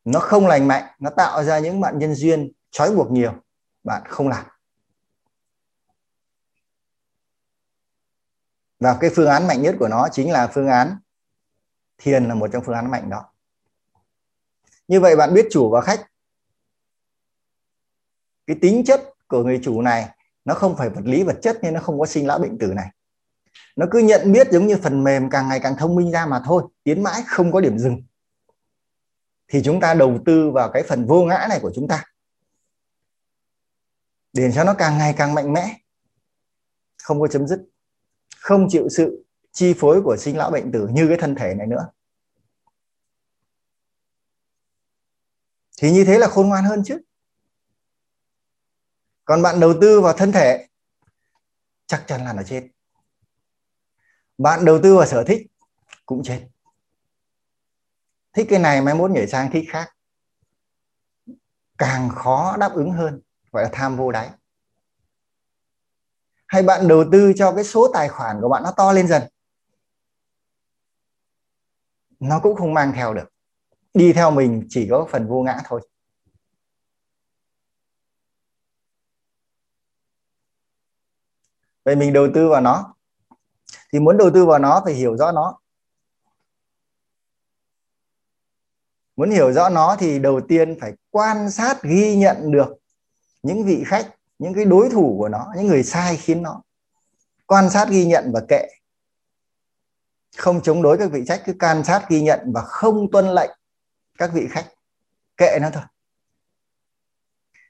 Nó không lành mạnh, nó tạo ra những bạn nhân duyên trói buộc nhiều, bạn không làm. Và cái phương án mạnh nhất của nó chính là phương án thiền là một trong phương án mạnh đó. Như vậy bạn biết chủ và khách. Cái tính chất của người chủ này nó không phải vật lý vật chất nên nó không có sinh lão bệnh tử này nó cứ nhận biết giống như phần mềm càng ngày càng thông minh ra mà thôi, tiến mãi không có điểm dừng. Thì chúng ta đầu tư vào cái phần vô ngã này của chúng ta. Để cho nó càng ngày càng mạnh mẽ. Không có chấm dứt. Không chịu sự chi phối của sinh lão bệnh tử như cái thân thể này nữa. Thì như thế là khôn ngoan hơn chứ. Còn bạn đầu tư vào thân thể, chắc chắn là nó chết bạn đầu tư vào sở thích cũng chết. Thích cái này mai mốt nhảy sang thích khác. Càng khó đáp ứng hơn, gọi là tham vô đáy. Hay bạn đầu tư cho cái số tài khoản của bạn nó to lên dần. Nó cũng không mang theo được. Đi theo mình chỉ có phần vô ngã thôi. Vậy mình đầu tư vào nó thì muốn đầu tư vào nó phải hiểu rõ nó. Muốn hiểu rõ nó thì đầu tiên phải quan sát, ghi nhận được những vị khách, những cái đối thủ của nó, những người sai khiến nó. Quan sát, ghi nhận và kệ. Không chống đối các vị khách, cứ can sát, ghi nhận và không tuân lệnh các vị khách. Kệ nó thôi.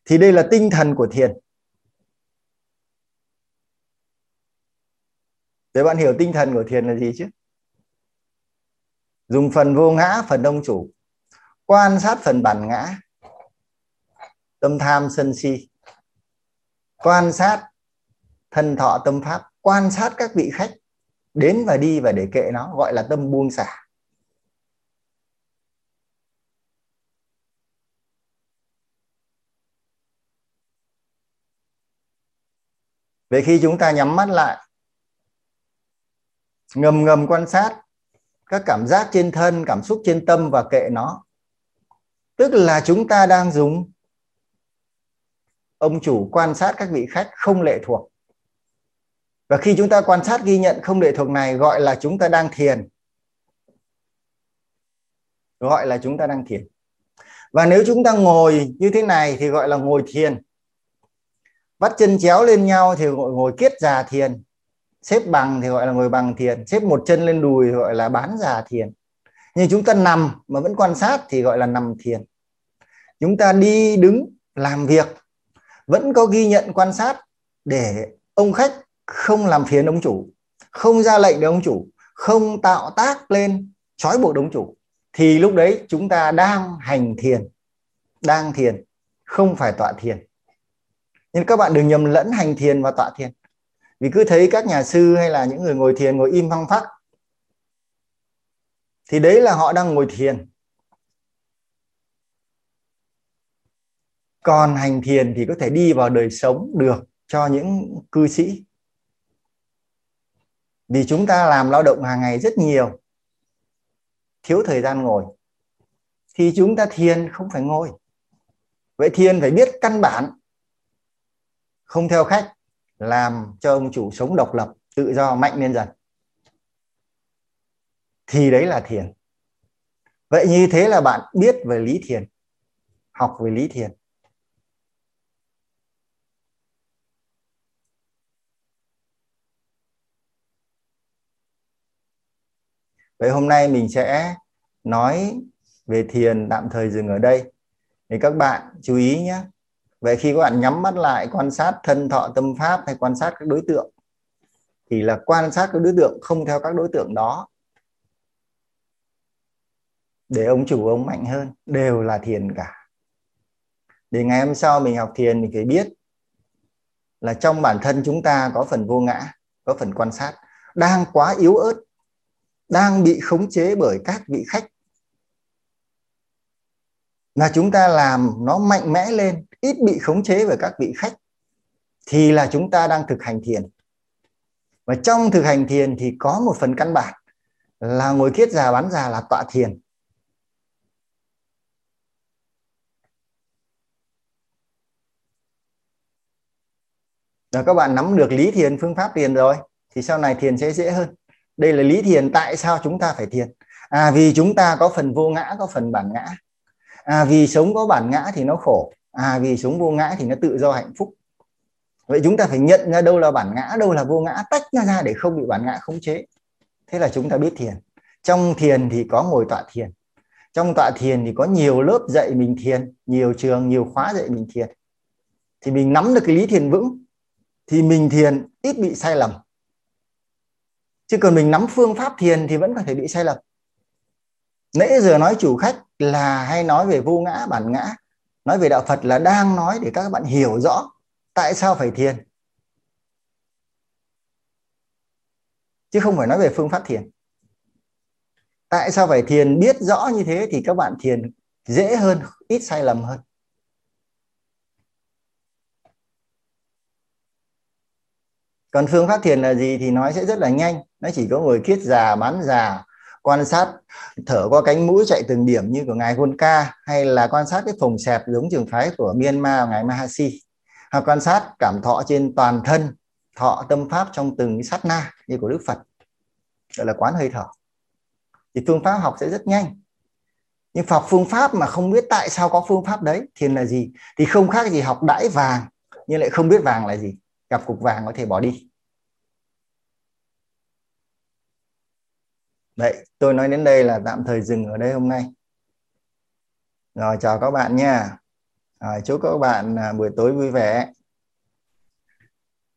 Thì đây là tinh thần của thiền. Để bạn hiểu tinh thần của thiền là gì chứ? Dùng phần vô ngã, phần đông chủ. Quan sát phần bản ngã. Tâm tham sân si. Quan sát thân thọ, tâm pháp. Quan sát các vị khách. Đến và đi và để kệ nó, gọi là tâm buông xả. Vậy khi chúng ta nhắm mắt lại ngầm ngầm quan sát các cảm giác trên thân, cảm xúc trên tâm và kệ nó. Tức là chúng ta đang dùng ông chủ quan sát các vị khách không lệ thuộc. Và khi chúng ta quan sát ghi nhận không lệ thuộc này, gọi là chúng ta đang thiền. Gọi là chúng ta đang thiền. Và nếu chúng ta ngồi như thế này thì gọi là ngồi thiền. Bắt chân chéo lên nhau thì gọi ngồi kiết già thiền xếp bằng thì gọi là ngồi bằng thiền, xếp một chân lên đùi thì gọi là bán già thiền. Nhưng chúng ta nằm mà vẫn quan sát thì gọi là nằm thiền. Chúng ta đi đứng, làm việc, vẫn có ghi nhận quan sát để ông khách không làm phiền ông chủ, không ra lệnh để ông chủ, không tạo tác lên, trói buộc ông chủ. Thì lúc đấy chúng ta đang hành thiền, đang thiền, không phải tọa thiền. Nên các bạn đừng nhầm lẫn hành thiền và tọa thiền vì cứ thấy các nhà sư hay là những người ngồi thiền, ngồi im phăng phắc, thì đấy là họ đang ngồi thiền. Còn hành thiền thì có thể đi vào đời sống được cho những cư sĩ. Vì chúng ta làm lao động hàng ngày rất nhiều, thiếu thời gian ngồi, thì chúng ta thiền không phải ngồi. Vậy thiền phải biết căn bản, không theo khách làm cho ông chủ sống độc lập, tự do, mạnh lên dần. Thì đấy là thiền. Vậy như thế là bạn biết về lý thiền, học về lý thiền. Vậy hôm nay mình sẽ nói về thiền, tạm thời dừng ở đây. Thì các bạn chú ý nhé vậy khi các bạn nhắm mắt lại, quan sát thân thọ tâm pháp hay quan sát các đối tượng, thì là quan sát các đối tượng không theo các đối tượng đó. Để ông chủ ông mạnh hơn, đều là thiền cả. Để ngày hôm sau mình học thiền, mình phải biết là trong bản thân chúng ta có phần vô ngã, có phần quan sát đang quá yếu ớt, đang bị khống chế bởi các vị khách là chúng ta làm nó mạnh mẽ lên ít bị khống chế bởi các vị khách thì là chúng ta đang thực hành thiền và trong thực hành thiền thì có một phần căn bản là ngồi kiết già bán già là tọa thiền Rồi các bạn nắm được lý thiền phương pháp thiền rồi thì sau này thiền sẽ dễ hơn. Đây là lý thiền tại sao chúng ta phải thiền? À vì chúng ta có phần vô ngã, có phần bản ngã. À vì sống có bản ngã thì nó khổ. À vì sống vô ngã thì nó tự do hạnh phúc. Vậy chúng ta phải nhận ra đâu là bản ngã, đâu là vô ngã, tách nó ra để không bị bản ngã khống chế. Thế là chúng ta biết thiền. Trong thiền thì có ngồi tọa thiền. Trong tọa thiền thì có nhiều lớp dạy mình thiền, nhiều trường, nhiều khóa dạy mình thiền. Thì mình nắm được cái lý thiền vững thì mình thiền ít bị sai lầm chứ còn mình nắm phương pháp thiền thì vẫn có thể bị sai lầm nãy giờ nói chủ khách là hay nói về vô ngã, bản ngã. Nói về đạo phật là đang nói để các bạn hiểu rõ tại sao phải thiền. Chứ không phải nói về phương pháp thiền. Tại sao phải thiền? Biết rõ như thế thì các bạn thiền dễ hơn, ít sai lầm hơn. Còn phương pháp thiền là gì thì nói sẽ rất là nhanh. Nó chỉ có ngồi kiết già bán già quan sát, thở qua cánh mũi chạy từng điểm như của ngài Gonka hay là quan sát cái phồng xẹp giống trường phái của Myanmar, ngài Mahasi hoặc quan sát cảm thọ trên toàn thân, thọ tâm pháp trong từng sát na như của Đức Phật. Gọi là quán hơi thở. Thì phương pháp học sẽ rất nhanh. Nhưng học phương pháp mà không biết tại sao có phương pháp đấy thiền là gì? Thì không khác gì học đãi vàng, nhưng lại không biết vàng là gì. Gặp cục vàng có thể bỏ đi. Vậy tôi nói đến đây là tạm thời dừng ở đây hôm nay. Rồi chào các bạn nha. Rồi, chúc các bạn à, buổi tối vui vẻ.